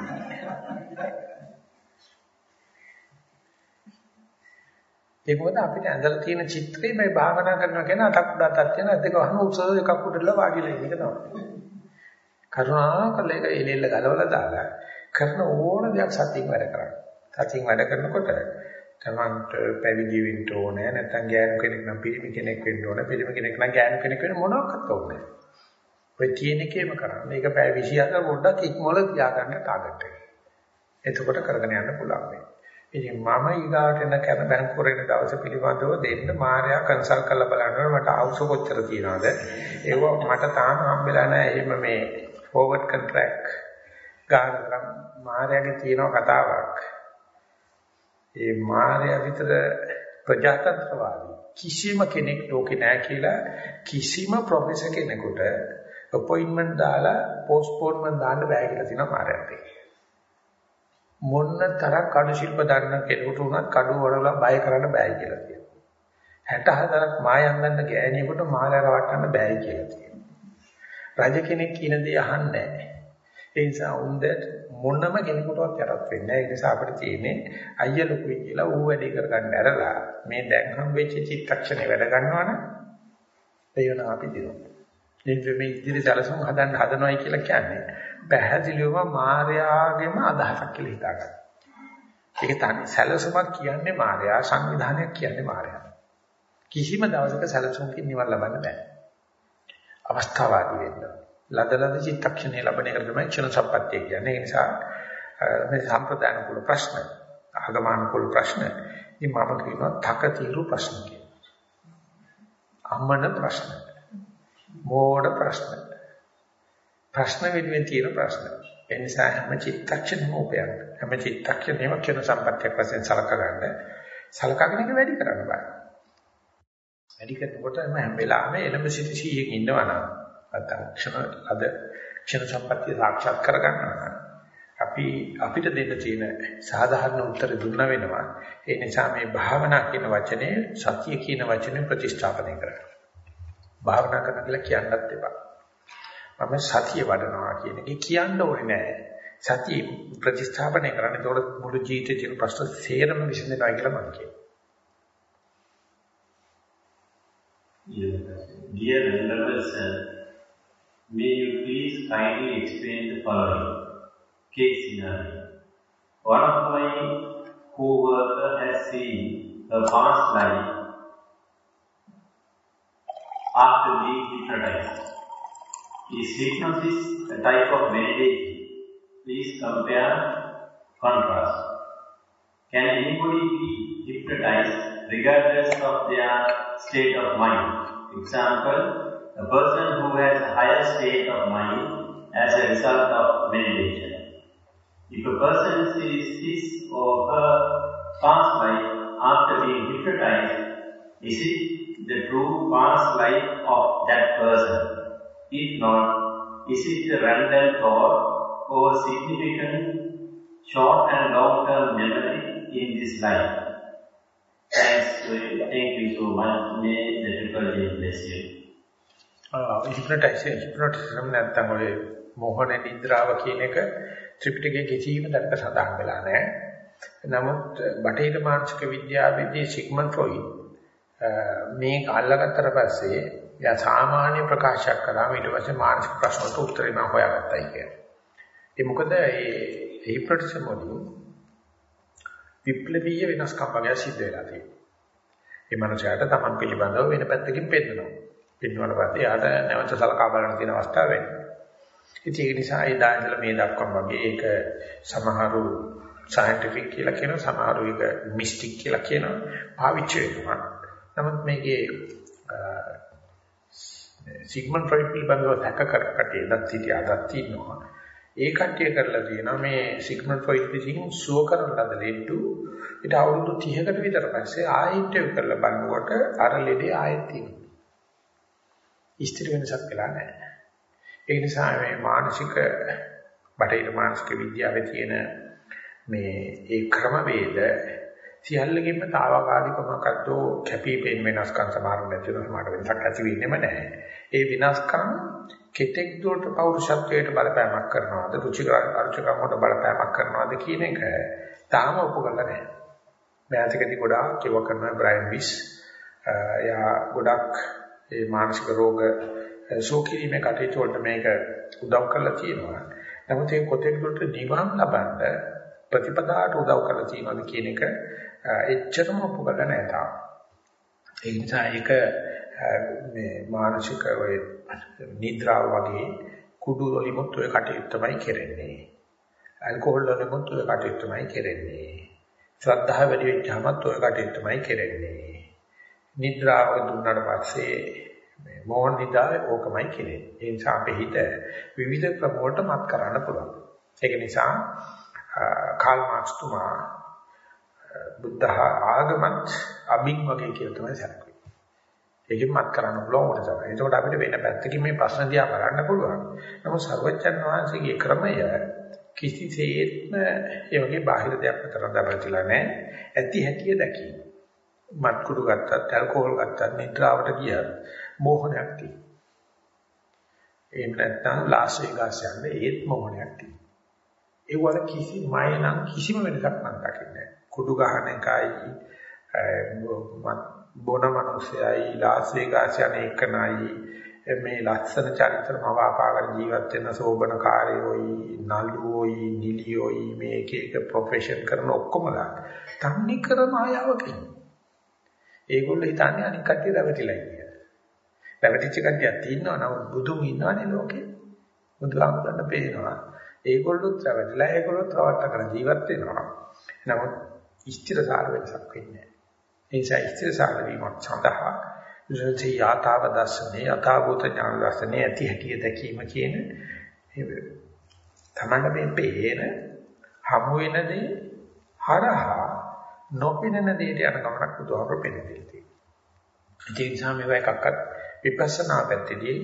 ඒ මොකද අපිට ඇඳලා තියෙන චිත්‍රේ මේ භාවනා කරනවා කියන අතක් උඩ අතක් තියෙන අද්දක වහන උස එකක් උඩල වාඩි වෙලා ඉන්න එක තමයි. කරුණාකරලා ඒක එලෙල්ල ගලවලා දාලා කරන ඕන දෙයක් සතියින් වැඩ කරන්න. සතියින් වැඩ කරනකොට තමන්ට පැවිදි වෙන්න ඕනේ නැත්නම් ගෑනු කෙනෙක් නම් පිරිමි කෙනෙක් වෙන්න ඕනේ පිරිමි කෙනෙක් නම් ගෑනු කෙනෙක් වෙන්න මොනවක්වත් ඕනේ ඔය කියන එකේම කරන්න. මේක පැය 24 පොඩ්ඩක් ඉක්මවල තියාගන්න ටාගට් එක. එතකොට කරගෙන යන්න පුළුවන් මේ. ඉතින් මම ඊගාට එන කරන බැංකුවර එන දවස පිළිබඳව දෙන්න මාර්යා කන්සල්ට් කරලා බලනවා මට අවශ්‍ය කොච්චර තියනවද? ඒව මට තාම හම්බෙලා නැහැ. එහෙම මේ ෆෝවර්ඩ් කොන්ට්‍රැක්ට් ගන්න මාර්යාගේ තියෙන කතාවක්. ඒ මාර්යා විතර ප්‍රජාතන්ත්‍රවාදී කිසිම කෙනෙක් ලෝකේ නැහැ කියලා කිසිම ප්‍රොෆෙසර් කෙනෙකුට අපොයින්ට්මන්ට් දාලා පෝස්ට්පෝන්මන්ට් දාන්න බෑ කියලා තියෙනවා මාර්යාට. මොන්න තරක් කඩු ශිල්ප දන්න කෙනෙකුට උනත් කඩු වලලා බය කරන්න බෑ කියලා කියනවා. 64ක් මායම් ගන්න ගෑණියෙකුට මාර්යා රවට්ටන්න බෑ කියලා කියනවා. රජ කෙනෙක් කියන දේ අහන්නේ නැහැ. ඒ නිසා උන්ද මොනම කෙනෙකුටවත් යටත් වෙන්නේ නැහැ. ඒ නිසා අපිට තියෙන්නේ අයිය ලොකුයි කියලා ඌ වැඩේ කරගන්න ඇරලා මේ දැන් හම්බෙච්ච චිත්තක්ෂණේ වැඩ ගන්නවනම් එයන අපි දිනුවා. ඉතින් මේ ඉදිරි සැලසුම් හදන්න හදනවයි කියලා කියන්නේ පැහැදිලිවම මායාවගේම අදහසක් කියලා හිතාගන්න. ඒක තනි සැලසුමක් කියන්නේ මායා සංවිධානයක් කියන්නේ මායා. කිසිම දවසක සැලසුමකින් නිවන් ලබන්න බෑ. අවස්ථාවාදී වෙන්න. ලදලද චිත්තක්ෂණේ ලැබෙන එක තමයි ක්ෂණ සම්පත්තිය කියන්නේ. ඒ නිසා මේ සම්ප්‍රදාන කුල ප්‍රශ්න, ආගමන කුල ප්‍රශ්න, ඉතින් මම කියනවා තකතිරු ප්‍රශ්න කියලා. අම්මන ප්‍රශ්න, මෝඩ ප්‍රශ්න. ප්‍රශ්න විදිහෙන් තියෙන ප්‍රශ්න. ඒ නිසා හැම චිත්තක්ෂණෙම උපයන්න. හැම චිත්තක්ෂණෙම ක්ෂණ සම්පත්තියක් වශයෙන් සලක ගන්න. සලකගෙන ඉන්න වැඩි කරන්න බෑ. වැඩි කරනකොට හැම වෙලාවෙම එළඹ සිටි 100ක් ඉන්නවනම් නැත්නම් ක්ෂණ අද ක්ෂණ සම්පත්තිය සාක්ෂාත් කරගන්නවා අපි අපිට දෙන්න තියෙන සාධාරණ උත්තර දුන්න වෙනවා ඒ නිසා මේ භාවනා කියන වචනේ සතිය කියන වචනේ ප්‍රතිස්ථාපනය කරන්න භාවනා කරන කියලා කියන්නත් එපා. මම සතිය වඩනවා කියන එක කියන්න ඕනේ නෑ. සතිය ප්‍රතිස්ථාපනය කරන්න. ඒතකොට මුළු ජීවිතේ තියෙන ප්‍රශ්න සේරම විසඳෙනවා කියලා මම කියනවා. Dear Venerable Sir, May you please kindly explain the following case scenario. One of my co-worker has seen a past life after being hypnotized. Is hypnosis a type of meditation? Please compare, contrast. Can anybody be hypnotized regardless of their state of mind? Example, a person who has a higher state of mind as a result of meditation. If a person sees his or her past life after being hypnotized, is it the true past life of that person? If not, is it a random thought or significant short and long-term memory in this life? Thanks, thank you so much. May the Triple bless you. Hypnotisation hypnotism නැත්නම් ඔය මොහොන නිද්‍රාව කියන එක ත්‍රිපිටකයේ කිසිම තැනක සඳහන් වෙලා නැහැ. නමුත් බටහිර මානසික විද්‍යාවේදී සිග්මන්ඩ් ෆ්‍රොයිඩ් මේක අල්ලගත්තට පස්සේ යා සාමාන්‍ය ප්‍රකාශයක් කළාම ඊට පස්සේ මානසික ප්‍රශ්නවලට උත්තරේ මම හොයාගත්තයි කියන්නේ. ඒ මොකද ඒ හිප්නොටිසම් වලින් විප්ලවීය වෙනස්කම් වගේ සිද්ධ වෙලා තියෙනවා. ඒ මනුස්සයාට තමන් පිළිබඳව වෙන පැත්තකින් පෙන්නනවා. පින්නුවට පස්සේ යාට නැවත සලකා බලන්න තියෙන අවස්ථාව වෙනවා. ඉතින් ඒක නිසා එදා ඉඳලා මේ දක්වාම වගේ ඒක සමහරු සයන්ටිෆික් කියලා කියනවා සමහරු ඒක මිස්ටික් කියලා කියනවා පාවිච්චි වෙනවා. නමුත් මේකේ සිග්මන්ඩ් ෆ්‍රොයිඩ් පිළිබඳව තක කර කටේ දත් සිටි අදත් ඉන්නවා. ඒ කට්ටිය කරලා තියෙනවා මේ සිග්මන්ඩ් ෆ්‍රොයිඩ් විසින් සුව කරන ලද ලෙඩු ඊට අවුරුදු 30කට විතර පස්සේ ආයෙත් කරලා බලනකොට අර ලෙඩේ ආයෙත් තියෙනවා. ඉස්තිර වෙනසක් වෙලා නැහැ. ඒ නිසා මේ මානසික බටහිර මානසික විද්‍යාවේ තියෙන මේ ඒ ක්‍රමවේද සියල්ලකින්ම తాවකාලික මොකද්ද කැපිපෙන වෙනස්කම් සමහර නැති වෙන සමහර වෙනසක් ඇති වෙන්නේම නැහැ. ඒ වෙනස්කම් කෙතෙක් දුරට පෞරුෂත්වයට බලපෑමක් කරනවද රුචිකර අරුචිකමකට බලපෑමක් කරනවද කියන එක තාම ඔප්පු කරලා නැහැ. මෑතකදී ගොඩාක් කියව කරන බ්‍රයන් විස් එයා ගොඩක් ඒ මානසික රෝග සෝකිරීමේ කටයුතු වලට මේක උදව් කරලා තියෙනවා. නමුත් ඒ කොතෙක් දුරට නිවන් ලබන්න ප්‍රතිපදාට උදව් කරලා තියෙනවද කියන එක එච්චරම ඔප්පු කරලා නැහැ තාම. ඒ නිසා ඒක මේ මානසික ඔය නිද්‍රාව වගේ කුඩු වලිමුත් ඔය කටයුත්තමයි කරන්නේ. ඇල්කොහොල් වලිමුත් ඔය කටයුත්තමයි කරන්නේ. ශ්‍රද්ධාව වැඩි වෙච්චාමත් ඔය කටයුත්තමයි කරන්නේ. නිද්‍රාව දුන්නාට පස්සේ මේ මෝහන් නිදා ඕකමයි කියන්නේ. ඒ නිසා අපේ හිත විවිධ ක්‍රම වලට මත් කරන්න පුළුවන්. ඒක නිසා කාල් මාක්ස් තුමා බුද්ධ ආගමත් අබින් වගේ කියලා තමයි සැලකුවේ. ඒකෙන් මත් කරන්න පුළුවන් ඕන තමයි. එතකොට අපිට වෙන පැත්තකින් මේ ප්‍රශ්න දිහා බලන්න පුළුවන්. නමුත් සර්වචන් වහන්සේගේ ක්‍රමය කිසිසේත්ම ඒ වගේ බාහිර දෙයක් අතර දරලා නැහැ. ඇති හැටිය දැකීම. මත් කුඩු ගත්තත්, ඇල්කොහොල් ගත්තත්, නිද්‍රාවට ගියත් මෝහනයක් තියෙනවා. එහෙම නැත්නම් ලාස් වේගාස් යන්නේ ඒත් මොහොනයක් තියෙනවා. ඒ වල කිසි මය නම් කිසිම වෙනසක් මම දකින්නේ නැහැ. කුඩු ගහන එකයි බොන මිනිස්සයයි ලාස් වේගාස් යන එකනයි මේ ලක්ෂණ චරිතම අවාපාගර ජීවත් වෙන සෝබන කාර්යෝයි නළුවෝයි නිලියෝයි මේ එක එක ප්‍රොෆෙෂන් කරන ඔක්කොමලා තන්නේ කරන ආයවකින් ඒගොල්ලෝ හිතන්නේ අනික් කට්ටිය රැවටිලා කියලා. රැවටිච්ච කට්ටියක් තියෙනවා නම් බුදුන් ඉන්නවනේ ලෝකේ. බුදුහාමුදුරන් පේනවා. ඒගොල්ලොත් රැවටිලා ඒගොල්ලොත් රවට්ටගෙන ජීවත් වෙනවා. නමුත් ස්ථිරසාර වෙනසක් වෙන්නේ නැහැ. ඒ නිසා ස්ථිරසාර වීමක් සඳහා ජීවිතය යථාව දර්ශනේ යථාභූත ඥාන දර්ශනේ ඇති හැටිය දැකීම කියන තමන්න මේ පේන හමු වෙන දේ හරහා නොපෙනෙන දෙයට යන ගමනක් බුදුහාමර පෙන්නන්නේ තියෙනවා. ඒ නිසා මේවා එකක්වත් විපස්සනා පැත්තේදී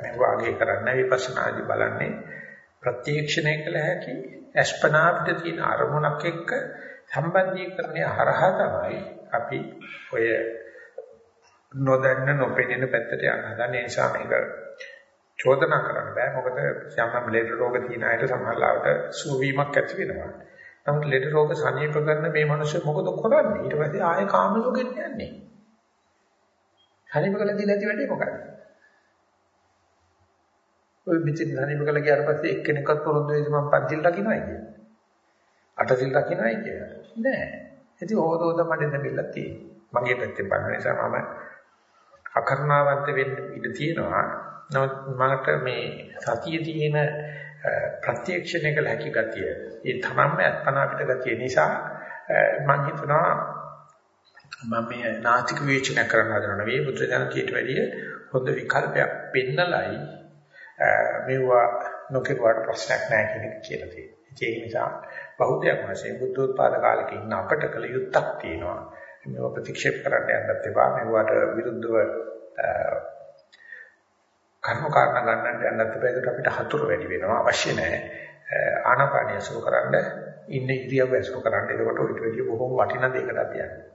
මේ වාගේ කරන්න විපස්සනාදී බලන්නේ ප්‍රත්‍යක්ෂණය කළ හැකි අස්පනා පිට තියෙන අරමුණක් එක්ක සම්බන්ධීකරණය හරහා තමයි අපි ඔය නොදන්න නොපෙනෙන පැත්තට යන හදන නිසා මේක චෝදනා කරන්න බෑ මොකද යම් ලෙඩ රෝග තියෙන අයට සමහරවිට සුවවීමක් ඇති වෙනවා. නමුත් ලෙඩ රෝග සනීප කරන මේ මිනිස්සු මොකද කරන්නේ? ඊට පස්සේ ආයෙ කාම ලෝකෙට යන්නේ. සනීප කළ දීලා ඇති වැඩේ මොකක්ද? ඔය මෙතන සනීප කළ ගියාට පස්සේ එක්කෙනෙක්වත් පොරොන්දු වෙයිද මම පන්තිල් රකින්නයි කියන්නේ. අටසිල් රකින්නයි කියන්නේ. නෑ. ඉතින් ඕදෝද මඩේ දෙමිල්ලක් තියෙනවා. මගේ පැත්තෙන් බලන නිසා මම අකරණාවන්ත වෙන්න ඉඩ තියෙනවා. නමුත් මට මේ සතියේ තියෙන ප්‍රත්‍යක්ෂණය කළ හැකි ගතිය, ඒ තමන්ම අත්පන අපිට ගතිය නිසා මම හිතනවා මම මේ නාතික විචනය කරන්න හදන නෙවෙයි බුද්ධජනකීට වැඩිය හොඳ විකල්පයක් පෙන්නලයි මේවා නොකිරුවාට ප්‍රශ්නයක් නැහැ කියන එක කියලා තියෙනවා. ඒක නිසා බෞද්ධයක් වශයෙන් බුද්ධෝත්පාද කාලෙක ඉන්න අපට කළ යුත්තක් තියෙනවා. මේව ප්‍රතික්ෂේප කරන්න යන්නත් එපා. මේවට විරුද්ධව කර්ම කාරණා ගන්නට යන්නත් එපා. ඒකට අපිට හතුරු වැඩි වෙනවා. අවශ්‍ය නැහැ. ආනාපානිය සුව කරන්න ඉන්න ඉරියව්ව ඇසුර කරන්න. එතකොට ඊට වැඩිය බොහොම වටිනා දෙයකට අපි යන්නේ.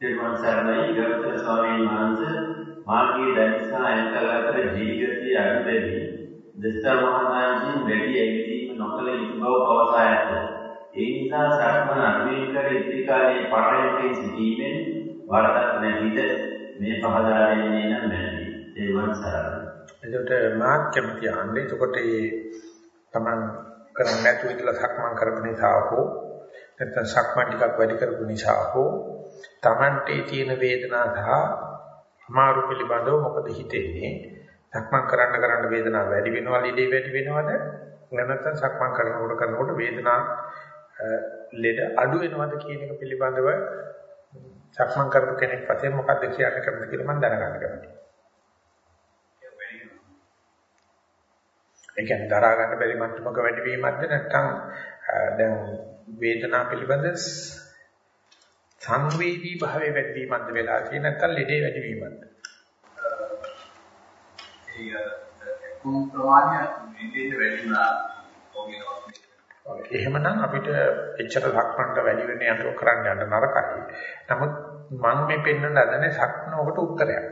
දෙවන් සරණයි ගෞතම ස්වාමීන් වහන්සේ මාගේ දැනිසා අයකල අතර ජීවිතය අනුබැවි දස්තර මහානායකින් වැඩි ඇවිදීම නොකළ යුතු බව පවසා ඇත. ඒ නිසා සක්මන අනුවෙන් කර ඉතිකාලේ පාරයන්කේ සිටීමෙන් වරදක් නැතිද මේ පහදා දෙන්නේ නම් නැති. දෙවන් සරණයි. එතකොට මාත් කැමති ආන්නේ එතකොට ඒ Taman කරන්නේ නැතුව ඉඳලා සක්මන් කරපු නිසා හෝ නැත්නම් සක්මන් ටිකක් වැඩි කරපු නිසා හෝ Tamante තියෙන වේදනාව සහ අමාරු පිළිබඳව මොකද හිතෙන්නේ? සක්මන් කරන්න කරන්න වේදනාව වැඩි වෙනවා, ලීඩේ වැඩි වෙනවද? නැත්නම් සක්මන් කරනකොට කරනකොට වේදනාව ලෙඩ අඩු වෙනවද කියන එක පිළිබඳව සක්මන් කරපු කෙනෙක් වශයෙන් මොකද්ද කියන්න කැමති කියලා මම දැනගන්න කැමතියි. ඒ කියන්නේ දරා ගන්න බැරි මට්ටමක වැඩිවීමක්ද නැත්නම් දැන් වේදනාව පිළිබඳ සංවේදී භාවයේ වැඩිවීමක්ද වෙලා තියෙන්නේ නැත්නම් ලෙඩේ වැඩිවීමක්ද? ඒ කුම් ප්‍රමාණය විදේට වැඩි වුණා එහෙමනම් අපිට එච්චර ලක්මන්ට වැඩි වෙන යන්න කරන්න යන්න නරකයි. නමුත් මම මේ පෙන්වන්න හදන්නේ සක්නෝකට උත්තරයක්.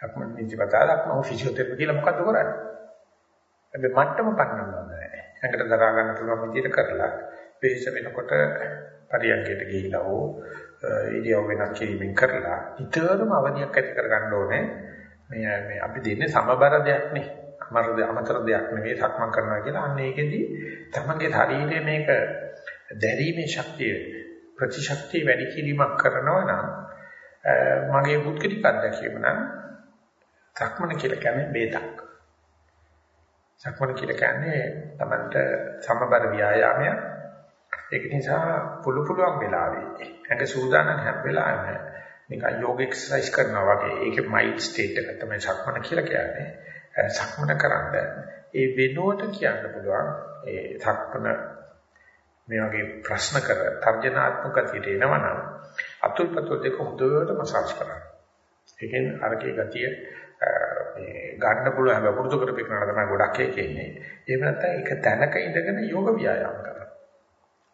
සක්මන් නිදිපතා සක්නෝ ෆිසියෝതെරපි කියලා මොකද්ද කරන්නේ? හැබැයි මට්ටම පන්නන්න ඕනේ. ඇඟට දරා ගන්න පුළුවන් විදිහට කරලා වෙහෙස වෙනකොට පරියන්කයට ගිහිලා හෝ ඉරියව් වෙනස් කිරීමෙන් කරලා ඊතරම් අවධියක් ඇති කර ගන්න ඕනේ. මේ මේ අපි දෙන්නේ සමබර දෙයක් නේ. අමර අමතර දෙයක් නෙවෙයි සක්මන් කරනවා කියලා. අන්න ඒකෙදි තමන්ගේ ශරීරයේ මේක දැරීමේ ශක්තිය ප්‍රතිශක්තිය වැඩි කිරීමක් කරනවා නම් මගේ පුද්ගලික අත්දැකීම නම් සක්මන කියලා කියන්නේ බේතක්. සක්මන කියලා කියන්නේ තමන්ට සමබර ව්‍යායාමයක්. ඒක නිසා පුළු පුළුවන් වෙලාවේ ඇඟ සූදානම් හැම වෙලාවෙම නිකන් යෝග එක්සර්සයිස් කරනවා වගේ ඒකේ මයිල්ඩ් ස්ටේට් එක තමයි සක්මන කියලා කියන්නේ. සක්මන කරන්න ඒ වෙනුවට කියන්න පුළුවන් ඒ සක්මන මේ වගේ ප්‍රශ්න කර තර්ජනාත්මක කතියට එනවනම් අතුල්පතු දෙක හොඳට මසාජ් කරන්න. ඒකෙන් අරකේ ගතිය මේ ගන්න පුළුවන් හැබැයි පුරුදු කරපේකනට තමයි ගොඩක් ඒක ඉන්නේ. එහෙම නැත්නම් ඒක තැනක ඉඳගෙන යෝග ව්‍යායාම කරන්න.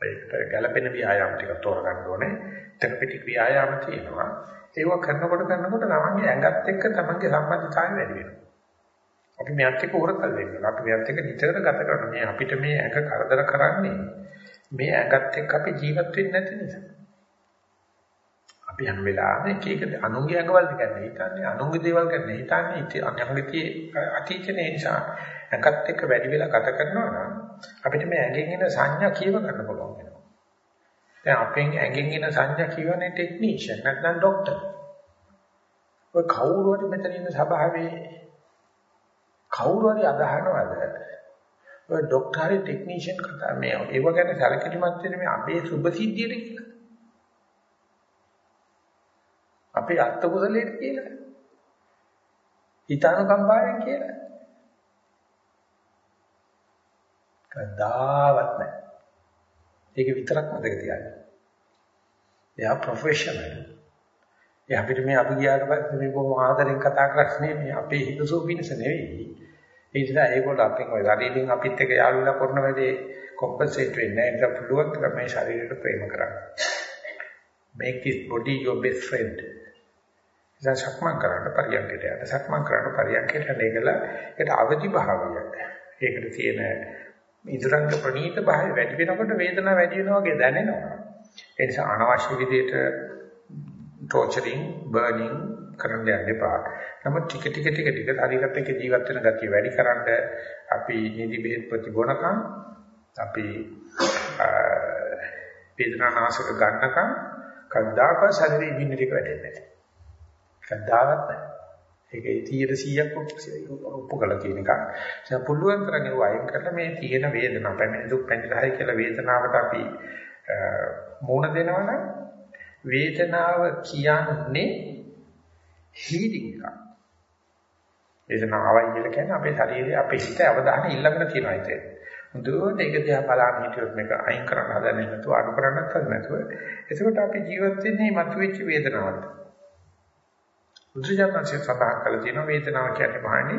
ඒකට ගැළපෙන ව්‍යායාම ටික තෝරගන්න ඕනේ. තෙරපිටික් ව්‍යායාම තියෙනවා. ඒව කරනකොට කරනකොට තමන්ගේ ඇඟත් එක්ක තමන්ගේ සම්බන්ධතාවය වැඩි වෙනවා. අපි මෙයත් එක්ක උරතල් වෙනවා. අපි මෙයත් එක්ක නිතර ගත කරන මේ අපිට මේ ඇඟ කරදර කරන්නේ මේ ඇඟත් එක්ක අපි ජීවත් වෙන්නේ නැති නිසා. අපි හැම වෙලාවෙම එක එක අනුන්ගේ ඇඟවල ගැන හිතන්නේ අනුන්ගේ දේවල් ගැන හිතන්නේ ඉතින් අංගගතිය අතීතේ නිසා ඇඟත් එක්ක වැඩි වෙලා ගත කරනවා නම් අපිට මේ ඇඟෙන් එන සංඥා කියව ගන්න පුළුවන් වෙනවා. දැන් අපෙන් ඇඟෙන් එන සංඥා කියවන්නේ ටෙක්නීෂියන් නැත්නම් ડોක්ටර්. ඔය කවුරු හරි මෙතන ඉන්න සභාවේ කවුරු හරි අදහනවද ඔය ડોක්ටර් හරි ටෙක්නීෂියන් කතා මේ ඒව ගැන සැලකිලිමත් වෙන මේ අපේ සුභ සිද්ධියට කියලා අපේ අත්ත කුසලයට කියලා හිතානුකම්පාවෙන් කියලා කදාවත් නැහැ ඒක විතරක් මතක තියාගන්න එයා ප්‍රොෆෙෂනල් ඒ අපිට මේ අපි ගියාට පස්සේ මේ බොහොම ආදරෙන් කතා කරන්නේ මේ අපේ හිතසෝ පිණිස නෙවෙයි. ඒ නිසා ඒගොල්ලෝ අපෙන් ඔය ශරීරයෙන් අපිත් එක්ක යාළු වෙලා කරන වැඩේ කොම්පන්සේට් වෙන්නේ නැහැ. ඒක පුළුවන් තරම් මේ ශරීරයට ප්‍රේම කරන්න. make this body your best friend. ඉතින් සක්මන් කරන්න පරියන්කයට යන්න. සක්මන් කරන්න පරියන්කයට යන්න ඒකලා ඒකට අවදි භාවය. ඒකට තියෙන ඉදරංග ප්‍රනීත භාවය වැඩි වෙනකොට වේදනාව වැඩි වෙනවා වගේ දැනෙනවා. ඒ නිසා අනවශ්‍ය විදිහට ටෝචරින් බර්නින් කරන්න යන්න එපා. නමුත් ටික ටික ටික ටික ශරීරත් එක්ක ජීවත් වෙන ගතිය වැඩි කරන්න අපි නිදි බෙහෙත් ප්‍රතිගුණකම් අපි වේදනානාශක ගන්නකම් කද්දාක ශරීරයේ ඉන්න ටික වැඩෙන්නේ නැහැ. කද්දාවත් නැහැ. ඒක 100%ක් ඔප්පු කළා කියන එක. ඒක පුළුවන් තරම් ඒව අයින් කරලා මේ තියෙන වේදනාව පැමිණි දුක් පැමිණිලායි කියලා වේදනාවට අපි මූණ දෙනවනම් වේදනාව කියන්නේ හීලින් එකක්. වේදනාවයි කියලා කියන්නේ අපේ ශරීරයේ අපේ හිත අවධානය ඉල්ලගෙන තියෙනවා ඒක. මුදුවට ඒක දිහා බලන්න හිටියොත් මේක අයින් කරන්න හදන්නේ නැතුව අඩු කරන්නත් හදන්නේ නැතුව එතකොට අපි ජීවත් වෙන්නේ මතුවෙච්ච වේදනාවට. බුදුජානකසේ සඳහන් කළ තියෙන වේදනාව කියන්නේ මහණනි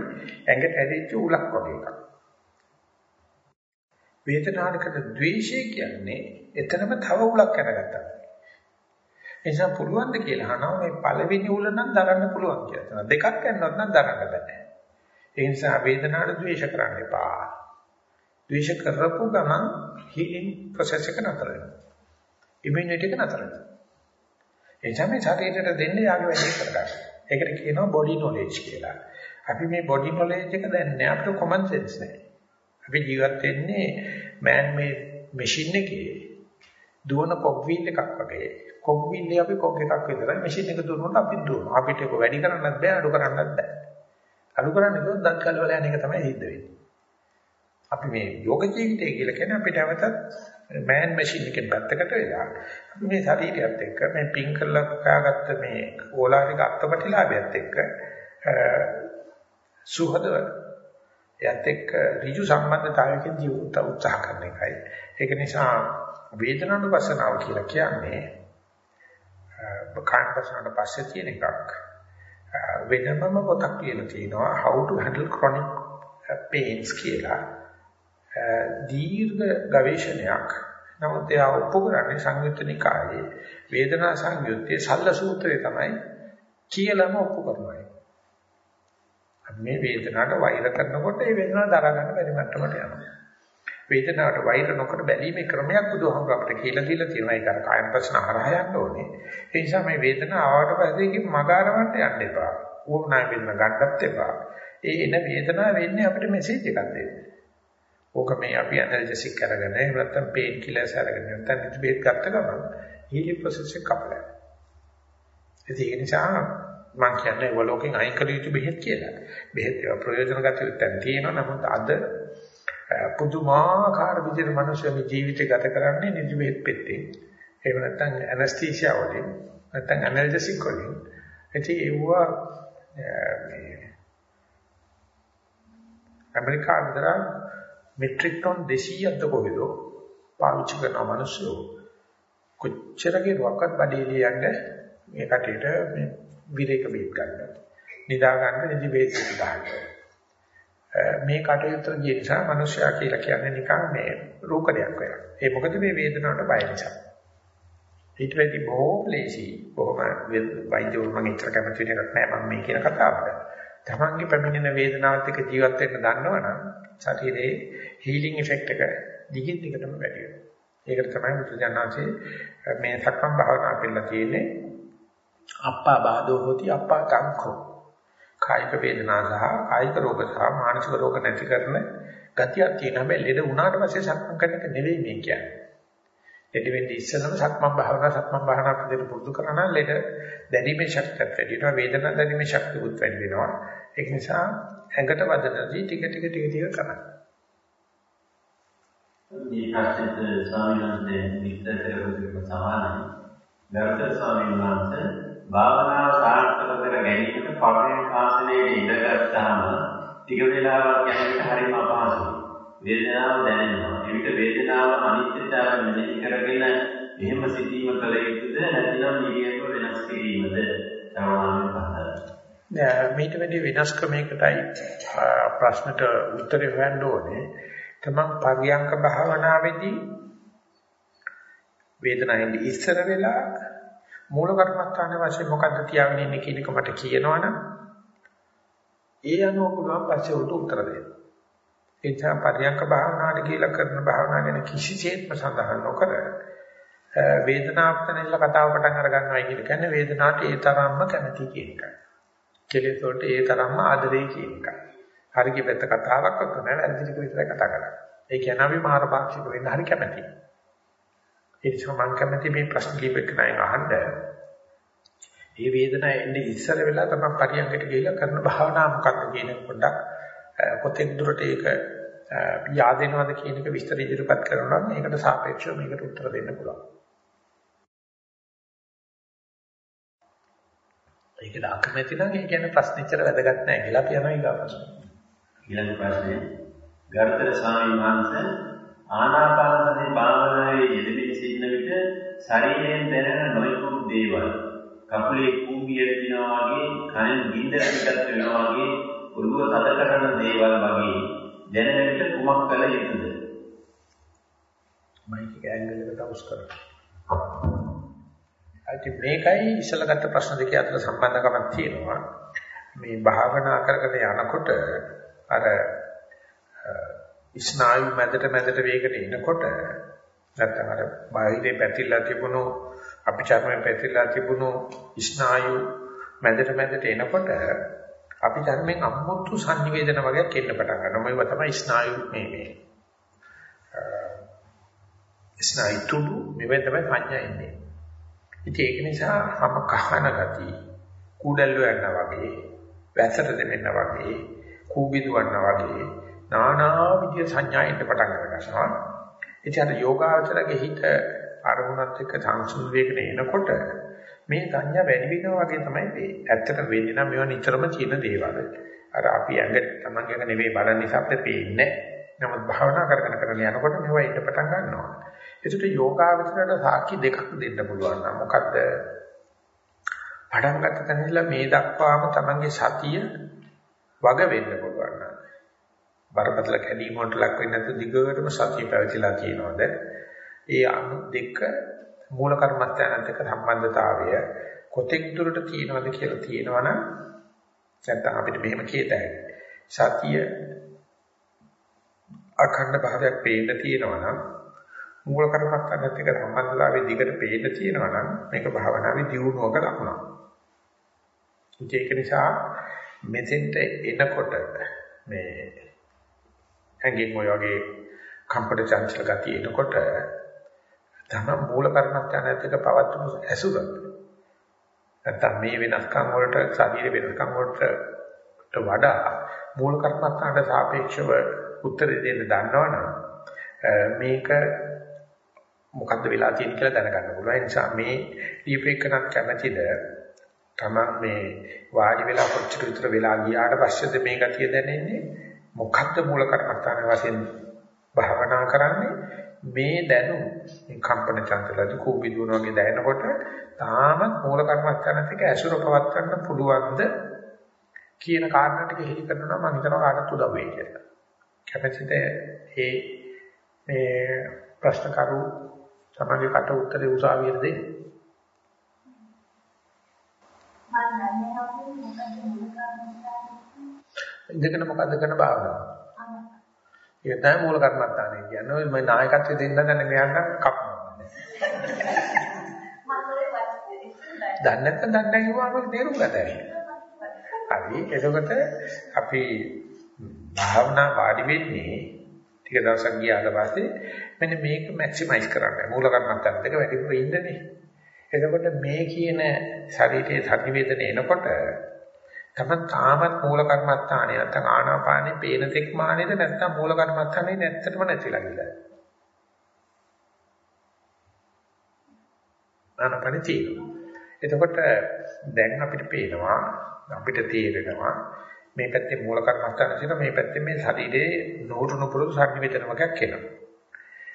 ඇඟට ඇදිච්ච උලක් වගේ එකක්. වේදනාවකට ද්වේෂය කියන්නේ එතනම තව උලක් අරගත්තා. නිසා පුළුවන් ද කියලා අහනවා මේ පළවෙනි උල නම් දරන්න පුළුවන් කියලා. තන දෙකක් යනවත් නම් දරන්න බෑ. ඒ නිසා වේදනාවට ද්වේෂ කරන්න එපා. ද්වේෂ කරපු ගමන් හීලින් ප්‍රොසෙස් එක නතර වෙනවා. ඉමුනිටි එක නතර වෙනවා. ඒ තමයි ශරීරයට දෙන්නේ යාගේ වැඩේ කරගන්න. ඒකට කියනවා බොඩි නොලෙජ් කියලා. අපි මේ බොඩි නොලෙජ් එක දන්නේ අපිට කොමන් සෙන්ස් නැහැ. අපි ජීවත් වෙන්නේ මෑන් මේ මැෂින් එකේ දුවන කොක් වීල් එකක් වගේ. කොක් වීල් අපි කොක් එකක් විතරයි මැෂින් එක දුවනකොට අපි දුවනවා. අපිට ඒක වැඩි කරන්නත් බෑ අඩු කරන්නත් බෑ. අඩු කරන්න ගියොත් දත් කලවල යන එක තමයි සිද්ධ වෙන්නේ. අපි මේ යෝග ජීවිතය කියලා කියන්නේ අපිට අවතත් මෑන් මැෂින් එකෙන් පැත්තකට වෙලා අපි මේ ශරීරයත් එක්ක මේ පින් කරලා කාගත්ත මේ ඕලාරික අත්පටිලාභයත් එක්ක සුහද එයත් එක්ක ඍජු සම්බන්ධතාවයකින් ජීවිත උත්සාහ කරන එකයි. ඒක නිසා වේදනානුපස්සනාව කියලා කියන්නේ කායපස්සනාවට පස්සේ තියෙන එකක්. වෙනමම පොතක් කියලා තියෙනවා how to handle chronic pains කියලා. දීර්ඝ ගවේෂණයක්. නමුත් එයා ඔප්පු කරන්නේ සංයුත්ත නිකායේ වේදනා සංයුත්තේ සල්ල සූත්‍රය තමයි කියලාම ඔප්පු කරනවා. මේ වේදනාවට වෛර කරනකොට ඒ වේදනාව දරා ගන්න බැරි මට්ටමට යනවා. වේදනාවට වෛර නොකර බැලීමේ ක්‍රමයක් බුදුහාමුදුර අපිට කියලා දීලා තියෙනවා. ඒක අර කායන ප්‍රශ්න හරහා යන්න ඕනේ. ඒ නිසා මේ වේදනාව ආවට පස්සේ කිව්ව මගාරවන්න යන්න එපා. ඕනාය වේදනාව ගන්නත් එපා. ඒ එන වේදනාව වෙන්නේ අපිට මෙසේජ් එකක් දෙන්නේ. ඕක මේ අපි ඇනර්ජිසික් කරගෙන එහෙම නැත්නම් පේන් කිලර්ස් අරගෙන නැත්නම් ඉතිබේත් ගත්ත ගමන් හීලින් ප්‍රොසෙස් එක කපලා. ඒක නිසා මම කියන්නේ වලෝකෙන් අයින් කළ යුතු බෙහෙත් කියලා. බෙහෙත් ඒවා ප්‍රයෝජන ගත යුත්තන් තියෙනවා. නමුත් අද පුදුමාකාර විදිහට මිනිස්සුගේ ජීවිතය ගත කරන්නේ නිදි බෙහෙත් පෙත්තෙන්. එහෙම නැත්නම් ඇනස්තීසියා වලින් නැත්නම් ඇනල්ජෙසික් වලින්. ඉතින් ඒවා මේ ඇමරිකාව විතර මෙට්‍රික් ටන් 200ක්ද කොහෙද පාවිච්චි කරන මිනිස්සු කොච්චරගේ රුවක්වත් බඩේ ලියන්නේ මේ කටේට මේ විරේක බේත් ගන්න. නිදා ගන්න නිදි බේත් ගන්න. මේ කටයුත්ත ගිය නිසා මිනිස්සයා කියලා කියන්නේ නිකන් මේ රූකඩයක් වෙනවා. ඒ මොකද මේ වේදනාවට බය නිසා. ඊට වැඩි බොහෝ ලේසි බොහොම වෛද්‍යවරු මම ඉතර කැමති වෙන එකක් නෑ මම මේ කියන කතාවට. තමන්ගේ පැමිණෙන වේදනාවත් එක්ක ජීවත් වෙන්න දන්නවනම් ශරීරයේ හීලින් ඉෆෙක්ට් එක දිගින් දිගටම වැඩි වෙනවා. ඒකට තමයි මුතුජානන්සේ මේ සක්මන් භාවනාව පිළිලා තියෙන්නේ. අප්පා බාධෝ හොති අප්පා තංකෝ. කායික වේදනා සහ කායික රෝග සහ මානසික රෝග නැති කරන ගතියක් තියෙන හැබැයි ලෙඩ වුණාට පස්සේ සක්මන් කරන එක නෙවෙයි මේ කියන්නේ. ලෙඩ වෙන්නේ ඉස්සෙල්ලම සක්මන් භාවනා සක්මන් භාවනා පදයට පුරුදු කරන ලෙඩ දැනීමේ ශක්තියත් වැඩි වෙනවා වේදනා දැනීමේ ශක්තියත් වැඩි වෙනවා. ඒක නිසා ඇඟට වදනදී ටික ටික ටික ටික කරන්න. මේ ප්‍රශ්නෙට ස්වාමීන් වහන්සේ විස්තර කරපු සමානයි. ගරුතර ස්වාමීන් වහන්සේ භාවනාව සාර්ථක කර ගැනීමට පරණ ආසනයේ ඉඳගත්තාම ටික වේලාවක් යනකොට හරිම අපහසුයි. වේදනාව දැනෙනවා. එවිට වේදනාව අනිත්‍යතාවය මෙනෙහි කරගෙන එහෙම සිටීම කල යුතුද නැත්නම් නිවියක වෙනස් කිරීමද? මේට වැඩි වෙනස් ක්‍රමයකටයි ප්‍රශ්නට උත්තරේ හොයන්න ඕනේ. තමන් පරියංක භාවනාවේදී වේදනාවෙන් ඉස්සර වෙලා මූල කර්මස්ථානයේ වශයෙන් මොකද්ද තියාගෙන ඉන්නේ කියන එක මට කියනවනම් ඒ අනුව පුළුවන් පස්සේ උට උත්තර දෙන්න. ඒ නිසා පරියංක භාවනාවට කියලා කරන භාවනාව ගැන කිසිසේත්ම සඳහන් නොකර වේදනාවතනෙල්ල කතාව පටන් අර ගන්නවා කියන කියන්නේ වේදනාවට ඒ තරම්ම කැමති කියන එකයි. කෙලෙස් වලට ඒ තරම්ම ආදරේ කියන එකයි. හරිය පැත්ත කතාවක් කරනවා වැරදි ටික විතරයි කතා කරන්නේ. ඒ කියන්නේ අපි මාර පාක්ෂික වෙන්න හරි කැමතියි. ඒ නිසා මම කැමති මේ ප්‍රශ්න කීපයක් නයි අහන්න. මේ වේදනාව එන්නේ ඉස්සර වෙලා තමයි පරියන්කට ගිහිල්ලා කරන භාවනාව මොකක්ද කියන පොඩ්ඩක් කොතෙක් දුරට ඒක yaadෙනවද කියන එක විස්තර ඉදිරිපත් කරනවා නම් ඒකට සාපේක්ෂව මේකට උත්තර දෙන්න පුළුවන්. ඒකට අකමැති නම් ඒ කියන්නේ ප්‍රශ්නෙච්චර වැදගත් නැහැ කියලා අපි යනවා ඊගා ප්‍රශ්න. ඊළඟ ප්‍රශ්නය ගරුතර ස්වාමීන් වහන්සේ ආනාපාන සති භාවනාවේ යෙදෙමින් සිටින විට ශරීරයෙන් දැනෙන නොයෙකුත් දේවල් කකුලේ කුඹිය වෙනවා වගේ කනෙන් ගින්දර පිටත් වෙනවා වගේ ඔළුව තද කරන දේවල් වගේ දැනෙන විට කුමක් කළ යුතුද? මයික් එක ඇන්ගල් එකට අවුස් කරන්න. අයිති මේකයි ඉස්සලගත්ත ප්‍රශ්න දෙක අතර සම්බන්ධකමක් තියෙනවා. මේ භාවනා කරගෙන යනකොට අර ස්නායු මැදට මැදට වේගට එනකොට නැත්නම් අර බාහිරේ පැතිරලා තිබුණු අපි චර්මයෙන් පැතිරලා තිබුණු ස්නායු මැදට මැදට එනකොට අපි ධර්මයෙන් අමුතු සංනිවේදන වගේක් එන්න පටන් ගන්නවා. මේවා තමයි ස්නායු මේ මේ ස්නායු තුඩු මේවෙන් තමයි සංඥා එන්නේ. ඉතින් ඒක නිසා හැම කහන ගති කුඩල් වෙනවා වගේ වැසට දෙන්න වගේ කූබිදුවන්න වගේ නානා විදිය සංඥා එන්න පටන් ගන්නවා. ඉතින් අර යෝගාචරගේ හිත අරමුණත් එක්ක සංසුන් වේගන එනකොට මේ සංඥා වැඩි වෙනවා වගේ තමයි වෙන්නේ. ඇත්තට වෙන්නේ නම් මේවා නිතරම කියන දේවල්. අර අපි ඇඟ තමන්ගේ ඇඟ නෙවෙයි බලන නිසා අපිට පේන්නේ නමුත් භාවනා කරගෙන කරගෙන යනකොට මේවා ඉන්න පටන් ගන්නවා. ඒකට යෝගාවචරයට සාක්ෂි දෙකක් දෙන්න පුළුවන් නම් මොකද්ද? පටන් ගන්න තැනilla මේ දක්වාම තමන්ගේ සතිය වග වෙන්න පුළුවන් නම් බරපතල කැඩීම වලට ලක් වෙන්නේ නැත්නම් දිගටම සතිය පැවතිලා තියෙනවද? ඒ අනු දෙක මූල කර්මස්ථානත් එක්ක සම්බන්ධතාවය කොතෙක් දුරට තියෙනවද කියලා තියෙනවනම් නැත්නම් අපිට මෙහෙම කියතයි. සතිය අඛණ්ඩ භාවයක් පේන්න තියෙනවනම් මූල කර්මස්ථානත් එක්ක සම්බන්ධතාවයේ දිගට පේන්න තියෙනවනම් මේක භාවනාවේ දියුණුවක ලකුණක්. ඒක නිසා මෙතෙන්ට එනකොට මේ ඇඟින් ඔය වගේ කම්පට චංචල ගතිය එනකොට තම මූල කර්මස්ථානයත් එක්ක පවත්වන ඇසුර. නැත්තම් මේ වෙනස්කම් වලට ශරීර වෙනස්කම් වලට වඩා මූල කර්මස්ථානට සාපේක්ෂව උත්තර දෙන්න දන්නවනම් මේක මොකද්ද වෙලා තියෙන්නේ කියලා දැනගන්න පුළුවන්. ඒ නිසා මේ දීපේකනක් කැමැතිද? තමන් මේ වාඩි වෙලා කොච්චර විතර වෙලා ගියාට පස්සේද මේ ගතිය දැනෙන්නේ? මොකද්ද මූල කර්මස්ථාන වශයෙන් භාවනා කරන්නේ? මේ දැනුම් මේ කම්පන චංචලද කූපි දුවන වගේ දැනෙනකොට තාමත් මූල කර්මස්ථානත් එක්ක ඇසුර පවත් ගන්න පුළුවන්ද කියන කාරණා ටික හෙලි කරනවා මම හිතනවා කාටත් උදව් වෙයි කියලා. කැපැසිට ඒ මේ ප්‍රශ්න කරු තමයි කට උත්තරේ උසාවියට දෙන්නේ. මම දන්නේ නැහැ කර්මස්ථානේ. ඉඳගෙන මොකද්ද කරන භාවනාව? ඒක තමයි මූල කර්මස්ථානය කියන්නේ. ඔය මම නායකත්වය දෙන්න ගන්න මෙයන්නම් කපනවා. දන්නේ නැත්නම් දන්නේ නැහැ කිව්වම තේරුම් ගන්නයි. හරි. එතකොට අපි භාවනා වාඩි වෙන්නේ ටික දවසක් ගියාට පස්සේ මෙන්න මේක මැක්සිමයිස් කරන්න. මූල කර්මස්ථානත් එක වැඩිපුර ඉන්නනේ. එතකොට මේ කියන ශරීරයේ ධර්ම එනකොට තමයි තාමත් මූල කර්මස්ථානේ නැත්නම් ආනාපානේ පේන තෙක් මානේද නැත්නම් මූල කර්මස්ථානේ නැත්තටම නැතිලා ගිහලා. ආනාපානේ තියෙනවා. එතකොට දැන් අපිට පේනවා අපිට තේරෙනවා මේ පැත්තේ මූල කර්මස්ථාන තියෙනවා මේ පැත්තේ මේ ශරීරයේ නూరుණු පුරුදු සංනිවේදනමක් එනවා.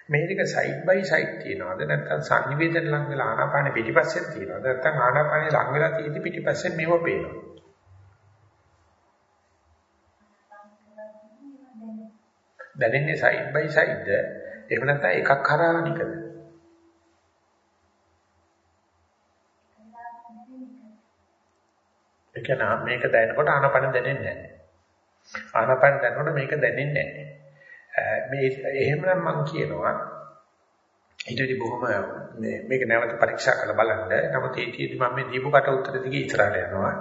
මේ දෙක සයිඩ් බයි සයිඩ් තියනවාද නැත්නම් සංනිවේදන ලඟ වෙලා ආනාපානෙ පිටිපස්සෙන් තියනවාද නැත්නම් ආනාපානෙ ලඟ වෙලා තියෙදි පිටිපස්සෙන් මේව පේනවා. දැනෙන්නේ සයිඩ් බයි සයිඩ්ද එහෙම නැත්නම් එකක් කරා අනිකද ඒ කියන්නේ මේක දැනනකොට ආනපන දැනෙන්නේ නැහැ. ආනපන දැනනකොට මේක දැනෙන්නේ නැහැ. මේ එහෙමනම් මම කියනවා ඊට වඩා බොහොම මේ මේක නැවත පරීක්ෂා කරලා බලන්න නමුත් ඒකෙදි මම මේ දීපු කට උත්තර දිගේ ඉස්සරහට යනවා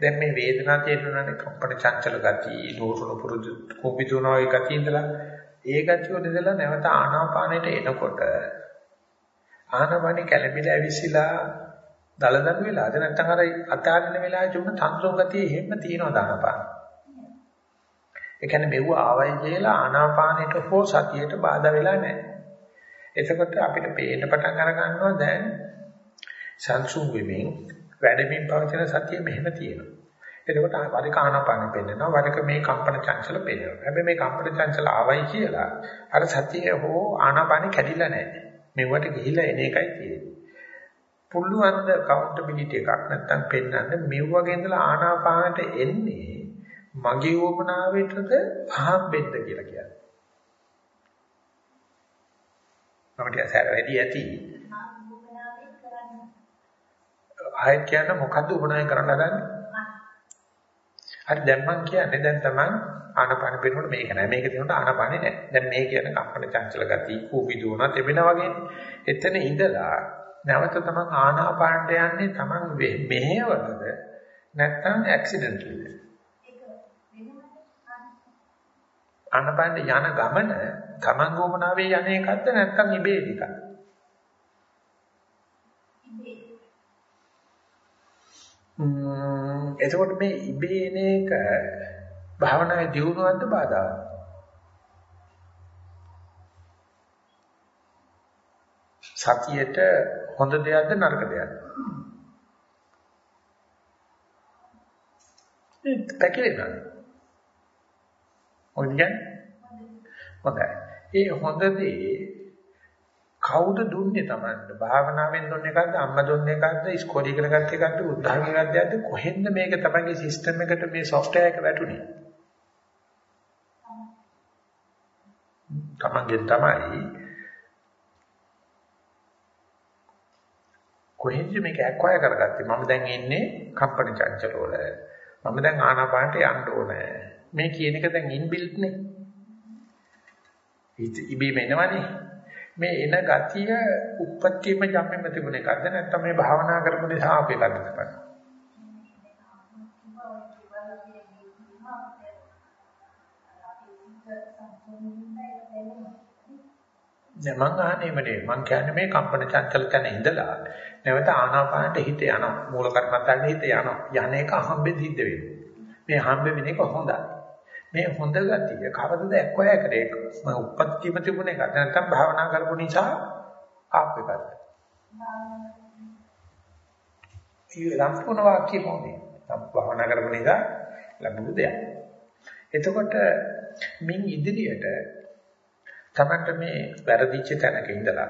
දැන් මේ වේදනාව තේරෙනවානේ කම්පන චංචල ගති, නూరుණු පුරුදු කුපිතුනා ඒ ගතිය ඉඳලා ඒ ගතිය වල ඉඳලා නැවත ආනාපානෙට එනකොට ආනාපානෙ කැළඹිලා ඇවිසිලා දලදන් වෙලාද නැත්නම් අර අතාරින වෙලාවේ චුම්ම තන්ත්‍රෝ ගතිය එහෙම තියෙනවද ආනාපාන. ඒ කියන්නේ මෙව ආවයි කියලා ආනාපානෙට හෝ සතියට බාධා වෙලා නැහැ. එතකොට අපිට පේන්න පටන් අර ගන්නවා දැන් සංසුන් වෙමින් වැඩමින් පවතින සතිය මෙහෙම තියෙනවා. එතකොට වරික ආනාපාන පෙන්නනවා වරික මේ කම්පන චංචල පෙන්නනවා. හැබැයි මේ කම්පන චංචල ආවයි කියලා අර සතිය හෝ ආනාපානෙ කැඩිලා නැහැ. මෙවට ගිහිලා එන එකයි තියෙන්නේ. පුළුවන් ද කවුන්ටබිලිටි එකක් නැත්තම් පෙන්වන්න මෙව වගේ ඉඳලා ආනාපානට එන්නේ මගේ වමනාවෙටද පහක් බෙද්ද කියලා කියන්නේ. අපිට සැර වැඩි ඇති ආයෙත් කියන්න මොකද්ද උපනායන කරන්න හදන්නේ? හරි දැන් මම කියන්නේ දැන් තමයි ආනපාන පිළිනොට මේක නෑ මේක දිනුට ආනපානේ නෑ. දැන් මේ කියන කම්පන චංචල ගති කූපි දුවන තෙබෙන වගේ. එතන ඉඳලා නැවත තමන් ආනාපානට යන්නේ තමන් මෙහෙවලද නැත්නම් ඇක්සිඩන්ටලිද? ආනපනට යන ගමන තමන් ගෝමනාවේ යන එකක්ද නැත්නම් ඉබේ එකක්ද? ම්ම් එතකොට මේ ඉබේ එන එක භාවනාවේ දියුණුවන්ට බාධාවක්. සතියට හොඳ දෙයක්ද නරක දෙයක්ද? ඒක පැකිලෙනවා. ඔය කියන්නේ හොඳයි. ඒ හොඳ දේ කවුද දුන්නේ Tamanne? භාවනාවෙන් දුන්නේ එකක්ද? අම්මා දුන්නේ එකක්ද? ඉස්කෝලේ ඉගෙන ගත්ත එකක්ද? උද්ධාගෙන ගත්තද? කොහෙන්ද මේක Tamanගේ සිස්ටම් එකට මේ software එක වැටුනේ? Tamanගෙන් තමයි කොහෙන්ද මේක ඇක්වයර් කරගත්තේ? මම දැන් ඉන්නේ කම්පන චංචල වල. මම දැන් ආනාපානට යන්න ඕනේ. මේ කියන එක දැන් ඉන්බිල්ට් නේ. ඉබේම එනවනේ. මේ එන ගතිය උප්පත්තියම ජම්මෙම තිබුණ එකක්ද නැත්නම් මේ භාවනා කරපු නිසා ආපේ එකක්ද තමයි. දැන් මං අහන්නේ මනේ මං කියන්නේ මේ කම්පන චංචල තැන ඉඳලා නැවත ආනාපානට හිත යනවා මූල කර්මත්තන්ට හිත යනවා යන එක අහම්බෙ සිද්ධ වෙන්නේ මේ හම්බෙ වෙන එක හොඳයි මේ හොඳ ගතිය කවදද එක්වය කරේ මම උපත්තිම තිබුණ එක නැත්නම් භාවනා කරපු නිසා ආප් එකද ඒ සම්පූර්ණ වාක්‍ය මොන්නේ භාවනා කරපු නිසා ලැබුණු දෙයක්. එතකොට මින් ඉදිරියට තමයි මේ වැරදිච්ච තැනක ඉඳලා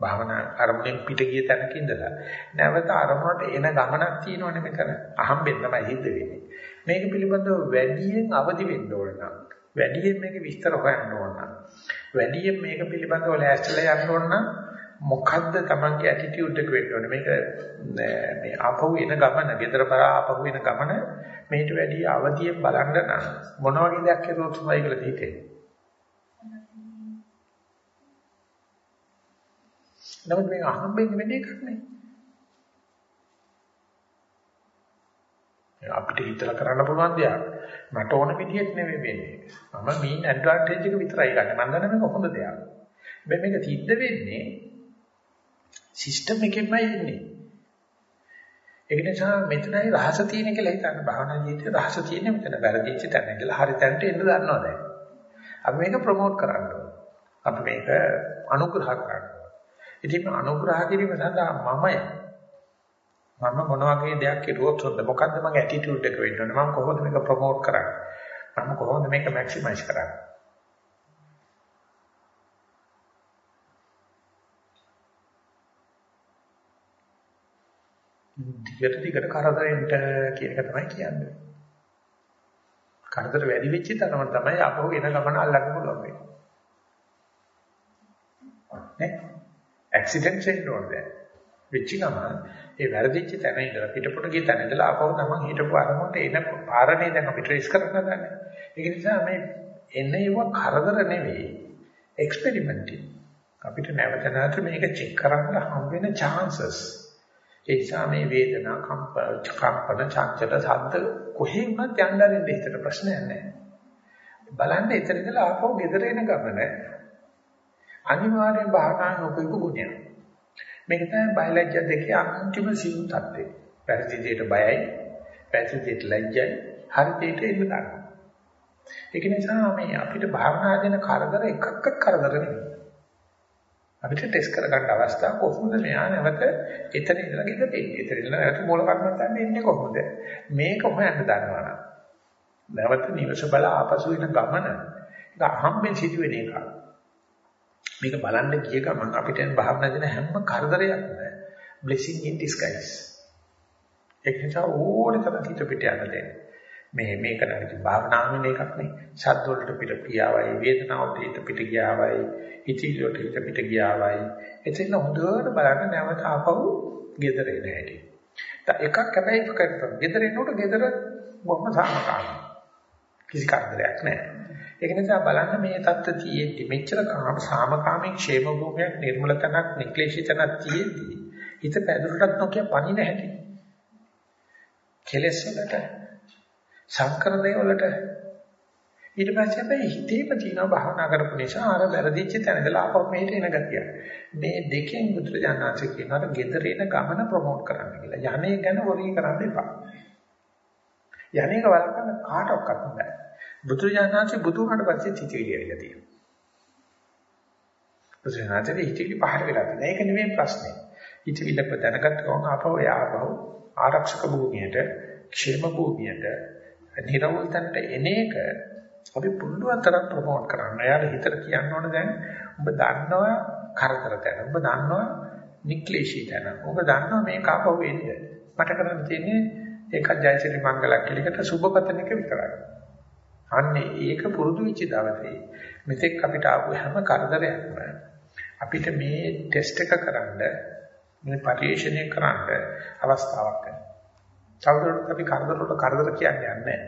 භාවනා අරමුණෙන් පිට ගිය තැනක ඉඳලා නැවත අරමුණට එන ගමනක් තියෙනවනේ මෙතන. අහම්බෙන් තමයි හිත වෙන්නේ. මේක පිළිබඳව වැඩියෙන් අවදි වෙන්න ඕන නම් වැඩියෙන් මේක විස්තර හොයන්න ඕන නම් වැඩියෙන් මේක පිළිබඳව ලෑස්තිලා යන්න ඕන නම් මොකද්ද Tamange attitude එක වෙන්න ඕනේ මේක මේ ආපහු එන ගමන, ගෙදර පරා ආපහු එන ගමන මේට වැඩි අවදියෙන් බලන්න නම් මොන වගේ දෙයක් කරුවොත් හොඳයි කියලා හිතෙන්නේ. නමුත් මේක අහම්බෙන් වෙන එකක් නෙවෙයි. අපිට හිතලා කරන්න පුළුවන් දෙයක්. මට ඕන විදිහට නෙවෙයි වෙන්නේ. මම මීන් ඇඩ්වාන්ටේජ් එක විතරයි ගන්න. මම දන්නේ මේක හොඳ දෙයක්. හැබැයි මේක සිද්ධ වෙන්නේ සිස්ටම් එකෙන්මයි එන්නේ. ඒක නිසා මෙතනයි රහස තියෙන කියලා හිතන්න භාවනා ජීවිතේ රහස තියෙන මෙතන වැරදිච්ච තැන ඉඳලා හරි තැනට එන්න දන්නවා දැන්. අපි මේක ප්‍රොමෝට් කරන්න ඕන. අපි මේක අනුග්‍රහ කරන්න ඕන. ඉතින් අනුග්‍රහ කිරීම සඳහා මමයි මම මොන වගේ දෙයක් කෙරුවොත් හොඳ. මොකද්ද මගේ ඇටිටියුඩ් එක වෙන්න ඕනේ? මම කොහොමද මේක ප්‍රොමෝට් කරන්නේ? මම කොහොමද මේක මැක්සිමයිස් කරන්නේ? දිගට දිගට කරදරෙන්ට කියන එක තමයි කියන්නේ. කරදර වැඩි වෙච්ච තරම තමයි අපහු එන ගමන අල්ලන්න පුළුවන් වෙන්නේ. නේ? ඇක්සිඩන්ට්ස් එන්න ඕනේ. වෙච්ච ගමන් ඒ වැරදිච්ච තැන ඉඳලා පිටපොට ගිය තැන ඉඳලා ආපහු තමන් හිටපු අරමුණට එන පාරණේ දැන් අපි ට්‍රේස් කරන්න ගන්න. ඒක නිසා මේ එන්නේ ඒව කරදර නෙවෙයි එක්ස්පෙරිමන්ටින්. අපිට නැවත නැවත මේක චෙක් කරන්න හම් වෙන chances. ඒ නිසා මේ වේදනා කම්ප කම්පන චංචල සද්ද කොහෙන්වත් යන්න දෙන්න හිතට ප්‍රශ්නයක් නැහැ. බලන්න එතන ඉඳලා ආපහු ගෙදර එන ගමන අනිවාර්යෙන් භාවනාවේ උපයපු ගුණයක්. මේක තමයි බයලජ්‍ය දෙකේ අන්තිම සිව් තත්ත්වය. වැරදි දෙයට බයයි, වැරදි දෙයට ලැජ්ජයි, හරි දෙයට ඉන්න ගන්න. ඒක නිසා මේ අපිට භාවනා දෙන කරදර එකක්වත් කරදර නෙවෙයි. අපිට ටෙස්ට් කරගන්න අවස්ථාව කොහොමද මෙයා නැවත එතන ඉඳලා ගෙදර එන්නේ. එතන ඉඳලා නැවත මූල කර්මත්තන්නේ එන්නේ කොහොමද? මේක හොයන්න දන්නවනම් නැවත නිවස බල ආපසු එන ගමන ඒක අහම්බෙන් සිදුවෙන එකක්. මේක බලන්න ගිය ගමන් අපිට භාවනා දෙන හැම කරදරයක්ම blessing in disguise. ඒක නිසා ඕනේ තරම් හිත පිට යන්න දෙන්න. මේ මේක නැති භාවනාවෙන් එකක් නේ. ශබ්ද වලට පිට පියාවයි, වේදනාවට හිත පිට ගියාවයි, හිතිලි වලට හිත පිට ගියාවයි. එතන හොඳට බලන්න නැවත ආපහු ගෙදර එන හැටි. එකක් හැබැයි කරපන්. ගෙදර එනකොට ගෙදර බොහොම සාමකාමී. කිසි කරදරයක් නැහැ. ඒක නිසා බලන්න මේ தත්ත්ව තියෙද්දි මෙච්චර කාම සාමකාමී ക്ഷേම භෝගයක් නිර්මල තනක් නික්ලේශී තනක් තියෙද්දි හිත පැදුරටත් නොකිය පණින හැටි. කෙලෙස් වලට සංකරණය වලට ඊට පස්සේ අපි හිතේම තියෙන භාවනා කරපු නිසා අර වැරදිච්ච තැනදලා ආපහු මෙහෙට එන ගතිය. මේ දෙකෙන් මුද්‍රජානනාංශ කියනවා ගෙදරේන ගමන ප්‍රොමෝට් කරන්න කියලා. යන්නේ ගැන වරී කරන්න එපා. යන්නේක වළක්වන්න කාටවත් බෑ. බුදුරජාණන්සේ බුදු වුණාට පස්සේ හිතවිලි ඇවිල්ලා තියෙනවා. බුදුරජාණන්සේ හිතවිලි පහර වෙලා තියෙනවා. ඒක නෙමෙයි ප්‍රශ්නේ. හිතවිල්ල දැනගත්ත ගමන් ආපහු යාපහු ආරක්ෂක භූමියට ക്ഷേම භූමියට නිරවුල් තැනට එන එක අපි පුළුවන් තරම් ප්‍රොමෝට් කරන්න. එයාට හිතට කියන්න ඕන දැන් ඔබ දන්නවා කරදර තැන. ඔබ දන්නවා නික්ලේශී තැන. ඔබ දන්නවා මේ කාපව වෙන්නේ. මට කරන්න තියෙන්නේ ඒක ජයසිරි මංගලක් කියලකට සුබපතන එක විතරයි. අන්නේ ඒක පුරුදු වෙච්ච දවසේ මෙතෙක් අපිට ආපු හැම කරදරයක්ම අපිට මේ ටෙස්ට් එක කරන්න මේ පරිශ්‍රණය කරන්න අවස්ථාවක් ගන්න. තවදුරටත් අපි කරදර වලට කරදර කියන්නේ නැහැ.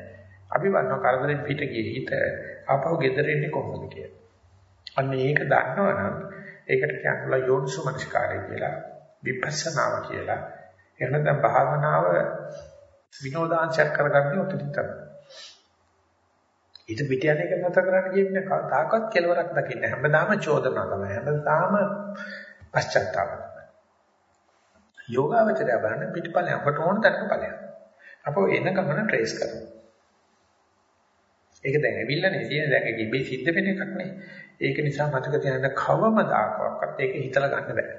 අපි වන්න කරදරෙන් පිට ගියේ හිත ආපහු ගෙදර එන්නේ කොහොමද කියලා. අන්න ඒක දන්නවනම් ඒකට කියනවා යෝනිසු මනස්කාරය කියලා විපස්සනාව කියලා. එහෙනම් දැන් භාවනාව විනෝදාංශයක් කරගන්නේ ඔතනින් තමයි. ඊට පිට යන එක නැතර කරන්න කියන්නේ කවදාකවත් කෙලවරක් දකින්න හැමදාම චෝදනා තමයි හැමදාම පශ්චාත්තාප තමයි යෝගාවචරය බලන්න පිටපලයන් අපට ඕන තැනක ඵලයක්. අපෝ එන ගමන ට්‍රේස් කරනවා. ඒක දැන් ඇවිල්ලා නේ. තියෙන දැන් ඒක ඉබේ සිද්ධ වෙන එකක් නේ. ඒක නිසා මතක තියාගන්න කවමදාකවත් ඒක හිතලා ගන්න බෑ.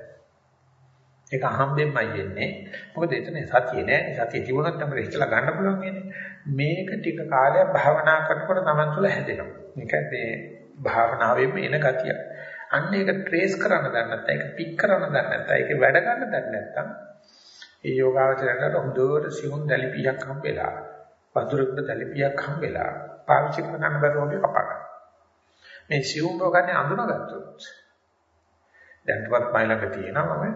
ඒක අහම්බෙන්මයි වෙන්නේ. මොකද එතන සතිය නෑ. සතිය තිබුණොත් තමයි හිතලා ගන්න පුළුවන් වෙන්නේ. මේක ටික කාලයක් භාවනා කරනකොට Taman තුල හැදෙනවා. මේක මේ භාවනාවෙම එන ගතිය. අන්න ඒක ට්‍රේස් කරන්න දන්නේ නැත්නම් ඒක පික් කරන්න දන්නේ නැත්නම් ඒක වැඩ ගන්න දන්නේ නැත්නම් ඒ යෝගාවචරයට හොඳට සිවුන් දැලිපියක් හම්බෙලා වතුරකට දැලිපියක් හම්බෙලා පාවිච්චි කරන්න බැරුවගේ කපනවා. මේ සිවුන් රෝගන්නේ අඳුනගත්තොත් දැන්වත් මයිලක තියෙනවා මම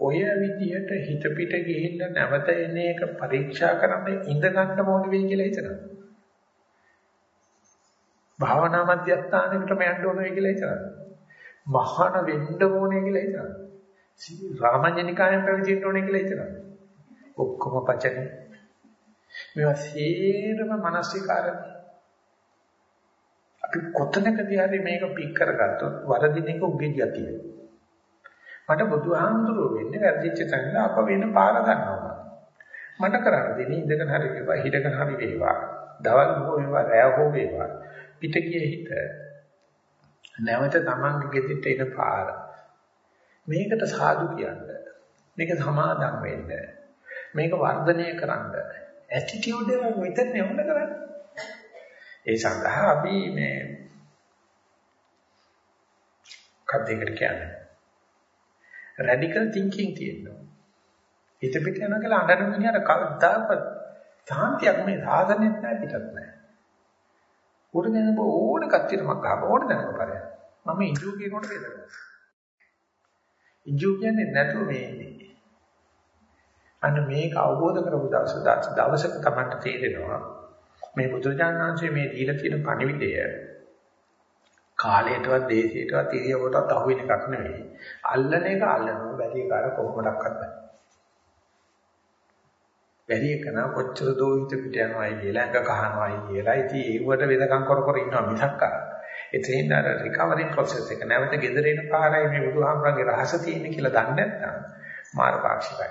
ඔය විදිහට හිත පිට ගිහිල්ලා නැවත එන එක පරීක්ෂා කරන්න ඉඳ ගන්න ඕනේ වෙයි කියලා හිතනවා. භාවනා මධ්‍යස්ථානෙකටම යන්න ඕනේ කියලා හිතනවා. මහාන වෙන්න ඕනේ කියලා හිතනවා. රාමඤ්ඤනිකායෙන් පැවිදෙන්න ඕනේ කියලා හිතනවා. ඔක්කොම පචනේ. මේවා සේරම මානසිකාරයි. අපි කොතනකදී හරි මේක පික් කරගත්තොත් වරදින එක උගේ ගතිය. මට බුදුහාමුදුරුවෝ වෙන්නේ වැරදිච්ච තැනක අප වෙන පාර ගන්නවා. මට කරන්න දෙන්නේ ඉඳගෙන හරි වේවා හිටගෙන හරි වේවා. දවල් හෝ වේවා රැය හෝ වේවා. පිටකයේ හිට නැවත තමන්ගේ ගෙදරට එන පාර. මේකට සාදු කියන්න. මේක සමාදම් වෙන්න. මේක වර්ධනය කරන්න. ඇටිටියුඩ් එක විතර නෙවෙයි කරන්නේ. ඒ සඳහා අපි මේ කද්දේකට කියන්නේ රැඩිකල් තින්කින් තියෙනවා. හිත පිට යනවා කියලා අඬන මිනිහට කවදාවත් සාන්තියක් මේ සාධනෙත් නැහැ පිටත් නැහැ. උඩ දැන ඕන කච්චිරමක් ගහප ඕන දැනම කරේ. මම ඉන්ජු කියනකොට වේදනාවක්. ඉන්ජු කියන්නේ නැතුව මේ ඉන්නේ. අන්න මේක අවබෝධ කරපු දවස දවසක තමයි තේරෙනවා මේ බුදුරජාණන් වහන්සේ මේ දීලා තියෙන පණිවිඩය කාලයටවත් දේශයටවත් ඉරියවටවත් අහු වෙන එකක් නෙවෙයි. අල්ලන එක අල්ලනවා බැරි කාර කොහොමඩක්වත් බෑ. බැරි එකන කොච්චර දෝ හිත පිට යනවායි කියලා එක කහනවායි කියලා ඉතින් ඒවට වෙදකම් කර කර ඉන්නවා මිසක් අර. එතනින් අර රිකවරින් ප්‍රොසෙස් එක නැවත ගෙදර එන පාරයි මේ බුදුහාමරගේ රහස තියෙන්නේ කියලා දන්නේ නැත්නම් මාර පාක්ෂිකයි.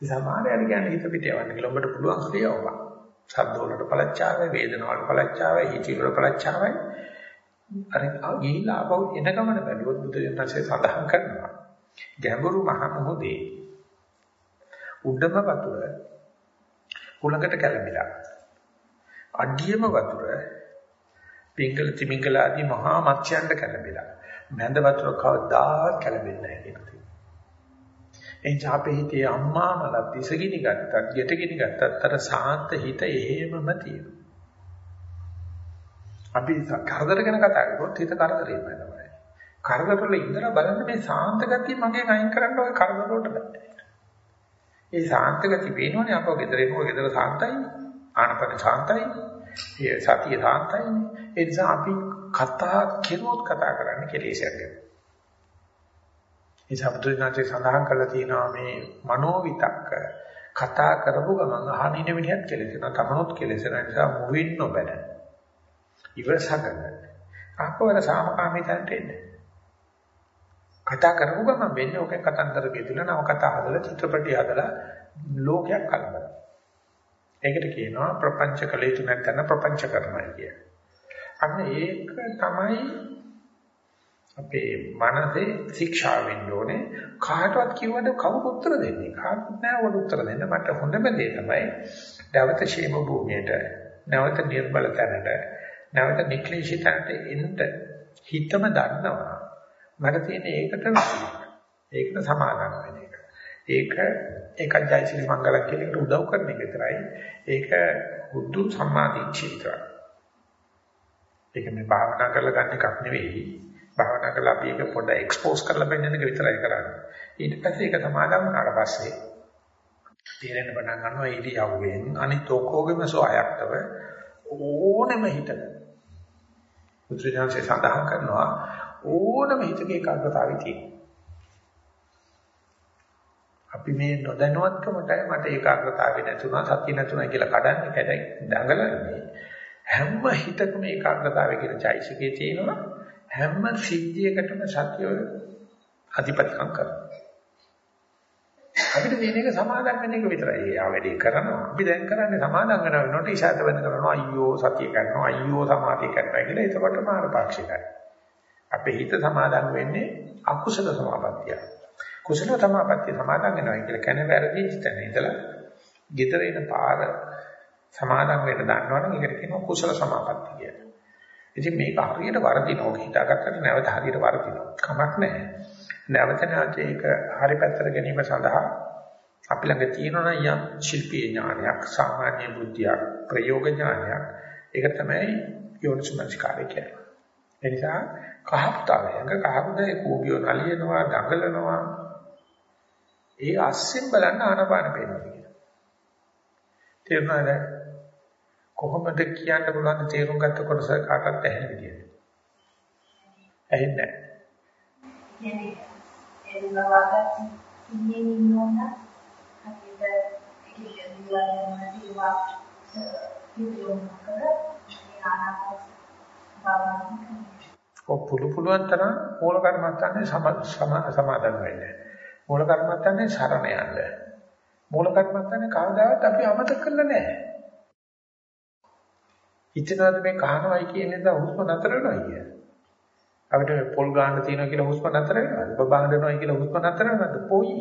සමානයන් කියන්නේ හිත පිට යවන්න කියලා ඔබට පුළුවන් ක්‍රියාවක්. ශබ්ද වලට පළච්චාවයි, වේදනා වලට පළච්චාවයි, හිතේ වල පළච්චාවයි අර ගිහිලා ආපහු එන ගමන බැලුවොත් බුදුරජාණන්සේ සඳහන් කරනවා ගැඹුරු මහ මොහොතේ උඩම වතුර කුලකට කැළඹිලා අඩියම වතුර පිංගල තිමිංගල ආදී මහා මත්ස්‍යයන්ට කැළඹිලා මැද වතුර කවදාවත් කැළඹෙන්නේ නැහැ කියන එක. එනිස අපේ හිතේ අම්මා මලත් ඉසගිනි ගත්තත්, ගෙටගිනි ගත්තත් අර සාන්ත හිත එහෙමම තියෙනවා. අපි කරදර ගැන කතා කරනකොට හිත කරදරේ වෙනවා. කරදරවල ඉඳලා බලන්න මේ සාන්ත ගතිය මගෙන් අයින් කරන්න ඔය කරදර වලට බෑ. ඒ සාන්ත ගතිය පේනවනේ අපෝ ගෙදර එනකොට ගෙදර සාන්තයි, ආනපන සාන්තයි, ඒ සතිය සාන්තයි. ඒ නිසා අපි කතා කෙරුවොත් කතා කරන්නේ කෙලෙසයක් ගැන. ඒ සම්පූර්ණාචේ සඳහන් කරලා තියෙනවා මේ මනෝවිතක්ක කතා කරපු ගමන් අහනින මිනිහත් කෙලෙසෙනවා, තමනොත් කෙලෙසෙන නිසා මුවින් නොබැන. ඉවසගෙන අපවර සාමකාමී තැනට එන්න. කතා කරපු ගමන් වෙන්නේ ඔකේ කතන්දර ගෙදලා නව කතා හදලා චිත්‍රපටි හදලා ලෝකයක් කලබල. ඒකට කියනවා ප්‍රපංච කළ යුතු නැත්නම් ප්‍රපංච කරනවා කිය. අන්න ඒක තමයි අපේ මනසේ ශික්ෂා වෙන්න ඕනේ කාටවත් කිව්වද කවුරු උත්තර දෙන්නේ කාටවත් නෑ උඩ උත්තර දෙන්න මට හොඳම දේ තමයි දවත ෂේම භූමියට නැවත නිර්මල තැනට නැවත නික්ලේශී තැනට එන්න හිතම දන්නවා. මට තියෙන ඒකට ඒකට සමාදාන වෙන එක. ඒක ඒකත් ජයසිරි මංගල කියන එකට උදව් කරන එක විතරයි. ඒක බුදු සම්මාදිච්ච විතරයි. ඒක මේ භාවනා කරලා ගන්න එකක් නෙවෙයි. භාවනා කරලා අපි ඒක පොඩ්ඩ එක්ස්පෝස් කරලා බෙන්නන එක විතරයි කරන්නේ. ඊට පස්සේ ඒක සමාදම් වුණාට පස්සේ තේරෙන්න පටන් ගන්නවා ඉරියව්වෙන් අනිත් ඔක්කොගෙම සෝයක්තව ඕනෙම හිතක බුදුරජාණන්සේ සඳහන් කරනවා ඕනම හිතක ඒකාග්‍රතාවය තියෙනවා. අපි මේ නොදැනුවත්කමට මට ඒකාග්‍රතාවය නැතුණා සතිය නැතුණා කියලා කඩන්නේ කැඩයි දඟලන්නේ. හැම හිතකම ඒකාග්‍රතාවය කියන චෛසිකේ තියෙනවා. හැම සිද්ධියකටම සතිය අධිපතිකම් කරනවා. අපිට තියෙන එක සමාදම් වෙන එක විතරයි. යා වැඩි කරනවා. අපි දැන් කරන්නේ සමාදම් වෙනවා වෙනකොට ඉෂාත වෙන කරනවා. අයියෝ සතිය කරනවා. අයියෝ සමාධිය කරනවා කියලා ඒකට මාර පාක්ෂිකයි. අපේ හිත සමාදම් වෙන්නේ අකුසල සමාපත්තිය. කුසල සමාපත්තිය සමාදම් වෙනවා කියලා කියන්නේ වැරදි හිතන ඉඳලා ගෙදර එන පාර සමාදම් වෙන්න දන්නවනම් ඒකට කියනවා කුසල සමාපත්තිය කියලා. ඉතින් මේක හරියට වර්ධිනව හිතාගත්තට නැවත හරියට වර්ධිනව. කමක් නැහැ. නැවත නැවත ඒක හරි පැත්තට ගැනීම සඳහා අපි ළඟ තියෙනවා යම් ශිල්පීය ඥානයක්, සාමාන්‍ය බුද්ධියක්, ප්‍රයෝග ඥානයක්. ඒක තමයි යෝනිසමස්කාරය කියන්නේ. ඒ නිසා කහපතාවයක කහපතේ කෝපියෝ නලියනවා, දඟලනවා. ඒ අස්සෙන් බලන්න ආනපාන පේනවා කියන. තේරුණාද? කොහොමද කියන්න පුළුවන් තේරුම් ගත්ත කොටස කාටවත් ඇහෙන විදියට. ඇහෙන්නේ නැහැ. එන්නවාගත් ඉන්නේ ඉන්නෝන අපිට ඒක දිවයන් දිවා ඉදිරියම කර ආනාපාන භාවනාව ඔය පුළු පුළුවන් තරම් මූල කර්මත්තන්නේ සමාදන් වෙන්නේ. මූල කර්මත්තන්නේ සරණ යන්න. මූල කර්මත්තන්නේ කවදාවත් අපි අමතක කරලා නැහැ. හිතනවාද මේ කහනවයි කියන්නේ දා හුස්ම නතර වෙනවා කියන්නේ. අපිට පොල් ගන්න තියෙනවා කියලා හුස්ම නතර වෙනවද? බබාන දෙනවා කියලා හුස්ම නතර වෙනවද? පොයි.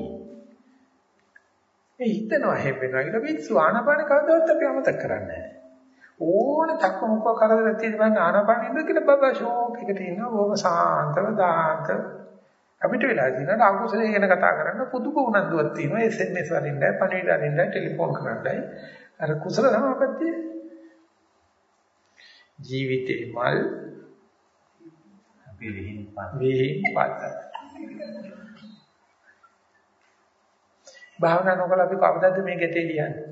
ඒ හිතනවා හැපෙනවා කියලා විශ්ව ආනපාන කවදාවත් අපි අමතක කරන්නේ නැහැ. ඕන තක්ක මොකක් කරදර තියෙන බං ආනපාන ඉන්න කියලා බබා ෂෝක් එකට ඉන්නවා බොහොම සාන්තව දාන්ත අපිට වෙලා තියෙනවා අකුසලයේ ගැන කතා කරන්න පුදුම උනන්දුවක් තියෙනවා SMS වලින්දයි පණිවිඩ වලින්දයි ටෙලිෆෝන් කරන්නයි අර කුසල සමාපත්තිය ජීවිතේ මල් අපි විහිං පාත්. විහිං පාත්. භාවනා නොකර අපි කවදද මේ ගැටේ ලියන්නේ?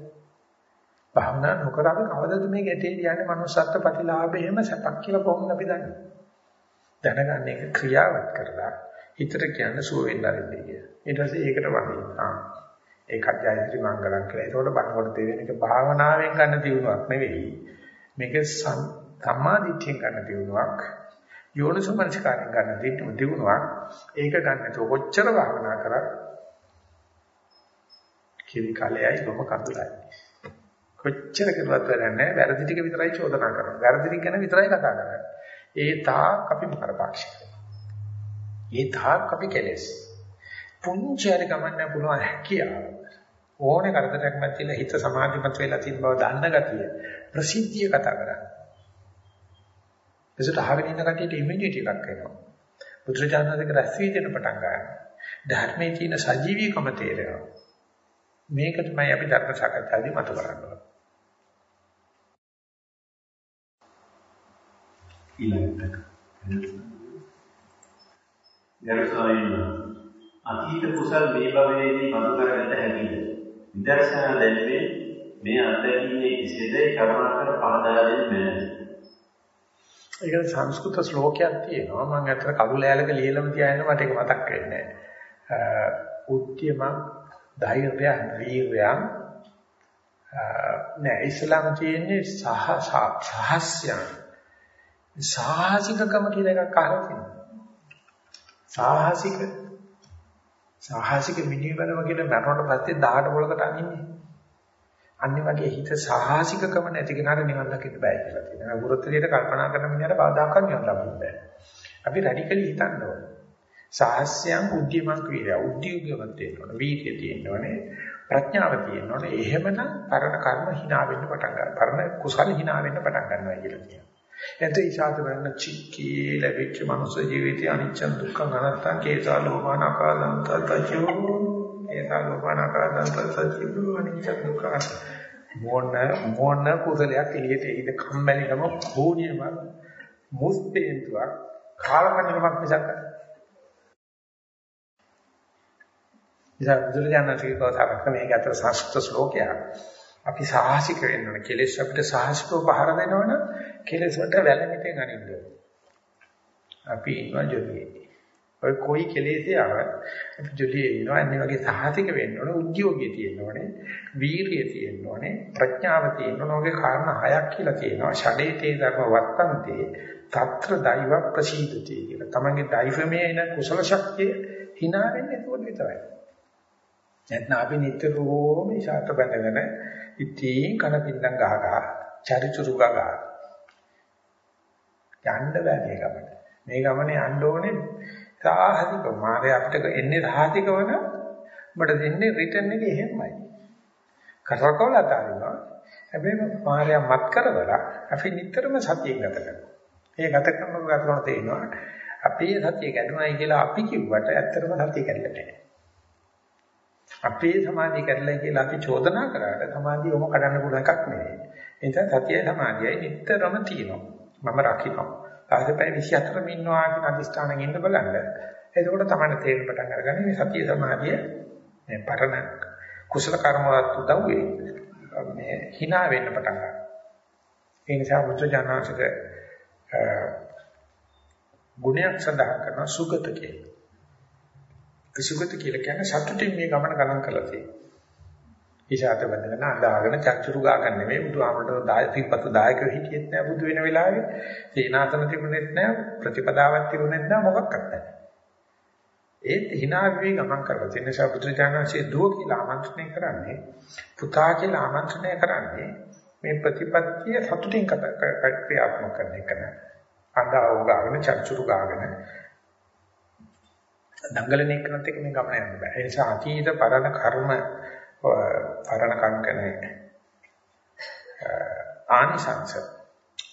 භාවනා නොකර අපි කවදද මේ ගැටේ ලියන්නේ? manussත්ත්ව ප්‍රතිලාභයෙම සැපක් කියලා කොහොමද අපි දන්නේ? දැනගන්න එක ක්‍රියාවත් කරලා හිතට කියන්න සුව වෙන්න ආරම්භය කියලා. ඊට පස්සේ ඒකට වදින්න. ආ ඒකත් ජයත්‍රි මංගලම් කියලා. ඒකෝට බණකොට තේරෙන එක භාවනාවෙන් ගන්න දියුණුවක් නෙවෙයි. මේක සම්මාදිට්ඨියෙන් ගන්න දියුණුවක්. යෝනිසමනස්කාරයෙන් ගන්න දෙන්නම දිනුවා. ඒක ගන්න නැතුව කොච්චර භාවනා කරත් කිවි කලෙයි බොම කඳුලයි. කොච්චර කරුවත් වැඩන්නේ වැරදි ටික විතරයි චෝදනා කරන්නේ. වැරදි ටික ගැන විතරයි කතා කරන්නේ. ඒ තාක් අපි කරපාක්ෂිකයි ඒ තාක් අපි කෙලෙස්. පුංචි හරි කමන්න පුළුවන් හැකියාව. ඕනේ කරදරයක් නැතිල හිත සමාධිමත් වෙලා තියෙන බව දන්න ගතිය ප්‍රසිද්ධිය කතා කරන්නේ. ඒසට අහගෙන ඉන්න කටියට ඉමුනිටි එකක් එනවා. බුදුරජාණන්සේක රැස් වී දෙන පටන් ගන්නවා. ධර්මයේ තියෙන සජීවීකම තේරෙනවා. මේක තමයි අපි ධර්ම සාකච්ඡාදී මත කරන්නේ. ඊළඟට ගරුසාවින අතීත කුසල් මේ භවයේදී මතු කරගත හැකිද? විදර්ශනා දැල්වේ මේ අත්දැකීමේ කිසිදේ කරුණාකර පහදා දෙන්න බැහැ. ඒක සංස්කෘත ශ්ලෝකයක් තියෙනවා මම අතර කළු ලෑල්ලක ලියලම තියාගෙන මට ඒක මතක් වෙන්නේ නැහැ. උත්‍යම ධෛර්යය වීර්යය නෑ ඉස්ලාම තියෙන්නේ සහ සහස්‍යං සාහසිකකම කියලා එකක් අහලා තියෙනවා. සාහසික සාහසික මිනිවරම කියන මරණයට පස්සේ 18 පොලකට අනින්නේ. අනිත් වගේ හිත සාහසිකකම නැති කෙනාට නිවන් දකින්න බෑ කියලා කියනවා. ගුරුත්වයට කල්පනා කරන මිනිහට බාධාකම් නිවන් ලබන්න බෑ. අපි රැඩිකලි හිතන්න ඕනේ. සාහස්‍යයන් උද්‍යමක් වීර්ය උද්‍යෝගයක් තියෙනවා. වීර්යය තියෙනවනේ. ප්‍රඥාව තියෙනවනේ. එහෙමනම් පරණ කර්ම hina වෙන්න පටන් ගන්නවා. පරණ කුසල hina වෙන්න පටන් ගන්නවා කියලා කියනවා. එතකොට ඊශාත වෙන චික්කී ලැබිච්ච මනුස්ස ජීවිතය අනිච්ච දුක්ඛ අනත්තං කේසා ලෝමාන අකාදන්ත තචෝ කේසා ලෝමාන අකාදන්ත තචෝ අනිච්ච දුක්ඛ මොන මොන කුසලයක් එළියට එයිද කම්මැලිකම කෝණියම මුස්පේන්තුවක් කාලකන්නිකමක් මිසක් ඉතින් බුදුරජාණන්ගේ කතාවක් මේක අතර සංස්කෘත ශ්ලෝකයක්. අපි සාහසික වෙන්න ඕන. කෙලෙස් අපිට සාහසිකව පහර දෙනවනම් කෙලෙස් වලට වැළමිටෙන් අනින්න ඕන. අපි ඉන්නවා ජොලියේ. ඔය කොයි කෙලෙසේ ආවත් අපි ජොලියේ ඉන්නවා. අනිත් වගේ සාහසික වෙන්න ඕන. උද්‍යෝගය තියෙන්න ඕනේ. වීරිය තියෙන්න ඕනේ. ප්‍රඥාව තියෙන්න ඕනේ. ඔගේ කාරණා හයක් කියලා තියෙනවා. ෂඩේතේ ධර්ම වත්තන්තේ తත්‍ර දෛව ප්‍රසීදති කියලා. තමන්ගේ දෛවමය එන කුසල ශක්තිය hina වෙන්නේ ඒක විතරයි. නැත්නම් අපි නිතරම ඉෂාට බැඳගෙන ඉතින් කන පින්නම් ගහ ගහ චරිචුරු ගහ යන්න බෑ මේ ගමන. මේ ගමනේ යන්න ඕනේ සාහසික මාර්ගය අපිට එන්නේ සාහසිකවන ඔබට දෙන්නේ රිටර්න් එකේ එහෙමයි. කරකවල අතාරිනවා. හැබැයි මාර්ගය මත් කරවලා අපි නිතරම සතියෙන් ගත කරනවා. ඒ ගත කරනකොට ගත කරන තේිනවා අපේ සතිය කැඩුනයි කියලා අපි කිව්වට ඇත්තටම සතිය කැඩලා නැහැ. අපේ සමාධිය කැඩලා කියලා අපි චෝදනා කරාට සමාධිය ඔම කඩන්න පුළුවන් එකක් නෙවෙයි. ඒ නිසා සතිය සමාධියයි නිටතරම තියෙනවා. මම රකින්නවා. ආසපයි 24ම ඉන්නවා කියන අදිස්ථානෙන් ඉන්න බලන්න. එතකොට තමයි තේරෙන්න පටන් අරගන්නේ මේ සතිය සමාධිය මේ පරණ කුසල කර්ම වලත් උදව් මේ hina වෙන්න පටන් ගන්නවා. ඒ නිසා මුච ජානසික ගුණයක් සඳහන් කරන සුගත කියලා. සුගත කියලා කියන්නේ සතුටින් මේ ගමන ගණන් කරලා තියෙනවා. ඊශාත බඳගෙන අඳාගෙන චක්චුරු ගාගන්න නෙමෙයි බුදුහාමරට දායකපත් දායකව හිටියෙත් නෑ බුදු වෙන වෙලාවේ. සීනාසන තිබුණෙත් නෑ ප්‍රතිපදාවක් තිබුණෙත් නෑ මොකක්වත් නෑ. ඒත් hina වෙවි ගමන් කරලා තියෙන නිසා බුදුචානන්සේ දුව කියලා ආමන්ත්‍රණය කරන්නේ පුතා කියලා ආමන්ත්‍රණය කරන්නේ මේ ප්‍රතිපත්තිය සතුටින් ක්‍රියාත්මක කරන එක නෑ. අඳාව ගාගෙන චක්චුරු ගාගෙන දඟලන එකනත් එක මේ ගමන යන්න බෑ. ඒ නිසා අතීත පරණ කර්ම පරණ කංකනේ ආනිසංස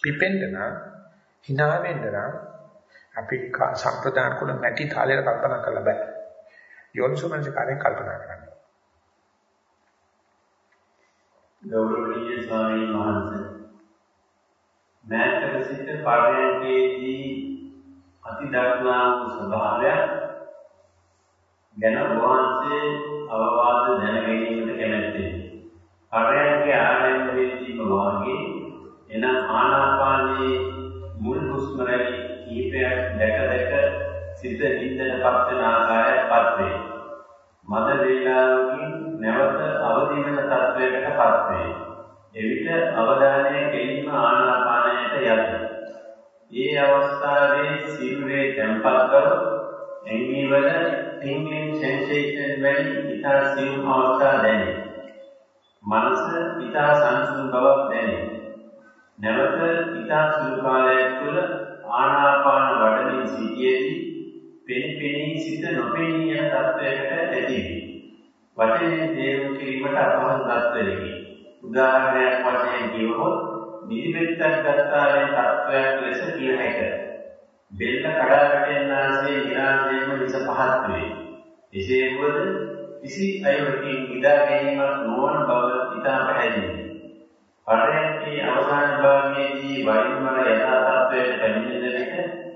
පිපෙන්න hina වෙන්න අපි සම්ප්‍රදාන කුල මැටි තාලයට කල්පනා කරලා බෑ. යෝනිසෝමනස කාර්යයෙන් කල්පනා කරන්න. ගෞරවනීය ස්වාමීන් වහන්සේ මෑතක සිට පරයන්කේදී අති දක්නා වූ ස්වභාවයක් ගැන වහන්සේ අවවාද දැන ගැනීමට කැමැත්තේ. පරයන්ගේ ආරම්භයේදී වාගේ එන ආනාපානයේ මුල් හුස්ම රැලි කීපයක් දැක දැක සිත නිින්දටපත් වෙන ආකාරයටපත් වේ. මද වේලාවකින් නැවත අවදි වෙන තත්වයකටපත් වේ. එවිට අවධානය කෙලින්ම ආනාපානයට යයි. ඒ අවස්ථාවේ සිරුරේ තැම්පත් කර ඇඟිලිවල tingling sensation වැනි ඉතා සියුම් අවස්ථා දැනේ. මනස ඉතා සංසුන් බවක් දැනේ. නැවත ඉතා සුළු කාලයක් තුළ ආනාපාන වඩමින් සිටියේදී පෙනිපෙනී සිත නොපෙනී යන තත්වයකට ඇතිවේ. වචනේ තේරුම් කිරීමට අපහසු තත්වයකි. උදාහරණයක් වශයෙන් කිව්වොත් නිදිමෙත්තක් ගත්තා වෙන තත්වයක් ලෙස කිය හැකිය. බෙල්ල කඩා වැටෙන්නාසේ විනාශයෙන්ම විස පහත් වේ. එසේ වුවද කිසි අයවකින් ඉදා ගැනීමක් නොවන බව ඉතා පැහැදිලියි. පරයන්කේ අවසාන භාගයේදී වෛද්‍යමල යථා තත්ත්වයට පැමිණෙන විට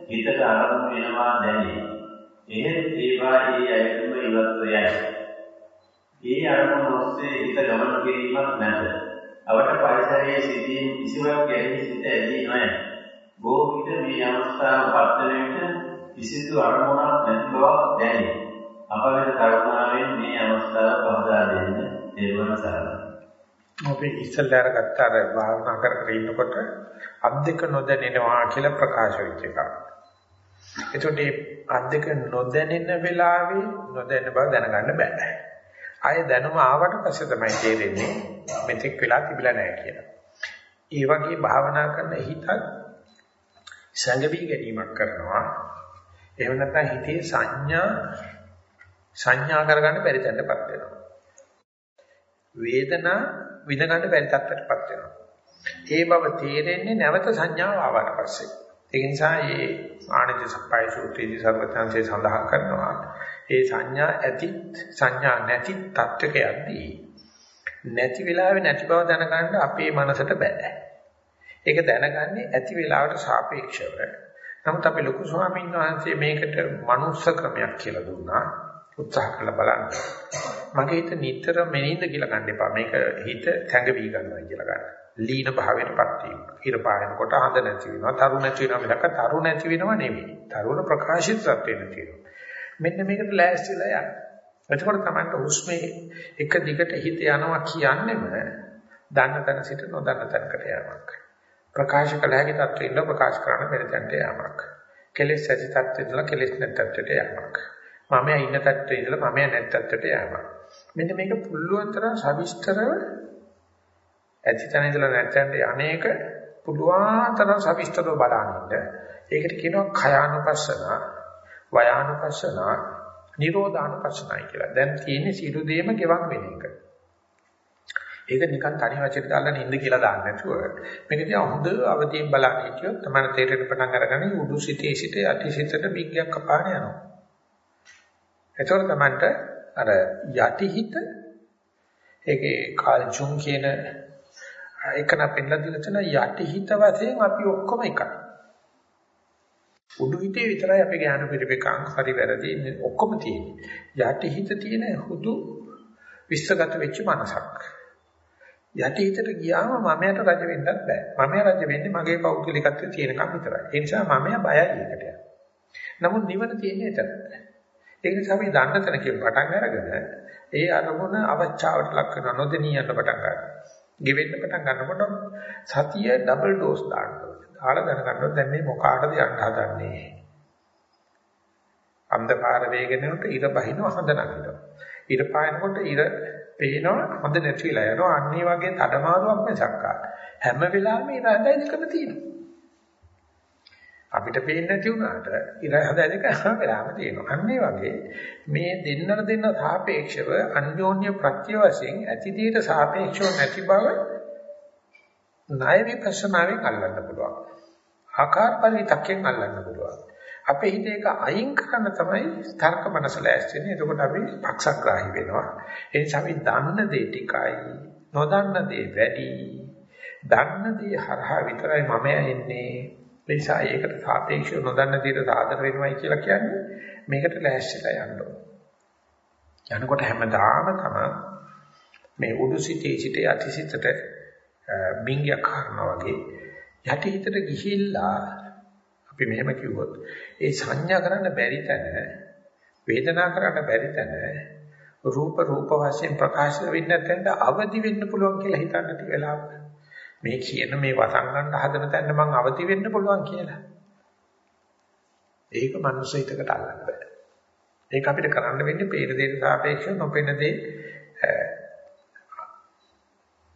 හිතට අරමුණු වෙනවා දැනේ. එහෙත් ඒවා ඒ අයතුම ඉවත්ව යයි. ඒ අරමුණ ඔස්සේ හිත ගමන් කිරීමක් නැත. අවට පරිසරයේ සිටීම කිසිවක් ගැන සිත ඇදී නොයයි. බොහෝ විට මේ අවස්ථාව පත්වන විට කිසිදු අරමුණක් නැති බවක් දැනේ. අප වෙන කරුණාවෙන් මේ අවස්ථාව පහදා දෙන්න දේවන සරණයි. අපි ඉස්සල්ලාර ගත්ත අර භාවනා කර කර ඉන්නකොට අත් දෙක නොදැනෙනවා කියලා ප්‍රකාශ වෙච්ච එකක්. එතකොට මේ අත් දෙක නොදැනෙන වෙලාවේ නොදැනෙන බව දැනගන්න බෑ. ආය දැනුම ආවට පස්සේ තමයි තේරෙන්නේ මෙතෙක් වෙලා තිබිලා නැහැ කියලා. ඒ වගේ භාවනා කරන හිතත් සංගවි ගැනීමක් කරනවා එහෙම නැත්නම් හිතේ සංඥා සංඥා කරගන්න බැරි තැනටපත් වෙනවා. වේදනා විඳගන්න බැරි තත්ත්වයටපත් වෙනවා. ඒ බව තේරෙන්නේ නැවත සංඥාව ආවට පස්සේ. ඒ නිසා මේ ආනන්ද සප්පයි සූත්‍රයේදී සර්වඥාන්සේ සඳහන් කරනවා ඒ සංඥා ඇති සංඥා නැති තත්ත්වක යද්දී නැති වෙලාවේ නැති බව දැනගන්න අපේ මනසට බෑ. ඒක දැනගන්නේ ඇති වෙලාවට සාපේක්ෂව. නමුත් අපි ලොකු ස්වාමීන් වහන්සේ මේකට මනුස්ස ක්‍රමයක් කියලා දුන්නා. උත්සාහ කරලා බලන්න. මගේ හිත නිතර මෙනින්ද කියලා ගන්න එපා. මේක හිත තැඟවි ගන්නවා කියලා ගන්න. ලීන භාවයටපත් වීම. ඉර පායනකොට හඳ නැති වෙනවා, තරු නැති වෙනවා මිසක තරු නැති වෙනව නෙවෙයි. තරුණ ප්‍රකාශිත තත්ත්වෙ නැති වෙනවා. මෙන්න මේකට ලෑස්තිලා යන්න. එතකොට තමයි හුස්මේ එක දිගට හිත යනවා කියන්නේම දන්න තැන සිට නොදන්න තැනකට යamak. ප්‍රකාශ කළ හැකි තත්ත්වෙ ඉන්න ප්‍රකාශ කරන්න බැරි තැනට යamak. කෙලෙස් ඇති තත්ත්වෙ ඉඳලා කෙලෙස් නැති තත්ත්වයට යamak. මම ඉන්න තත්ත්වෙ ඉඳලා මම නැති තත්ත්වයට යamak. මෙන්න මේක පුළුවන් තරම් සවිස්තරව ඇති තැන ඉඳලා නැති තැනට අනේක පුළුවන් තරම් සවිස්තරව බලනින්න. ඒකට කියනවා khයානුපස්සන, වයානුපස්සන, නිරෝධානුපස්සනයි කියලා. දැන් තියෙන්නේ සිළු දෙයම ගෙවන් වෙන එක. ඒක නිකන් තනි වචන දාලා නින්ද කියලා දාන්න නැතුව මේක දිහා හොඳ අවදීන් බලන්න හිටියොත් තමයි තේරෙන පටන් අරගන්න උඩු සිටේ සිට යටි සිටට බිග්ගයක් කපාන යනවා. එතකොට තමයි අර යටි හිත ඒකේ කාල් ජුන් කියන එකන පෙන්නලා දීලා තියෙන යටි හිත වශයෙන් අපි ඔක්කොම එකයි. උඩු හිතේ විතරයි අපි ඥාන පරිපේකං හරි වැරදි ඔක්කොම තියෙන්නේ. යටි හිත තියෙන හුදු විශ්වගත වෙච්ච මනසක්. යටි හිතට ගියාම මමයට රජ වෙන්නත් බෑ. මමයා රජ වෙන්නේ මගේ පෞද්ගලිකත්වයේ තියෙනකම් විතරයි. ඒ නිසා මමයා බයයි ඒකට. නමුත් නිවන තියෙන්නේ එතන. ඒ නිසා අපි දන්න තැන කියන පටන් අරගෙන ඒ අරමුණ අවචාවට ලක් කරන නොදෙනී යන පටන් ගන්නවා. ගෙවෙන්න පටන් ගන්නකොට සතිය ඩබල් ඩෝස් දාන්න ඕනේ. දාලා දැනගන්නවා දැන් මේ මොකාටද යන්න හදන්නේ. අන්ධකාර වේගෙනට ඉර බහිනවා හඳ නගිනවා. ඉර පායනකොට ඉර පේනවා හඳ නැති වෙලා යනවා. අන්න ඒ වගේ තඩමාරුවක් මිසක් හැම වෙලාවෙම ඉර හඳයිකම තියෙනවා. අපිට පේන්නේ නැති වුණාට ඉර හඳයික හැම වෙලාවෙම තියෙනවා. අන්න ඒ වගේ මේ දෙන්නර දෙන්න සාපේක්ෂව අන්‍යෝන්‍ය ප්‍රත්‍ය වශයෙන් ඇති දෙයට සාපේක්ෂව නැති බව ණය විපස්සනාවෙන් අල්ලන්න පුළුවන්. ආකාර පරිවිතක්යෙන් අල්ලන්න පුළුවන්. අපේ හිත ඒක අයින් කරන්න තමයි තර්ක මනස ලෑස්තිනේ. එතකොට අපි පක්ෂග්‍රාහී වෙනවා. ඒ නිසා අපි දන්න දේ ටිකයි, නොදන්න දේ වැඩි. දන්න දේ හරහා විතරයි මම එන්නේ. ඒ නිසා ඒකට සාපේක්ෂව නොදන්න දේට සාදර වෙනවයි කියලා කියන්නේ මේකට ලෑස්තිලා යන්න ඕන. යනකොට හැමදාම තමයි මේ උඩු සිටේ සිට යටි සිතට බින්ගයක් කරනවා වගේ යටි හිතට ගිහිල්ලා අපි මෙහෙම කිව්වොත් ඒ සංඥා කරන්න බැරි තැන වේදනා කරන්න බැරි තැන රූප රූප වශයෙන් ප්‍රකාශ වෙන්න තැනට අවදි වෙන්න පුළුවන් කියලා හිතන්න ටික වෙලාවක මේ කියන මේ වසන් ගන්න හදන තැන මම අවදි වෙන්න පුළුවන් කියලා. ඒක මනුස්ස හිතකට අල්ලන්න බෑ. ඒක අපිට කරන්න වෙන්නේ පේන දෙයට සාපේක්ෂව නොපෙන දේ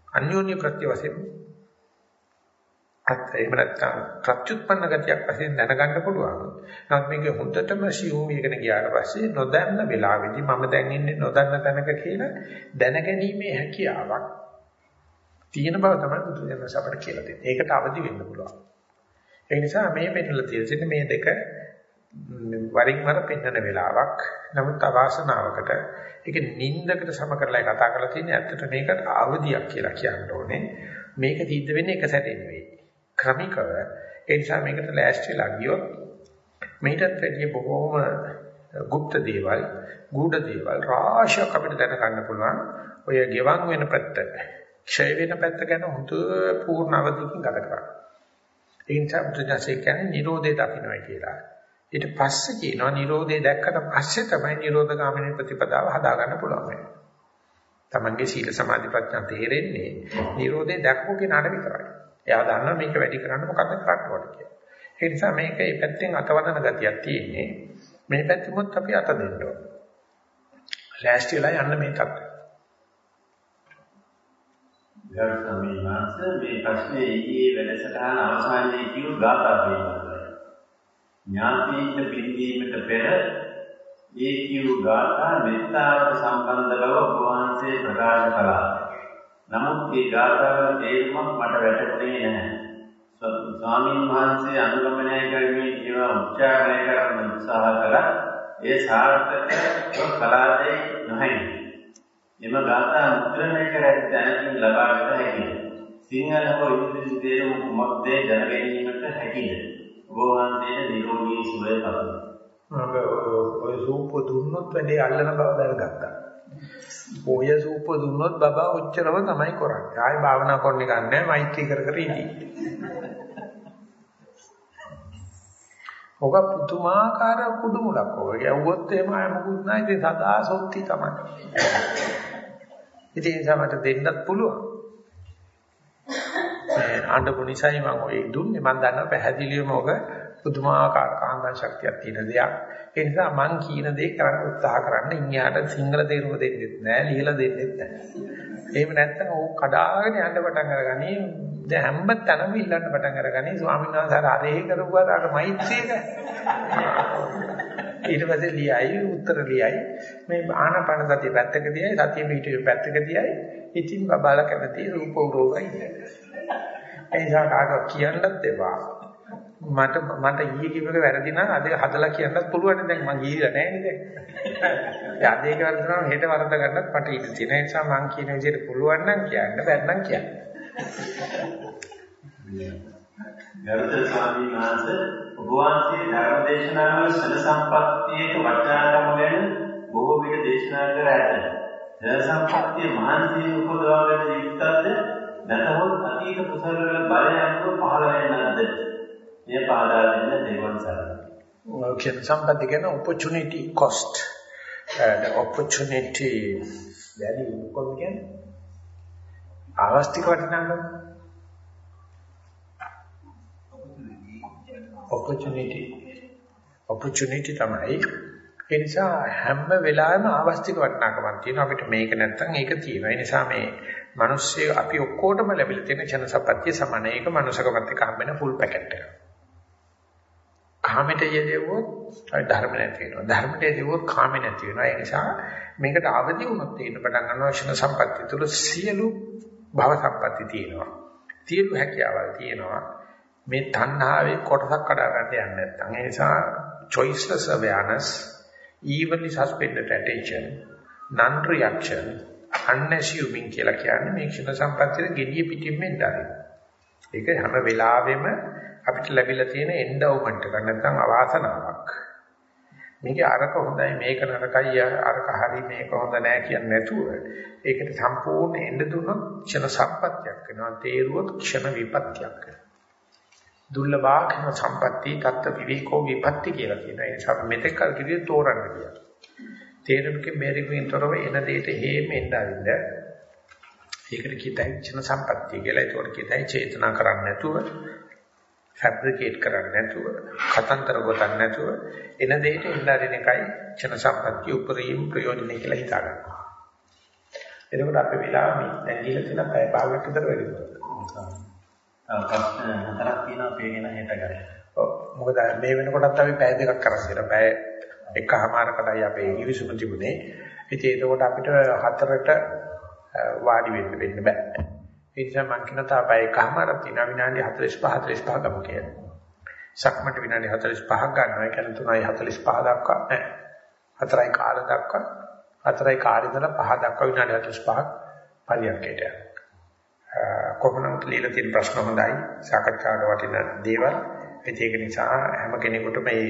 අන්‍යෝන්‍ය ප්‍රත්‍ය වශයෙන් ඇත්ත එහෙම නැත්නම් ප්‍රත්‍යুৎপন্ন ගතියක් වශයෙන් දැනගන්න පුළුවන්. නමුත් මේකේ හොඳටම සියුම් එකන ගියාට පස්සේ නොදන්න වෙලාවෙදී මම දැන් ඉන්නේ නොදන්න තැනක කියලා දැනගැනීමේ හැකියාවක් තියෙන බව තමයි බුදුදහම අපට කියලා දෙන්නේ. ඒකට අවදි වෙන්න පුළුවන්. ඒ නිසා මේ පෙන්නලා තියෙන මේ දෙක වරින් වර පෙන්වන වෙලාවක් නමුත් අවාසනාවකට ඒක නිින්දකට සම කරලා කතා කරලා තියෙන ඇත්තට මේකට අවදියක් කියලා කියන්න ඕනේ මේක තීද්ද වෙන්නේ එක සැරේ නෙවෙයි ක්‍රමිකව ඒ නිසා මේකට ලෑස්තිලා ගියොත් මේකත් වැඩිය බොහෝම গুপ্ত දේවල්, ගුඪ දේවල් රාශියක් අපිට දැන ගන්න පුළුවන්. ඔය ගෙවන් වෙන පැත්ත, ක්ෂය වෙන පැත්ත ගැන හොඳ පූර්ණ අවධියකින් ගත කරන්න. ඒ නිසා බුදුදහසේ කියන්නේ Nirodhe දකින්නයි කියලා. ඊට පස්සේ කියනවා Nirodhe දැක්කට පස්සේ තමයි Nirodha ගාමිනී ප්‍රතිපදාව හදාගන්න පුළුවන් වෙන්නේ. තමන්ගේ සීල සමාධි ප්‍රඥා තේරෙන්නේ Nirodhe දැක්කෝ කෙනාට විතරයි. එයා දන්නවා මේක වැඩි කරන්න මොකද්ද කරන්න ඕනේ කියලා. ඒ නිසා මේක මේ පැත්තෙන් අතවදන ගතියක් තියෙන්නේ. මේ පැත්තෙමුත් අපි අත දෙන්න ඕනේ. ලෑස්ති වෙලා යන්න මේ තත්ත්වය. ගරු ස්වාමීන් වහන්සේ මේ ප්‍රශ්නේ ඊයේ වැඩසටහන අවසානයේ කිව්ව ගාථා පිළිබඳව. ඥාතීන්ට පිළිගීමට පෙර ඒ කියු ගාථා මෙත්තාවට සම්බන්ධ බව ඔබ වහන්සේ ප්‍රකාශ කළා. නමුත් මේ ගාථාවල තේරුමක් මට වැටහුණේ නැහැ. ස්වාමීන් වහන්සේ අනුගමනය කරමින් ඒවා උච්චාරණය කරන්න උත්සාහ කළා. ඒ සාර්ථක කලාවේ නැහැ. එම ගාථා මුද්‍රණය කර ඇති දැනකින් ලබා ගත හැකියි. සිංහල හෝ ඉංග්‍රීසි තේරුම කුමක්ද දැන ගැනීමට හැකියි. ඔබ වහන්සේට නිරෝගී සුවය පතමි. මම ඔය සූප දුන්නොත් වැඩේ අල්ලන බව දැනගත්තා. ඔය සූප දුන්නොත් බබා ඔච්චරම තමයි කරන්නේ. ආයෙ භාවනා කරන්න ගන්නෑ මෛත්‍රී කර කර ඉඳී. ඔක පුදුමාකාර කුඩුමුලක් ඔය. යවුවොත් එහෙම අය මොකුත් නැහැ. ඉතින් සදා සොත්ති තමයි. ඉතින් ඒ සමට දෙන්නත් පුළුවන්. මේ අඬපු නිසායි මම ඔය දුන්නේ. මම දන්නවා පැහැදිලිවම ඔක පුදුමාකාර කාන්දා ශක්තියක් තියෙන දෙයක්. ඒ නිසා මං කියන දේ කරන්න උත්සාහ කරන්න ඉන්හියට සිංහල තේරුම දෙන්නෙත් නැහැ, ලියලා දෙන්නෙත් නැහැ. එහෙම නැත්නම් ඕක කඩාගෙන යන්න පටන් අරගනි. දැන් හැම තැනම ඉල්ලන්න පටන් අරගනි. ස්වාමීන් වහන්සේ අර අරේ කරුවාට අර මෛත්‍රියක. ඊට පස්සේ ලියයි උත්තර ලියයි මේ ආනපන සතිය පැත්තක තියයි සතිය පිටුවේ පැත්තක තියයි ඉතින් බබාලා කැමති රූප උරෝගයි ඉන්නේ. ඒ නිසා කාටවත් කියන්නත් එපා. මට මට ඊයේ කිව්වක වැරදි නම් අද හදලා කියන්නත් පුළුවන් දැන් මං ගිහිල්ලා නැහැ නේද? ඒ අද ඒක වැරදුනම හෙට වරද්ද ගන්නත් මට ඉඩ තියෙන නිසා මං කියන විදිහට පුළුවන් නම් කියන්න බැරි නම් කියන්න. ගරුතර ස්වාමීන් වහන්සේ ඔබ වහන්සේ ධර්ම දේශනාවල සල සම්පත්තියක වටිනාකම ගැන බොහෝ විට දේශනා කර ඇත. සල සම්පත්තිය මහන්සියෙන් උපදවාගෙන යුක්තද නැතහොත් අතීත කුසල වල බලය අනුව පහළ වෙන්නද? මේ පාදා දෙන්න දෙවන් සරණයි. Okay, සම්පත්තිය කියන opportunity cost. Uh, the opportunity value කොහොමද කියන්නේ? ආවස්තික වටිනාකම? Opportunity. Opportunity තමයි. ඒ නිසා හැම වෙලාවෙම ආවස්තික වටිනාකමක් තියෙනවා. අපිට මේක නැත්තම් ඒක තියෙනවා. ඒ නිසා මේ මිනිස්සු අපි ඔක්කොටම ලැබිලා තියෙන චන සපත්‍ය සමාන. ඒක මනුෂකමත් එක්ක හම්බෙන ෆුල් පැකට් එක. කාමයට යෙදුවොත් ධර්ම නැති වෙනවා. ධර්මයට යෙදුවොත් කාම නැති වෙනවා. ඒ නිසා මේකට අවදි වුණොත් තේින්න පටන් ගන්නවා ක්ෂණ සම්පත්‍ය තුළ සියලු භව සම්පත්‍ය තියෙනවා. සියලු හැකියාවල් තියෙනවා. මේ තණ්හාවේ කොටසක් කඩා ගන්න යන්නේ නැත්නම් ඒ නිසා choiceless awareness evenly suspended attention non reaction unassuming කියලා කියන්නේ මේ ක්ෂණ සම්පත්තියේ gediye පිටින්ම ඉඳලා. ඒක හැම වෙලාවෙම අපිට ලැබිලා තියෙන endowment එක නැත්නම් අවාසනාවක්. මේකේ අරක හොඳයි මේක නරකයි අරක හරි මේක හොඳ නෑ කියන්නේ නැතුව ඒකට සම්පූර්ණ එන්න දුන්නොත් ක්ෂණ සම්පත්තියක් වෙනවා තේරුවොත් ක්ෂණ විපත්තියක් වෙනවා දුර්ලභාඛන සම්පatti තත්ත විවේකෝ විපatti කියලා කියනවා. ඒ නිසා මෙතෙක් කල් කිව්වේ තෝරන්න කියලා. තේරුමකින් මේරිකින් තොරව එන දෙයට හේම එන්න අරින්ද. ඒකට කියතයි චන සම්පatti කියලා. ඒකට කියතයි චේතනා කරන්නේ නැතුව, ෆැබ්‍රිකේට් කරන්නේ නැතුව, කතන්තර ගොතන්නේ නැතුව එන දෙයට අරින එකයි චන සම්පatti උපරිම ප්‍රයෝජනෙ කියලා හිතා ගන්නවා. එතකොට අපේ වෙලාව මේ දැන් දීලා තියෙන පැය භාගයක් විතර වැඩි වෙනවා. ප්‍රශ්න හතරක් තියෙනවා පේගෙන හෙට ගන්න. ඔව් මොකද මේ වෙනකොටත් අපි පැය දෙකක් කරන් ඉතලා පැය එකමාරකටයි අපේ ඉවිසුම තිබුණේ. ඉතින් ඒකෝට අපිට හතරට වාඩි වෙන්න වෙන්න බෑ. ඒ නිසා මම කියන තා පැය එකමාරක් තියෙනවා විනාඩි 45 45 ගමු කියලා. සක්මට විනාඩි 45ක් ගන්නවා. ඒ කියන්නේ 3:45 දක්වා නෑ. හතරයි කාල දක්වා හතරයි කාලේ ඉඳලා පහ දක්වා විනාඩි 45ක් පරියන්කයට යනවා. කොහොමනම් ලියලා තියෙන ප්‍රශ්න හොඳයි සාකච්ඡාවට වටින දේවල් ඒක නිසා හැම කෙනෙකුටම මේ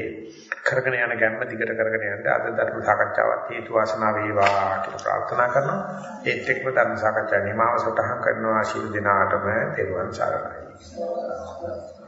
කරගෙන යන ගැම්ම දිගට කරගෙන යන්න අද ධර්ම සාකච්ඡාවත් හේතු වාසනා වේවා කියලා ප්‍රාර්ථනා කරනවා. ඒත් එක්කම ධර්ම සාකච්ඡා නිමාව සටහන් කරනවා. ශිරු දිනාටම තෙරුවන් සරණයි.